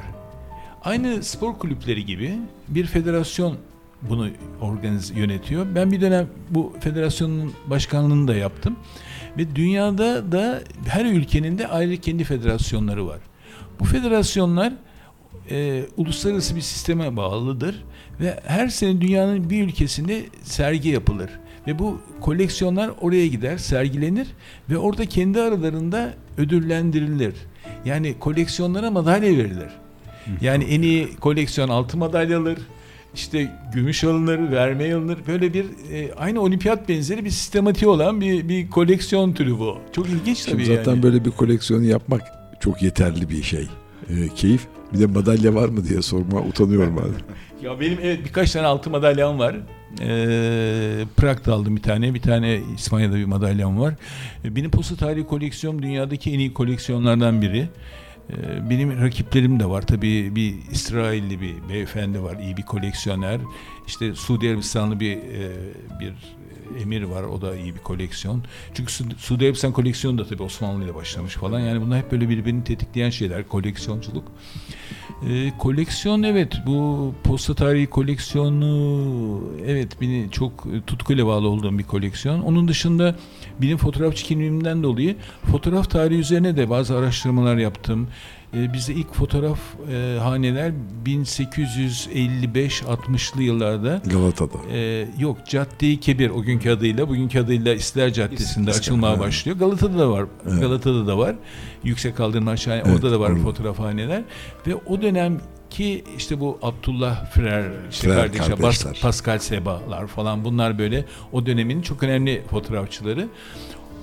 Aynı spor kulüpleri gibi bir federasyon bunu organize yönetiyor. Ben bir dönem bu federasyonun başkanlığını da yaptım. Ve dünyada da her ülkenin de ayrı kendi federasyonları var. Bu federasyonlar e, uluslararası bir sisteme bağlıdır ve her sene dünyanın bir ülkesinde sergi yapılır ve bu koleksiyonlar oraya gider, sergilenir ve orada kendi aralarında ödüllendirilir. Yani koleksiyonlara madalya verilir. Yani en iyi koleksiyon altı madalya alır. İşte gümüş alınır, verme alınır. Böyle bir e, aynı olimpiyat benzeri bir sistematiği olan bir bir koleksiyon türü bu. Çok ilginç Şimdi tabii zaten yani. böyle bir koleksiyonu yapmak çok yeterli bir şey. Ee, keyif. Bir de madalya var mı diye sorma utanıyorum bazen. Ya benim evet birkaç tane altın madalyam var. Ee, Prag'da aldım bir tane. Bir tane İspanya'da bir madalyam var. Ee, Benim posta tarihi koleksiyonum dünyadaki en iyi koleksiyonlardan biri. Ee, Benim rakiplerim de var. Tabii bir İsrailli bir beyefendi var. iyi bir koleksiyoner. İşte Suudi Arabistanlı bir e, bir emir var. O da iyi bir koleksiyon. Çünkü Su- Suudi Arabistan koleksiyonu da tabii Osmanlı ile başlamış falan. Yani bunlar hep böyle birbirini tetikleyen şeyler. Koleksiyonculuk. Ee, koleksiyon evet bu posta tarihi koleksiyonu evet beni çok e, tutkuyla bağlı olduğum bir koleksiyon. Onun dışında benim fotoğrafçı kimliğimden dolayı fotoğraf tarihi üzerine de bazı araştırmalar yaptım. Ee, bizde ilk fotoğraf e, haneler 1855-60'lı yıllarda Galata'da. ee, yok Cadde-i Kebir o günkü adıyla bugünkü adıyla İstiklal Caddesi'nde İstiklal, açılmaya evet. başlıyor. Galata'da da var. Evet. Galata'da da var. Yüksek kaldırım aşağı Evet, orada da var orada. fotoğrafhaneler ve o dönemki işte bu Abdullah Frer işte Frer kardeşler, Bas- kardeşler. Pascal Seba'lar falan bunlar böyle o dönemin çok önemli fotoğrafçıları.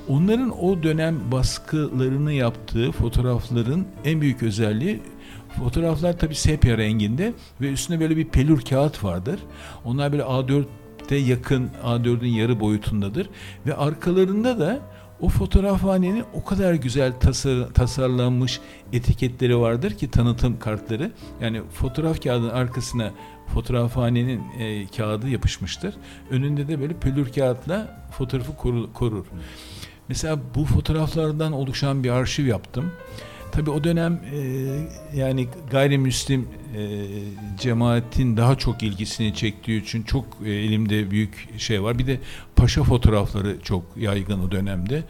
Onların o dönem baskılarını yaptığı fotoğrafların en büyük özelliği fotoğraflar tabii sepya renginde ve üstünde böyle bir pelür kağıt vardır. Onlar böyle A4'te yakın A4'ün yarı boyutundadır ve arkalarında da o fotoğrafhanenin o kadar güzel tasar, tasarlanmış etiketleri vardır ki tanıtım kartları. Yani fotoğraf kağıdının arkasına fotoğrafhanenin e, kağıdı yapışmıştır. Önünde de böyle pelür kağıtla fotoğrafı koru- korur. Mesela bu fotoğraflardan oluşan bir arşiv yaptım. Tabii o dönem e, yani gayrimüslim e, cemaatin daha çok ilgisini çektiği için çok e, elimde büyük şey var. Bir de paşa fotoğrafları çok yaygın o dönemde.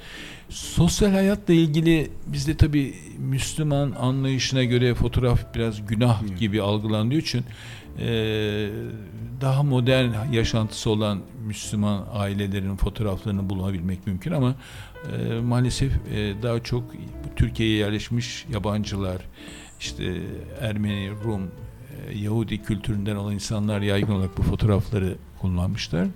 Sosyal hayatla ilgili bizde tabii Müslüman anlayışına göre fotoğraf biraz günah gibi algılandığı için e, daha modern yaşantısı olan Müslüman ailelerin fotoğraflarını bulabilmek mümkün ama e, maalesef e, daha çok Türkiye'ye yerleşmiş yabancılar, işte Ermeni, Rum, e, Yahudi kültüründen olan insanlar yaygın olarak bu fotoğrafları kullanmışlar.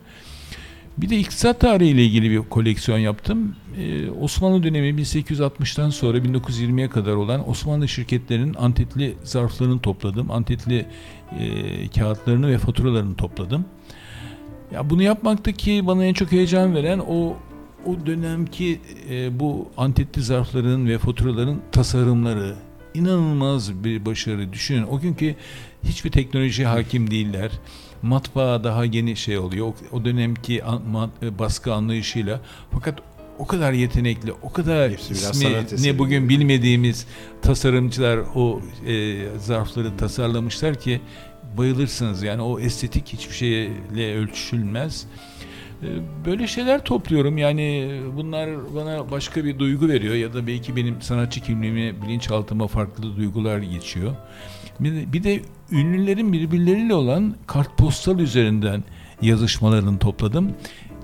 Bir de iktisat tarihiyle ilgili bir koleksiyon yaptım. Ee, Osmanlı dönemi 1860'tan sonra 1920'ye kadar olan Osmanlı şirketlerinin antetli zarflarını topladım. Antetli e, kağıtlarını ve faturalarını topladım. Ya bunu yapmaktaki bana en çok heyecan veren o o dönemki e, bu antetli zarfların ve faturaların tasarımları inanılmaz bir başarı. Düşünün o günkü hiçbir teknolojiye hakim değiller matbaa daha yeni şey oluyor. O, dönemki e, baskı anlayışıyla fakat o kadar yetenekli, o kadar Hepsi ismi ne bugün gibi. bilmediğimiz tasarımcılar o e, zarfları tasarlamışlar ki bayılırsınız. Yani o estetik hiçbir şeyle ölçülmez. E, Böyle şeyler topluyorum yani bunlar bana başka bir duygu veriyor ya da belki benim sanatçı kimliğime bilinçaltıma farklı duygular geçiyor. Bir de, bir de ünlülerin birbirleriyle olan kartpostal üzerinden yazışmalarını topladım.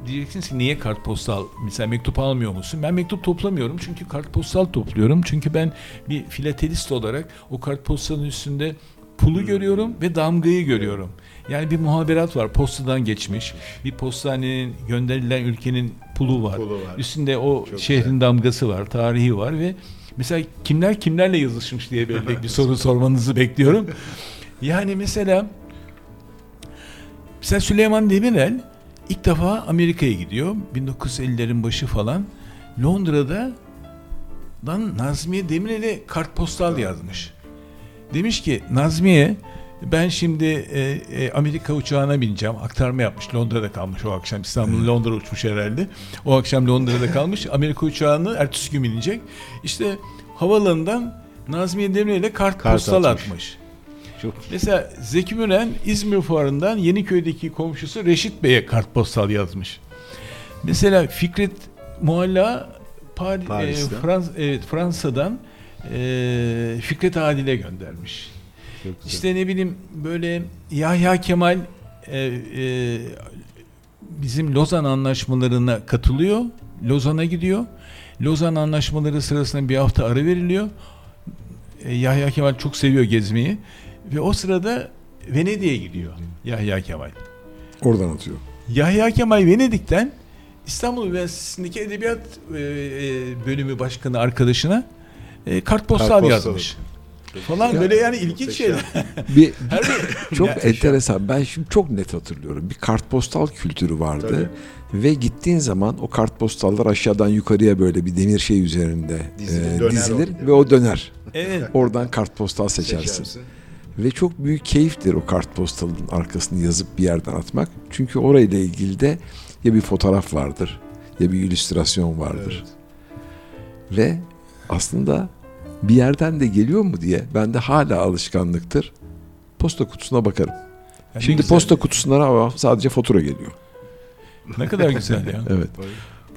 Diyeceksiniz ki niye kartpostal? Mesela mektup almıyor musun? Ben mektup toplamıyorum çünkü kartpostal topluyorum. Çünkü ben bir filatelist olarak o kartpostalın üstünde pulu görüyorum ve damgayı görüyorum. Yani bir muhaberat var. Postadan geçmiş. Bir postanenin gönderilen ülkenin pulu var. Pulu var. Üstünde o Çok şehrin güzel. damgası var, tarihi var ve mesela kimler kimlerle yazışmış diye böyle bir soru sormanızı bekliyorum. Yani mesela mesela Süleyman Demirel ilk defa Amerika'ya gidiyor. 1950'lerin başı falan. Londra'da dan Nazmiye Demirel'e kartpostal yazmış. Demiş ki Nazmiye ben şimdi e, e, Amerika uçağına bineceğim. Aktarma yapmış. Londra'da kalmış o akşam. İstanbul Londra uçmuş herhalde. O akşam Londra'da kalmış. Amerika uçağını ertesi gün binecek. İşte havalanından Nazmiye Demirel'e kart, Kart postal atmış. atmış. Çok Mesela Zeki Müren İzmir Fuarı'ndan Yeniköy'deki komşusu Reşit Bey'e kartpostal yazmış. Mesela Fikret Mualla Par- e, Frans- evet, Fransa'dan e, Fikret Adil'e göndermiş. Çok güzel. İşte ne bileyim böyle Yahya Kemal e, e, bizim Lozan anlaşmalarına katılıyor. Lozan'a gidiyor. Lozan anlaşmaları sırasında bir hafta ara veriliyor. E, Yahya Kemal çok seviyor gezmeyi. Ve o sırada Venedik'e gidiyor Yahya Kemal. Oradan atıyor. Yahya Kemal Venedik'ten İstanbul Üniversitesi'ndeki Edebiyat e, e, Bölümü Başkanı arkadaşına e, kartpostal Kartpostal. yazmış. Falan Ya, böyle yani ilginç şeyler. Bir, Her bir- çok enteresan. Ben şimdi çok net hatırlıyorum. Bir kartpostal kültürü vardı. Ve gittiğin zaman o kartpostallar aşağıdan yukarıya böyle bir demir şey üzerinde Dizilir, e, dizilir o. ve o döner. Evet. Oradan kartpostal seçersin. Seçersin. Ve çok büyük keyiftir o kartpostalın arkasını yazıp bir yerden atmak. Çünkü orayla ilgili de ya bir fotoğraf vardır ya bir illüstrasyon vardır. Evet. Ve aslında bir yerden de geliyor mu diye bende hala alışkanlıktır. Posta kutusuna bakarım. Yani Şimdi güzel. posta kutusuna ama sadece fatura geliyor. Ne kadar güzel ya. Evet.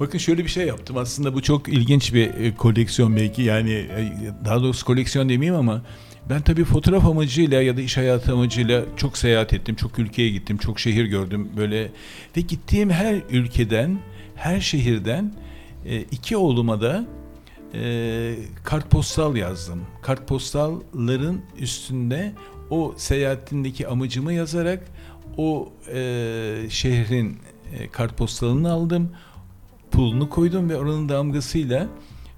Bakın şöyle bir şey yaptım. Aslında bu çok ilginç bir e, koleksiyon belki. Yani e, daha doğrusu koleksiyon demeyeyim ama ben tabii fotoğraf amacıyla ya da iş hayatı amacıyla çok seyahat ettim. Çok ülkeye gittim. Çok şehir gördüm. Böyle ve gittiğim her ülkeden, her şehirden e, iki oğluma da e, kartpostal yazdım. Kartpostalların üstünde o seyahatindeki amacımı yazarak o e, şehrin e, kartpostalını aldım pulunu koydum ve oranın damgasıyla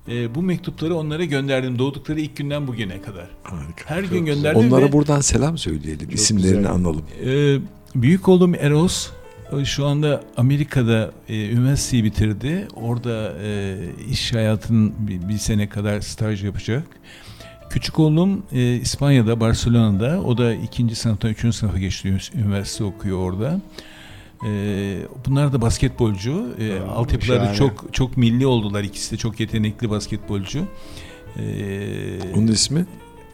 e, bu mektupları onlara gönderdim. Doğdukları ilk günden bugüne kadar. Harika. Her Çok gün gönderdim Onlara ve buradan selam söyleyelim. İsimlerini güzel. analım. e, büyük oğlum Eros şu anda Amerika'da e, üniversiteyi bitirdi. Orada e, iş hayatının bir, bir sene kadar staj yapacak. Küçük oğlum e, İspanya'da, Barcelona'da. O da ikinci sınıftan üçüncü sınıfa geçti. Üniversite okuyor orada. E, bunlar da basketbolcu. E, altyapıları şahane. çok çok milli oldular. İkisi de çok yetenekli basketbolcu. E, Onun ismi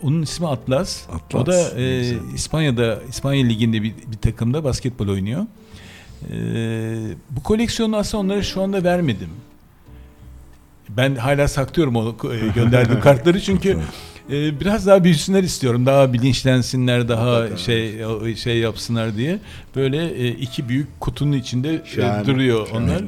onun ismi Atlas. Atlas. O da e. İspanya'da İspanya liginde bir, bir takımda basketbol oynuyor. Ee, bu koleksiyonu aslında onlara şu anda vermedim. Ben hala saklıyorum o e, gönderdiğim kartları çünkü e, biraz daha büyüsünler istiyorum. Daha bilinçlensinler, daha şey şey yapsınlar diye. Böyle e, iki büyük kutunun içinde Şahane, duruyor şahane.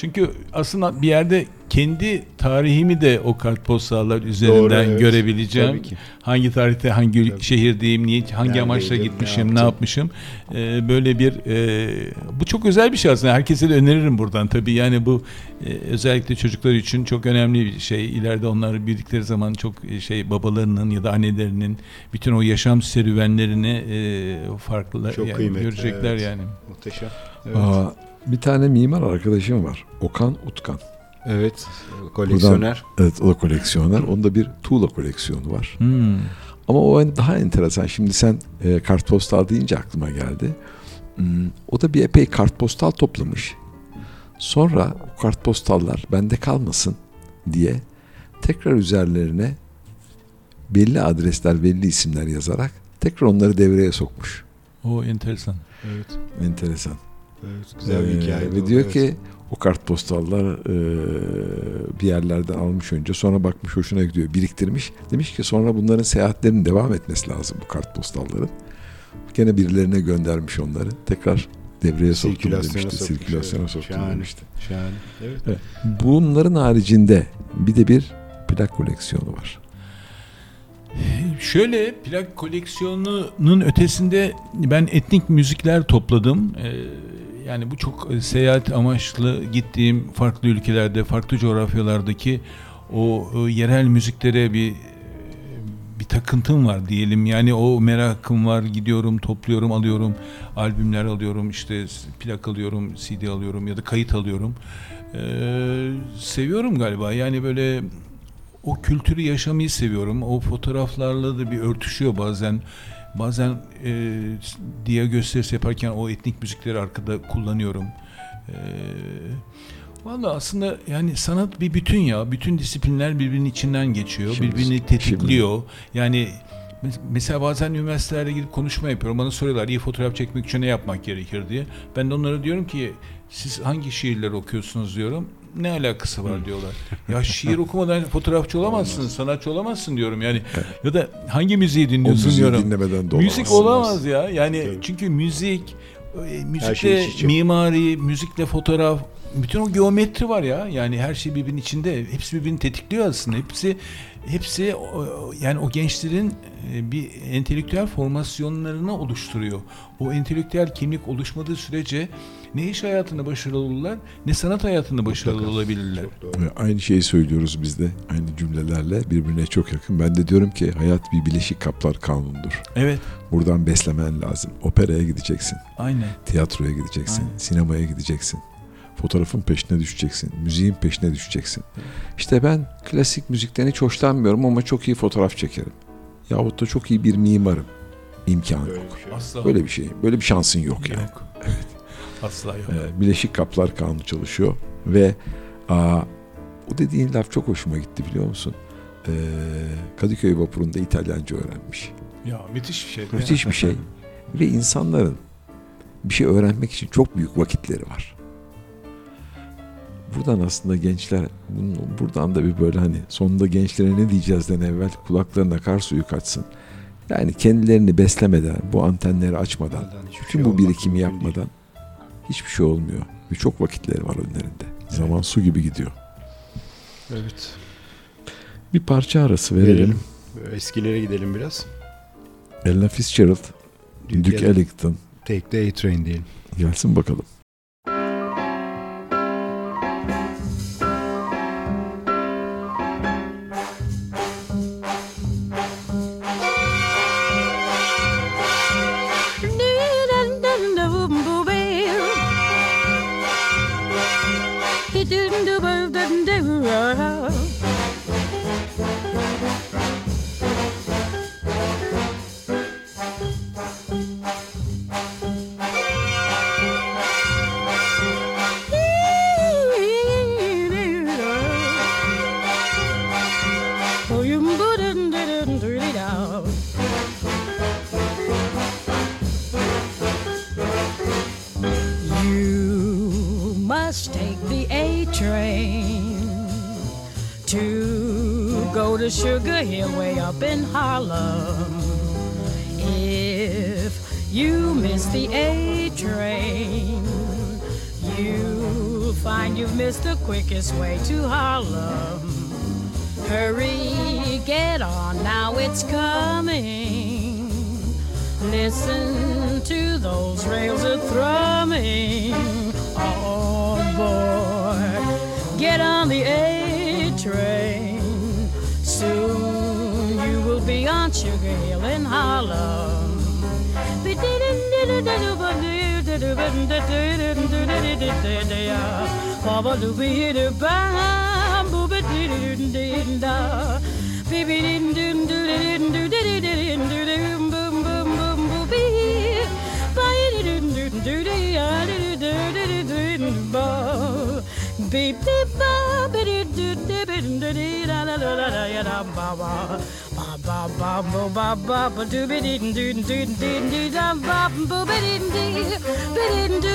Çünkü aslında bir yerde kendi tarihimi de o kartpostallar üzerinden Doğru, evet. görebileceğim. Tabii ki. Hangi tarihte hangi Tabii. şehirdeyim, niye, hangi Neredeydim, amaçla ne gitmişim, ne, yaptım? yapmışım. Ee, böyle bir e, bu çok özel bir şey aslında. Herkese de öneririm buradan tabii. Yani bu e, özellikle çocuklar için çok önemli bir şey. İleride onlar büyüdükleri zaman çok e, şey babalarının ya da annelerinin bütün o yaşam serüvenlerini e, farklı Çok yani kıymetli, görecekler evet. yani. Muhteşem. Evet. Aa, bir tane mimar arkadaşım var. Okan Utkan. evet. Koleksiyoner. Evet o da koleksiyoner. Onda bir tuğla koleksiyonu var. Hmm. Ama o daha enteresan. Şimdi sen e, kartpostal deyince aklıma geldi. Hmm, o da bir epey kartpostal toplamış. Sonra o kartpostallar bende kalmasın diye tekrar üzerlerine belli adresler, belli isimler yazarak tekrar onları devreye sokmuş. O enteresan. Evet. Enteresan. Evet. Güzel bir Ee, hikaye. Ve diyor evet. ki o kartpostallar e, bir yerlerden almış önce sonra bakmış hoşuna gidiyor biriktirmiş. Demiş ki sonra bunların seyahatlerinin devam etmesi lazım bu kartpostalların. Gene birilerine göndermiş onları. Tekrar devreye soktum Sirkülasyona demişti. Sirkülasyona soktum Şahane. demişti. Şahane. Evet. Evet. Bunların haricinde bir de bir plak koleksiyonu var. Şöyle plak koleksiyonunun ötesinde ben etnik müzikler topladım. Ee, yani bu çok e, seyahat amaçlı gittiğim farklı ülkelerde, farklı coğrafyalardaki o, o yerel müziklere bir bir takıntım var diyelim. Yani o merakım var. Gidiyorum, topluyorum, alıyorum. Albümler alıyorum, işte plak alıyorum, CD alıyorum ya da kayıt alıyorum. Ee, seviyorum galiba. Yani böyle o kültürü yaşamayı seviyorum. O fotoğraflarla da bir örtüşüyor bazen. Bazen e, diye gösterisi yaparken o etnik müzikleri arkada kullanıyorum. E, Valla aslında yani sanat bir bütün ya. Bütün disiplinler birbirinin içinden geçiyor. Şimdi- birbirini tetikliyor. Yani mes- mesela bazen üniversitelerde gidip konuşma yapıyorum. Bana soruyorlar iyi fotoğraf çekmek için ne yapmak gerekir diye. Ben de onlara diyorum ki siz hangi şiirler okuyorsunuz diyorum. Ne alakası var diyorlar. Ya şiir okumadan fotoğrafçı olamazsın, sanatçı olamazsın diyorum yani. Ya da hangi müziği O dinliyorsun müziği diyorum. dinlemeden de Müzik olamaz ya. Yani Tabii. çünkü müzik, e, müzikle şey içe. mimari, müzikle fotoğraf, bütün o geometri var ya. Yani her şey birbirinin içinde. Hepsi birbirini tetikliyor aslında. Hepsi hepsi o- yani o gençlerin e, bir entelektüel formasyonlarını oluşturuyor. O entelektüel kimlik oluşmadığı sürece ne iş hayatında başarılı olurlar, ne sanat hayatında başarılı olabilirler. Doğru. Ve Aynı şeyi söylüyoruz biz de. Aynı cümlelerle birbirine çok yakın. Ben de diyorum ki hayat bir bileşik kaplar kanunudur. Evet, Buradan beslemen lazım. Operaya gideceksin. aynen. Tiyatroya gideceksin. Aynen. Sinemaya gideceksin. Fotoğrafın peşine düşeceksin. Müziğin peşine düşeceksin. İşte ben klasik müzikten hiç hoşlanmıyorum ama çok iyi fotoğraf çekerim. Yahut da çok iyi bir mimarım. İmkanı Böyle yok. bir şey. Asla Böyle bir şey. Böyle bir şansın yok yani. yok. Evet. Asla yok. Ee, Bileşik Kaplar Kanunu çalışıyor ve aa, o dediğin laf çok hoşuma gitti biliyor musun? Ee, Kadıköy vapurunda İtalyanca öğrenmiş. Ya müthiş bir şey. Müthiş bir şey. Ve insanların bir şey öğrenmek için çok büyük vakitleri var. Buradan aslında gençler bunun- buradan da bir böyle hani sonunda gençlere ne diyeceğizden evvel kulaklarına kar suyu kaçsın. Yani kendilerini beslemeden, bu antenleri açmadan, bütün şey bu birikimi yapmadan hiçbir şey olmuyor. Ve çok vakitleri var önlerinde. Zaman su gibi gidiyor. Evet. Bir parça arası verelim. Verelim. Eskilere gidelim biraz. Ella Fitzgerald, Duke Duke. Ellington Take the A-Train diyelim. gelsin bakalım. To Sugar Hill way up in Harlem. If you miss the A train, you'll find you've missed the quickest way to Harlem. Hurry, get on, now it's coming. Listen to those rails a thrumming. Oh boy, get on the A train. Soon you will be on Sugar Hill in Harlem beep beep ba ba dee doo dee dee dee dee da da da da ya da ba ba ba ba ba ba ba ba doo be dee doo doo dee dee da ba bo be dee dee be dee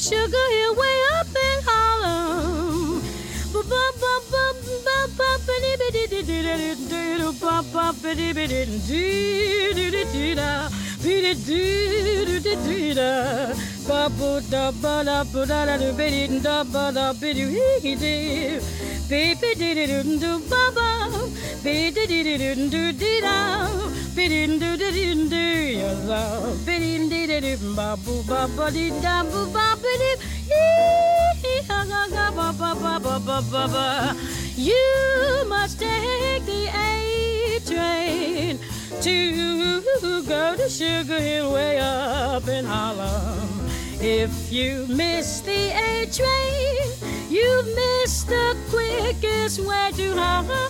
sugar hill way up in Harlem. You must take the A train to go to Sugar Hill way up in Harlem. If you miss the A train, you've missed the quickest way to Harlem.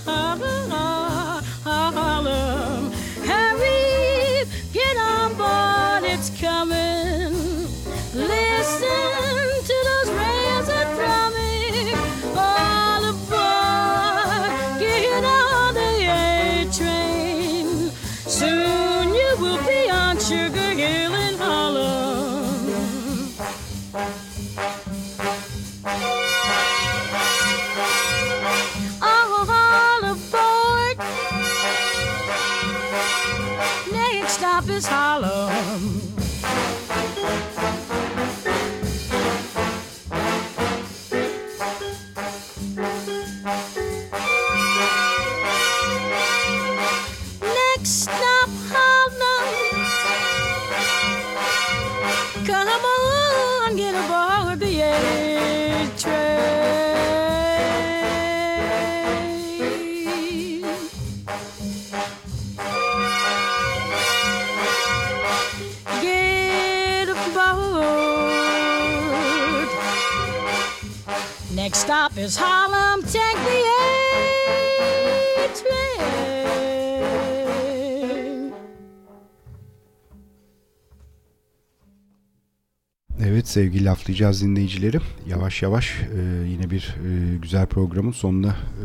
Evet sevgili laflayacağız dinleyicileri. Yavaş yavaş e, yine bir e, güzel programın sonuna e,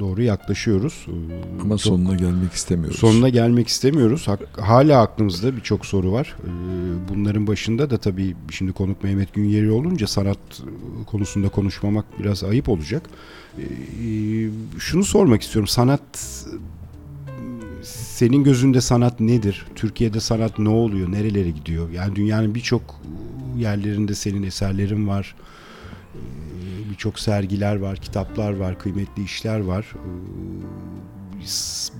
doğru yaklaşıyoruz. E, Ama çok- sonuna gelmek istemiyoruz. Sonuna gelmek istemiyoruz. Hak- hala aklımızda birçok soru var. Ee, Bunların başında da tabii şimdi konuk Mehmet Günyeri olunca sanat e, konusunda konuşmamak biraz ayıp olacak. Ee, Şunu sormak istiyorum. Sanat senin gözünde sanat nedir? Türkiye'de sanat ne oluyor? Nerelere gidiyor? Yani dünyanın birçok yerlerinde senin eserlerin var. Ee, Birçok sergiler var, kitaplar var, kıymetli işler var. Ee,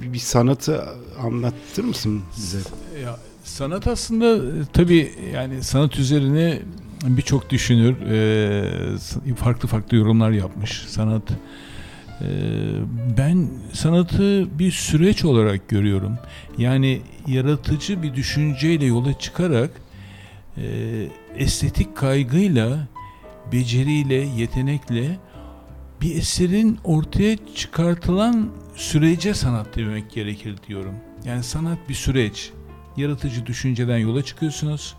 bir, bir sanatı anlattır mısın bize? Ya sanat aslında e, tabii yani sanat üzerine birçok düşünür e, farklı farklı yorumlar yapmış. Sanat e, ben sanatı bir süreç olarak görüyorum. Yani yaratıcı bir düşünceyle yola çıkarak e, estetik kaygıyla, beceriyle, yetenekle bir eserin ortaya çıkartılan sürece sanat demek gerekir diyorum. Yani sanat bir süreç. Yaratıcı düşünceden yola çıkıyorsunuz.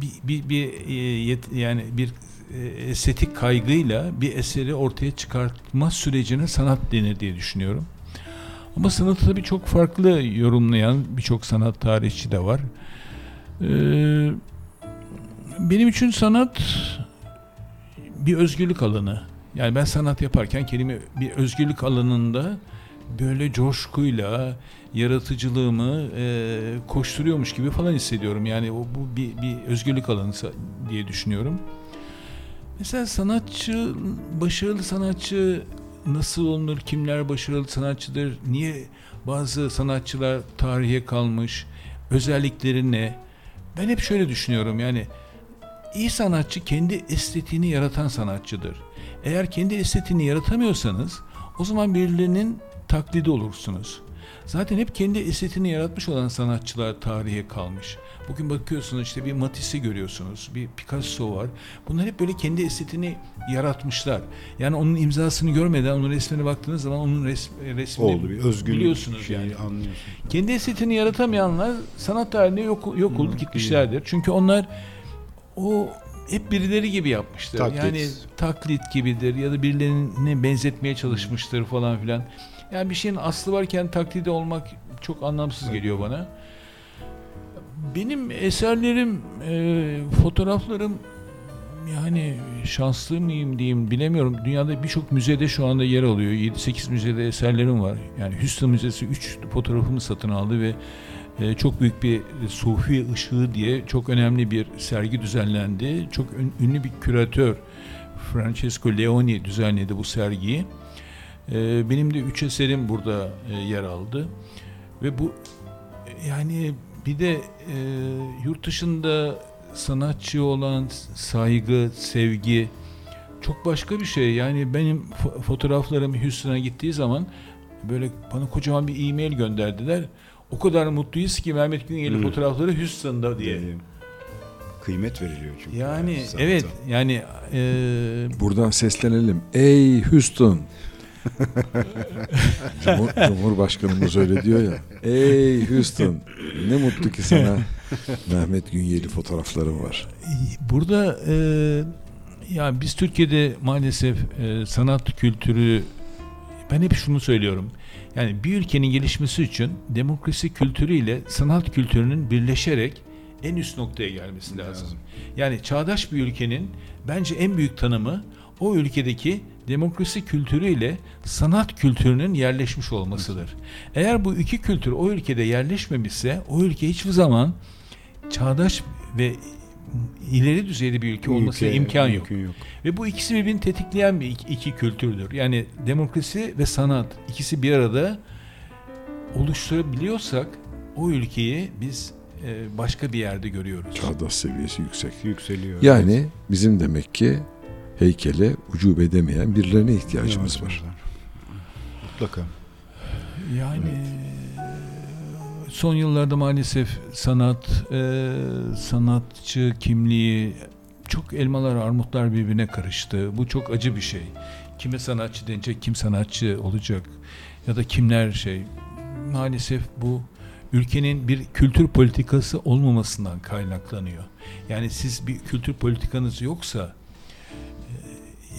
Bir, bir, bir e, yet- yani bir e, estetik kaygıyla bir eseri ortaya çıkartma sürecine sanat denir diye düşünüyorum. Ama sanatı tabii çok farklı yorumlayan birçok sanat tarihçi de var. Ee, benim için sanat bir özgürlük alanı. Yani ben sanat yaparken kelime bir özgürlük alanında böyle coşkuyla yaratıcılığımı e, koşturuyormuş gibi falan hissediyorum. Yani o bu bir, bir özgürlük alanı diye düşünüyorum. Mesela sanatçı, başarılı sanatçı nasıl olunur? Kimler başarılı sanatçıdır? Niye bazı sanatçılar tarihe kalmış? Özellikleri ne? Ben hep şöyle düşünüyorum yani iyi sanatçı kendi estetiğini yaratan sanatçıdır. Eğer kendi estetiğini yaratamıyorsanız o zaman birilerinin taklidi olursunuz. Zaten hep kendi estetiğini yaratmış olan sanatçılar tarihe kalmış. Bugün bakıyorsunuz işte bir Matisse'i görüyorsunuz, bir Picasso var. Bunlar hep böyle kendi estetiğini yaratmışlar. Yani onun imzasını görmeden onun resmine baktığınız zaman onun resmi, resmini Oldu bir özgürlük biliyorsunuz şeyi yani. anlıyorsun. Kendi estetiğini yaratamayanlar sanat tarihinde yok, yok olup gitmişlerdir. Çünkü onlar o hep birileri gibi yapmıştır. Taklit. Yani taklit gibidir ya da birilerine benzetmeye çalışmıştır falan filan. Yani bir şeyin aslı varken taklidi olmak çok anlamsız geliyor bana. Benim eserlerim, e, fotoğraflarım yani şanslı mıyım diyeyim bilemiyorum. Dünyada birçok müzede şu anda yer alıyor. 7-8 müzede eserlerim var. Yani Houston Müzesi 3 fotoğrafımı satın aldı ve e, çok büyük bir Sufi ışığı diye çok önemli bir sergi düzenlendi. Çok ün- ünlü bir küratör Francesco Leoni düzenledi bu sergiyi. E, benim de üç eserim burada e, yer aldı. Ve bu yani bir de e, yurt dışında sanatçı olan saygı, sevgi çok başka bir şey. Yani benim fo- fotoğraflarım Houston'a gittiği zaman böyle bana kocaman bir e-mail gönderdiler. O kadar mutluyuz ki Mehmet Güngör'ün Hmm. fotoğrafları Houston'da diye. Ee, kıymet veriliyor çünkü. Yani sanata. evet yani e, Buradan seslenelim. Ey Houston. Cumhur, Cumhurbaşkanımız öyle diyor ya. Ey Houston. Ne mutlu ki sana Mehmet Günyeli fotoğrafların var. burada e, ya biz Türkiye'de maalesef e, sanat kültürü ben hep şunu söylüyorum. Yani bir ülkenin gelişmesi için demokrasi kültürüyle sanat kültürünün birleşerek en üst noktaya gelmesi lazım. Lazım. Yani çağdaş bir ülkenin bence en büyük tanımı o ülkedeki demokrasi kültürüyle sanat kültürünün yerleşmiş olmasıdır. Eğer bu iki kültür o ülkede yerleşmemişse o ülke hiçbir zaman çağdaş ve ileri düzeyde bir ülke olmasına Ülke- imkan yok. yok. Ve bu ikisi birbirini tetikleyen bir iki, iki kültürdür. Yani demokrasi ve sanat ikisi bir arada oluşturabiliyorsak o ülkeyi biz e, başka bir yerde görüyoruz. Çağdaş seviyesi yüksek. Yükseliyor. Yani bizim demek ki heykele ucube edemeyen birilerine ihtiyacımız Evet, var. Mutlaka. Yani son yıllarda maalesef sanat, e, sanatçı kimliği çok elmalar armutlar birbirine karıştı. Bu çok acı bir şey. Kime sanatçı denecek, kim sanatçı olacak ya da kimler şey. Maalesef bu ülkenin bir kültür politikası olmamasından kaynaklanıyor. Yani siz bir kültür politikanız yoksa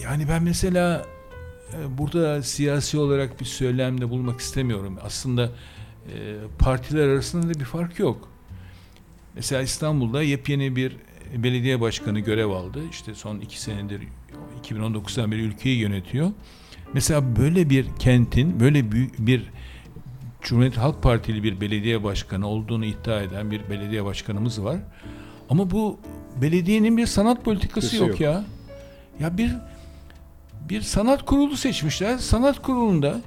yani ben mesela e, Burada siyasi olarak bir söylemde bulmak istemiyorum. Aslında e, partiler arasında da bir fark yok. Mesela İstanbul'da yepyeni bir belediye başkanı görev aldı. İşte son iki senedir 2019'dan beri ülkeyi yönetiyor. Mesela böyle bir kentin böyle büyük bir Cumhuriyet Halk Partili bir belediye başkanı olduğunu iddia eden bir belediye başkanımız var. Ama bu belediyenin bir sanat politikası Politikası yok, yok. ya. Ya bir bir sanat kurulu seçmişler. Sanat kurulunda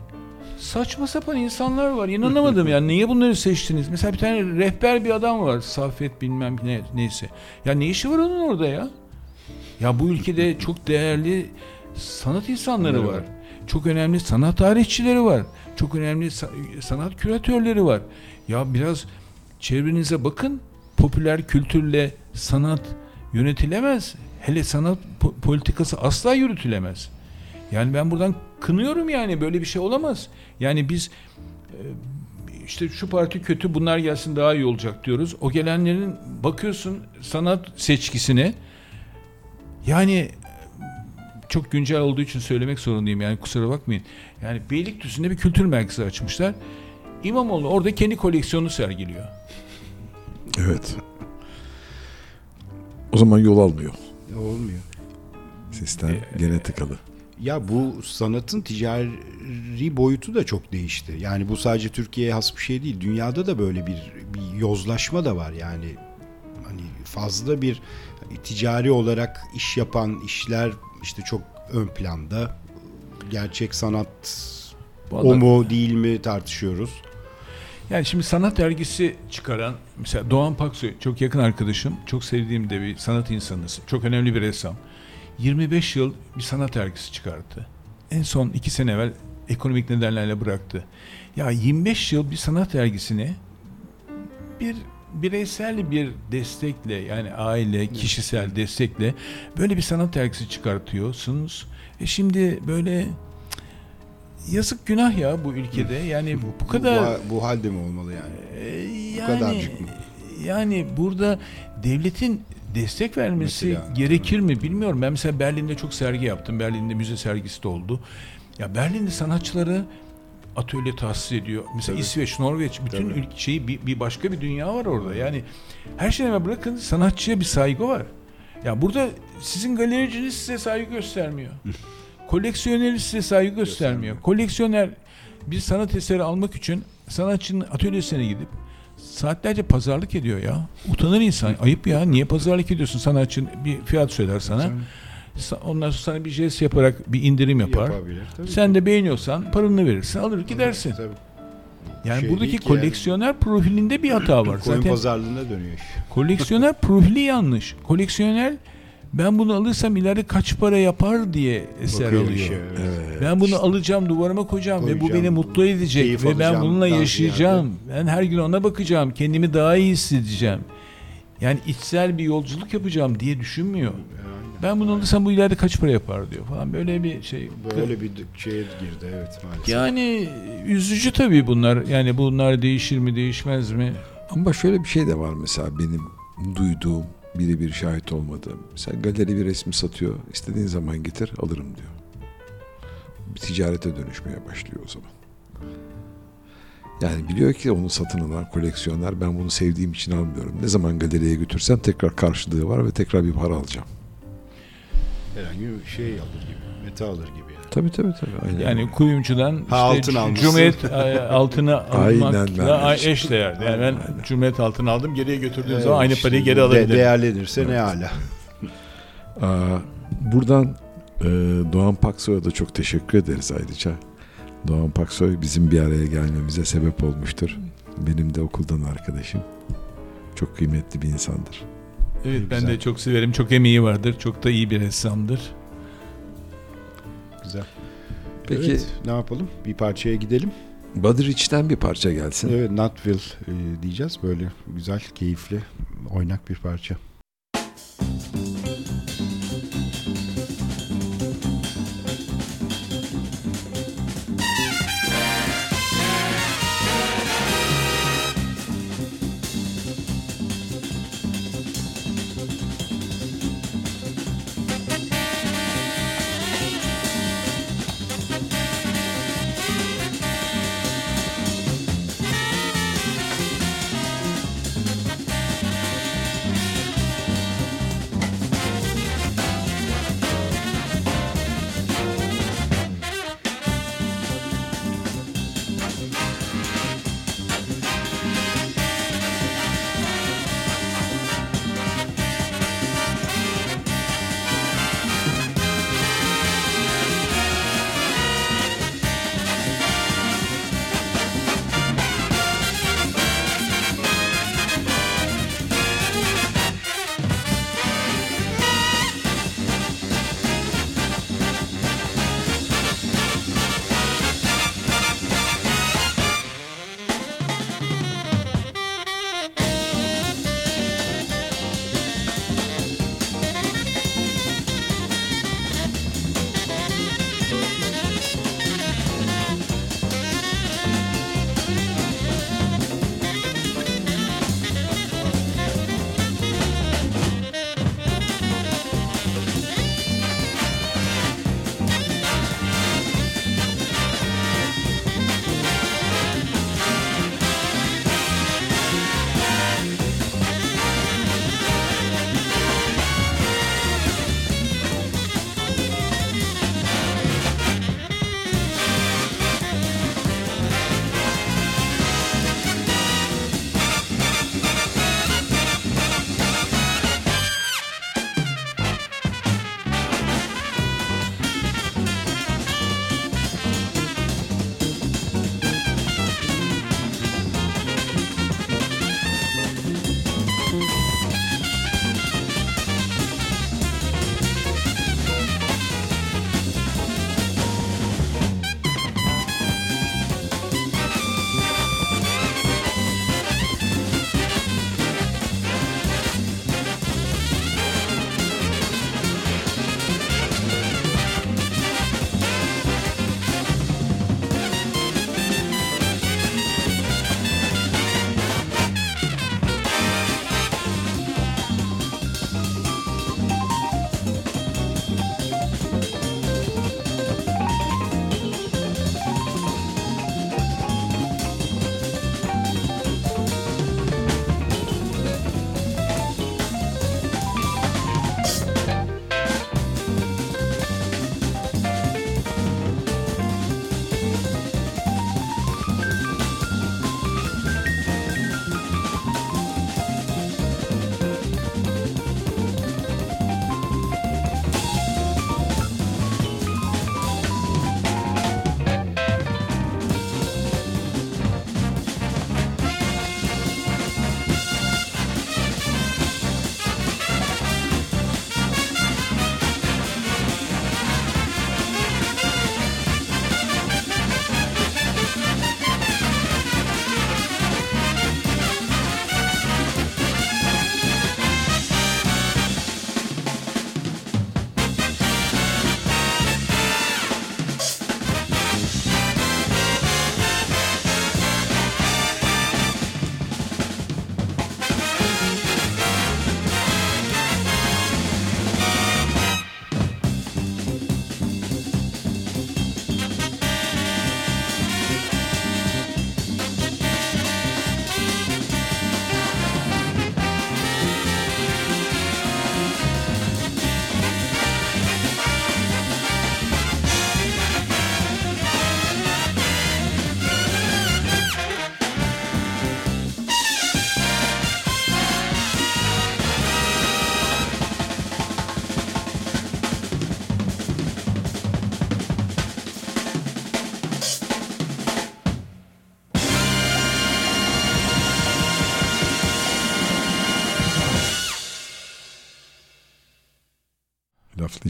saçma sapan insanlar var. İnanamadım yani. Niye bunları seçtiniz? Mesela bir tane rehber bir adam var. Safet bilmem ne neyse. Ya ne işi var onun orada ya? Ya bu ülkede çok değerli sanat insanları var. Çok önemli sanat tarihçileri var. Çok önemli sa- sanat küratörleri var. Ya biraz çevrenize bakın. Popüler kültürle sanat yönetilemez. Hele sanat po- politikası asla yürütülemez. Yani ben buradan kınıyorum yani böyle bir şey olamaz. Yani biz e, işte şu parti kötü bunlar gelsin daha iyi olacak diyoruz. O gelenlerin bakıyorsun sanat seçkisine yani e, çok güncel olduğu için söylemek zorundayım yani kusura bakmayın. Yani Beylikdüzü'nde bir kültür merkezi açmışlar. İmamoğlu orada kendi koleksiyonunu sergiliyor. Evet. O zaman yol almıyor. Olmuyor. Sistem E, gene tıkalı. Ya bu sanatın ticari boyutu da çok değişti. Yani bu sadece Türkiye'ye has bir şey değil. Dünyada da böyle bir, bir yozlaşma da var. Yani hani fazla bir ticari olarak iş yapan işler işte çok ön planda. Gerçek sanat o mu değil mi tartışıyoruz. Yani şimdi sanat dergisi çıkaran mesela Doğan Paksoy çok yakın arkadaşım, çok sevdiğim de bir sanat insanısı, çok önemli bir ressam. 25 yıl bir sanat dergisi çıkarttı. En son 2 sene evvel ekonomik nedenlerle bıraktı. Ya 25 yıl bir sanat dergisini bir bireysel bir destekle yani aile, kişisel destekle böyle bir sanat dergisi çıkartıyorsunuz. E şimdi böyle yazık günah ya bu ülkede. Yani bu kadar bu, bu halde mi olmalı yani? ee, yani, kadarcık mı? Yani burada devletin destek vermesi Mesela, gerekir mi bilmiyorum. Ben mesela Berlin'de çok sergi yaptım. Berlin'de müze sergisi de oldu. Ya Berlin'de sanatçıları atölye tahsis ediyor. Mesela Tabii. İsveç, Norveç bütün Tabii. şeyi bir, bir başka bir dünya var orada. Yani her şeyden bırakın sanatçıya bir saygı var. Ya burada sizin galericiniz size saygı göstermiyor. Koleksiyoneri size saygı göstermiyor. Koleksiyoner bir sanat eseri almak için sanatçının atölyesine gidip saatlerce pazarlık ediyor ya. Utanır insan. Ayıp ya. Niye pazarlık ediyorsun? Sanatçı bir fiyat söyler sana. Sa- Ondan sonra sana bir jest yaparak bir indirim yapar. Sen de beğeniyorsan paranı verirsin, alır gidersin. Tabii. Yani Şey buradaki ki yani. koleksiyoner profilinde bir hata var. Koyun Zaten pazarlığına dönüyor koleksiyoner profili yanlış. Koleksiyoner ben bunu alırsam ileride kaç para yapar diye eser Bakıyor alıyor. işe, evet. Ben bunu alacağım, duvarıma koyacağım, ve bu Koyacağım, beni mutlu edecek ve ben bununla yaşayacağım. Ben her gün ona bakacağım, kendimi daha iyi hissedeceğim. Yani içsel bir yolculuk yapacağım diye düşünmüyor. Ben bunu alırsam bu ileride kaç para yapar diyor falan. Böyle bir şey. Böyle bir şeye girdi evet maalesef. Yani üzücü tabii bunlar. Yani bunlar değişir mi, değişmez mi? Ama şöyle bir şey de var mesela benim duyduğum, birebir şahit olmadığım. Mesela galeri bir resmi satıyor, istediğin zaman getir alırım diyor. Bir ticarete dönüşmeye başlıyor o zaman. Yani biliyor ki onu satın alan koleksiyoner ben bunu sevdiğim için almıyorum. Ne zaman galeriye götürsem tekrar karşılığı var ve tekrar bir para alacağım. Herhangi bir şey alır gibi. Garanti alır gibi yani. Tabii tabii tabii. Aynen. Yani kuyumcudan işte altın C- almışsın. Cumhuriyet altını Aynen almakla eş değerli. Yani ben Cumhuriyet altını aldım geriye götürdüğüm Evet, zaman aynı işte parayı geri de- alabilirim. Değerlenirse ne hala. Aa, buradan e, Doğan Paksoy'a da çok teşekkür ederiz ayrıca. Doğan Paksoy bizim bir araya gelmemize sebep olmuştur. Benim de okuldan arkadaşım. Çok kıymetli bir insandır. Evet ben Güzel. de çok severim. Çok emeği vardır. Çok da iyi bir ressamdır. Peki Evet, ne yapalım? Bir parçaya gidelim. Badır İç'ten bir parça gelsin. Evet, Nutville diyeceğiz. Böyle güzel, keyifli, oynak bir parça.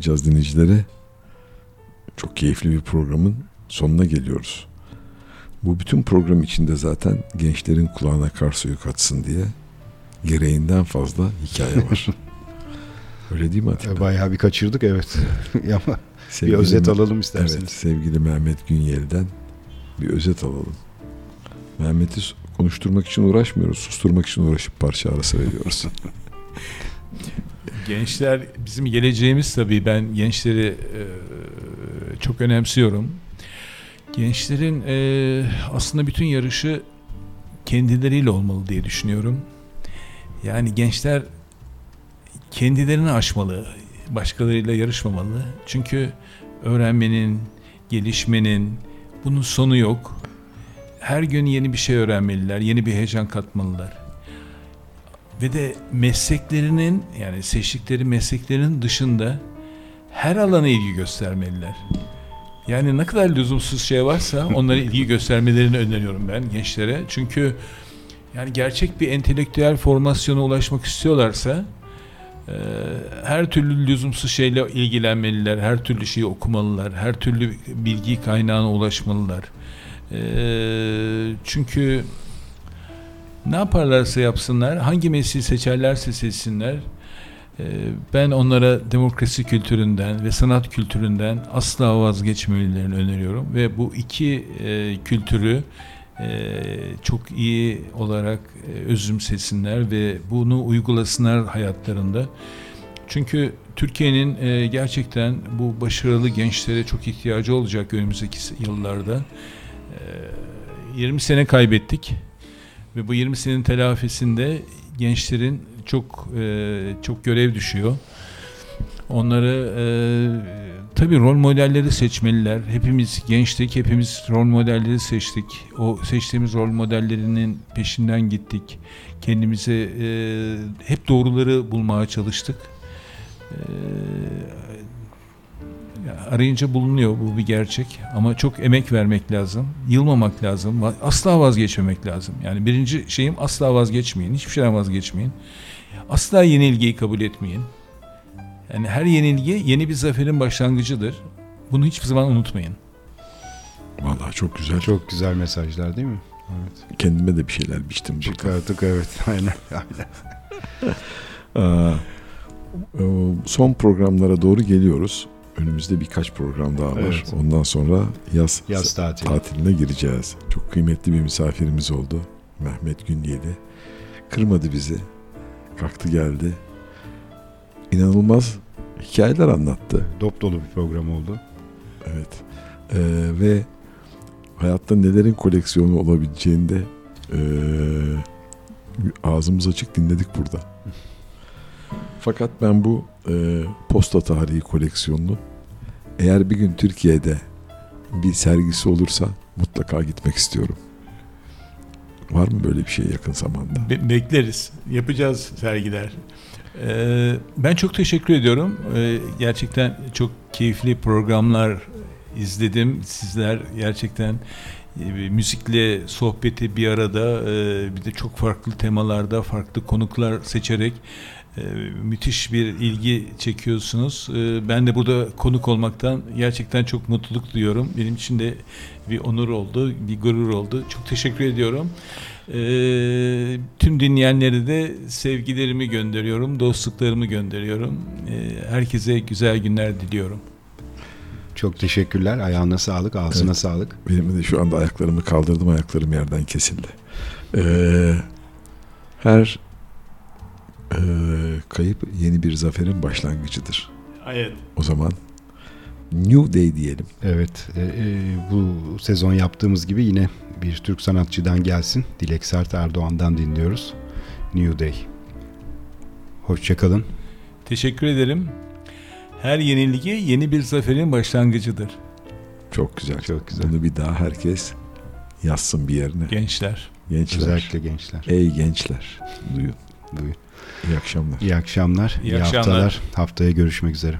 Yapacağız dinleyicilere. Çok keyifli bir programın sonuna geliyoruz. Bu bütün program içinde zaten gençlerin kulağına kar suyu kaçsın diye gereğinden fazla hikaye var. Öyle değil mi Atiba? Bayağı bir kaçırdık evet. Ama bir Sevgili özet Me- alalım isterseniz. Evet, sevgili Mehmet Günyel'den bir özet alalım. Mehmet'i konuşturmak için uğraşmıyoruz, susturmak için uğraşıp parça arası veriyoruz. Gençler bizim geleceğimiz tabii ben gençleri e, çok önemsiyorum. Gençlerin e, aslında bütün yarışı kendileriyle olmalı diye düşünüyorum. Yani gençler kendilerini aşmalı, başkalarıyla yarışmamalı. Çünkü öğrenmenin, gelişmenin bunun sonu yok. Her gün yeni bir şey öğrenmeliler, yeni bir heyecan katmalılar ve de mesleklerinin yani seçtikleri mesleklerin dışında her alana ilgi göstermeliler. Yani ne kadar lüzumsuz şey varsa onlara ilgi göstermelerini öneriyorum ben gençlere. Çünkü yani gerçek bir entelektüel formasyona ulaşmak istiyorlarsa e, her türlü lüzumsuz şeyle ilgilenmeliler, her türlü şeyi okumalılar, her türlü bilgi kaynağına ulaşmalılar. E, çünkü ne yaparlarsa yapsınlar, hangi mesleği seçerlerse seçsinler, e, ben onlara demokrasi kültüründen ve sanat kültüründen asla vazgeçmemelerini öneriyorum ve bu iki e, kültürü e, çok iyi olarak özümsesinler ve bunu uygulasınlar hayatlarında. Çünkü Türkiye'nin gerçekten bu başarılı gençlere çok ihtiyacı olacak önümüzdeki yıllarda. E, 20 sene kaybettik ve bu 20 senenin telafisinde gençlerin çok e, çok görev düşüyor. Onları e, tabii rol modelleri seçmeliler. Hepimiz gençtik, hepimiz rol modelleri seçtik. O seçtiğimiz rol modellerinin peşinden gittik. Kendimize e, hep doğruları bulmaya çalıştık. E, arayınca bulunuyor bu bir gerçek ama çok emek vermek lazım. Yılmamak lazım. Asla vazgeçmemek lazım. Yani birinci şeyim asla vazgeçmeyin. Hiçbir şeyden vazgeçmeyin. Asla yenilgiyi kabul etmeyin. Yani her yenilgi yeni bir zaferin başlangıcıdır. Bunu hiçbir zaman unutmayın. Vallahi çok güzel. Çok güzel mesajlar değil mi? Evet. Kendime de bir şeyler biçtim. Çıkarttık evet. Aynen. Aynen. Aa, son programlara doğru geliyoruz. Önümüzde birkaç program daha var. Evet. Ondan sonra yaz, Yaz tatili. tatiline gireceğiz. Çok kıymetli bir misafirimiz oldu. Mehmet Günyeli. Kırmadı bizi. Kalktı geldi. İnanılmaz hikayeler anlattı. Dop dolu bir program oldu. Evet. Ee, ve hayatta nelerin koleksiyonu olabileceğini de ee, ağzımız açık dinledik burada. Fakat ben bu ee, posta tarihi koleksiyonunu eğer bir gün Türkiye'de bir sergisi olursa mutlaka gitmek istiyorum. Var mı böyle bir şey yakın zamanda? Be- bekleriz. Yapacağız sergiler. Ee, ben çok teşekkür ediyorum. Ee, gerçekten çok keyifli programlar izledim. Sizler gerçekten e, müzikle sohbeti bir arada e, bir de çok farklı temalarda farklı konuklar seçerek e, müthiş bir ilgi çekiyorsunuz. E, ben de burada konuk olmaktan gerçekten çok mutluluk duyuyorum. Benim için de bir onur oldu, bir gurur oldu. Çok teşekkür ediyorum. Ee, tüm dinleyenlere de sevgilerimi gönderiyorum, dostluklarımı gönderiyorum. Ee, herkese güzel günler diliyorum. Çok teşekkürler. Ayağına sağlık, ağzına Evet. sağlık. Benim de şu anda ayaklarımı kaldırdım, ayaklarım yerden kesildi. Ee, her ee, kayıp yeni bir zaferin başlangıcıdır. Evet. O zaman New Day diyelim. Evet, e, e, bu sezon yaptığımız gibi yine bir Türk sanatçıdan gelsin. Dilek Sert Erdoğan'dan dinliyoruz. New Day. Hoşçakalın. Teşekkür ederim. Her yenilgi yeni bir zaferin başlangıcıdır. Çok güzel. Çok güzel. Bunu bir daha herkes yazsın bir yerine. Gençler. Gençler. Özellikle gençler. Ey gençler. Duyun. Buyurun. İyi akşamlar. İyi akşamlar, iyi, İyi akşamlar. haftalar. Haftaya görüşmek üzere.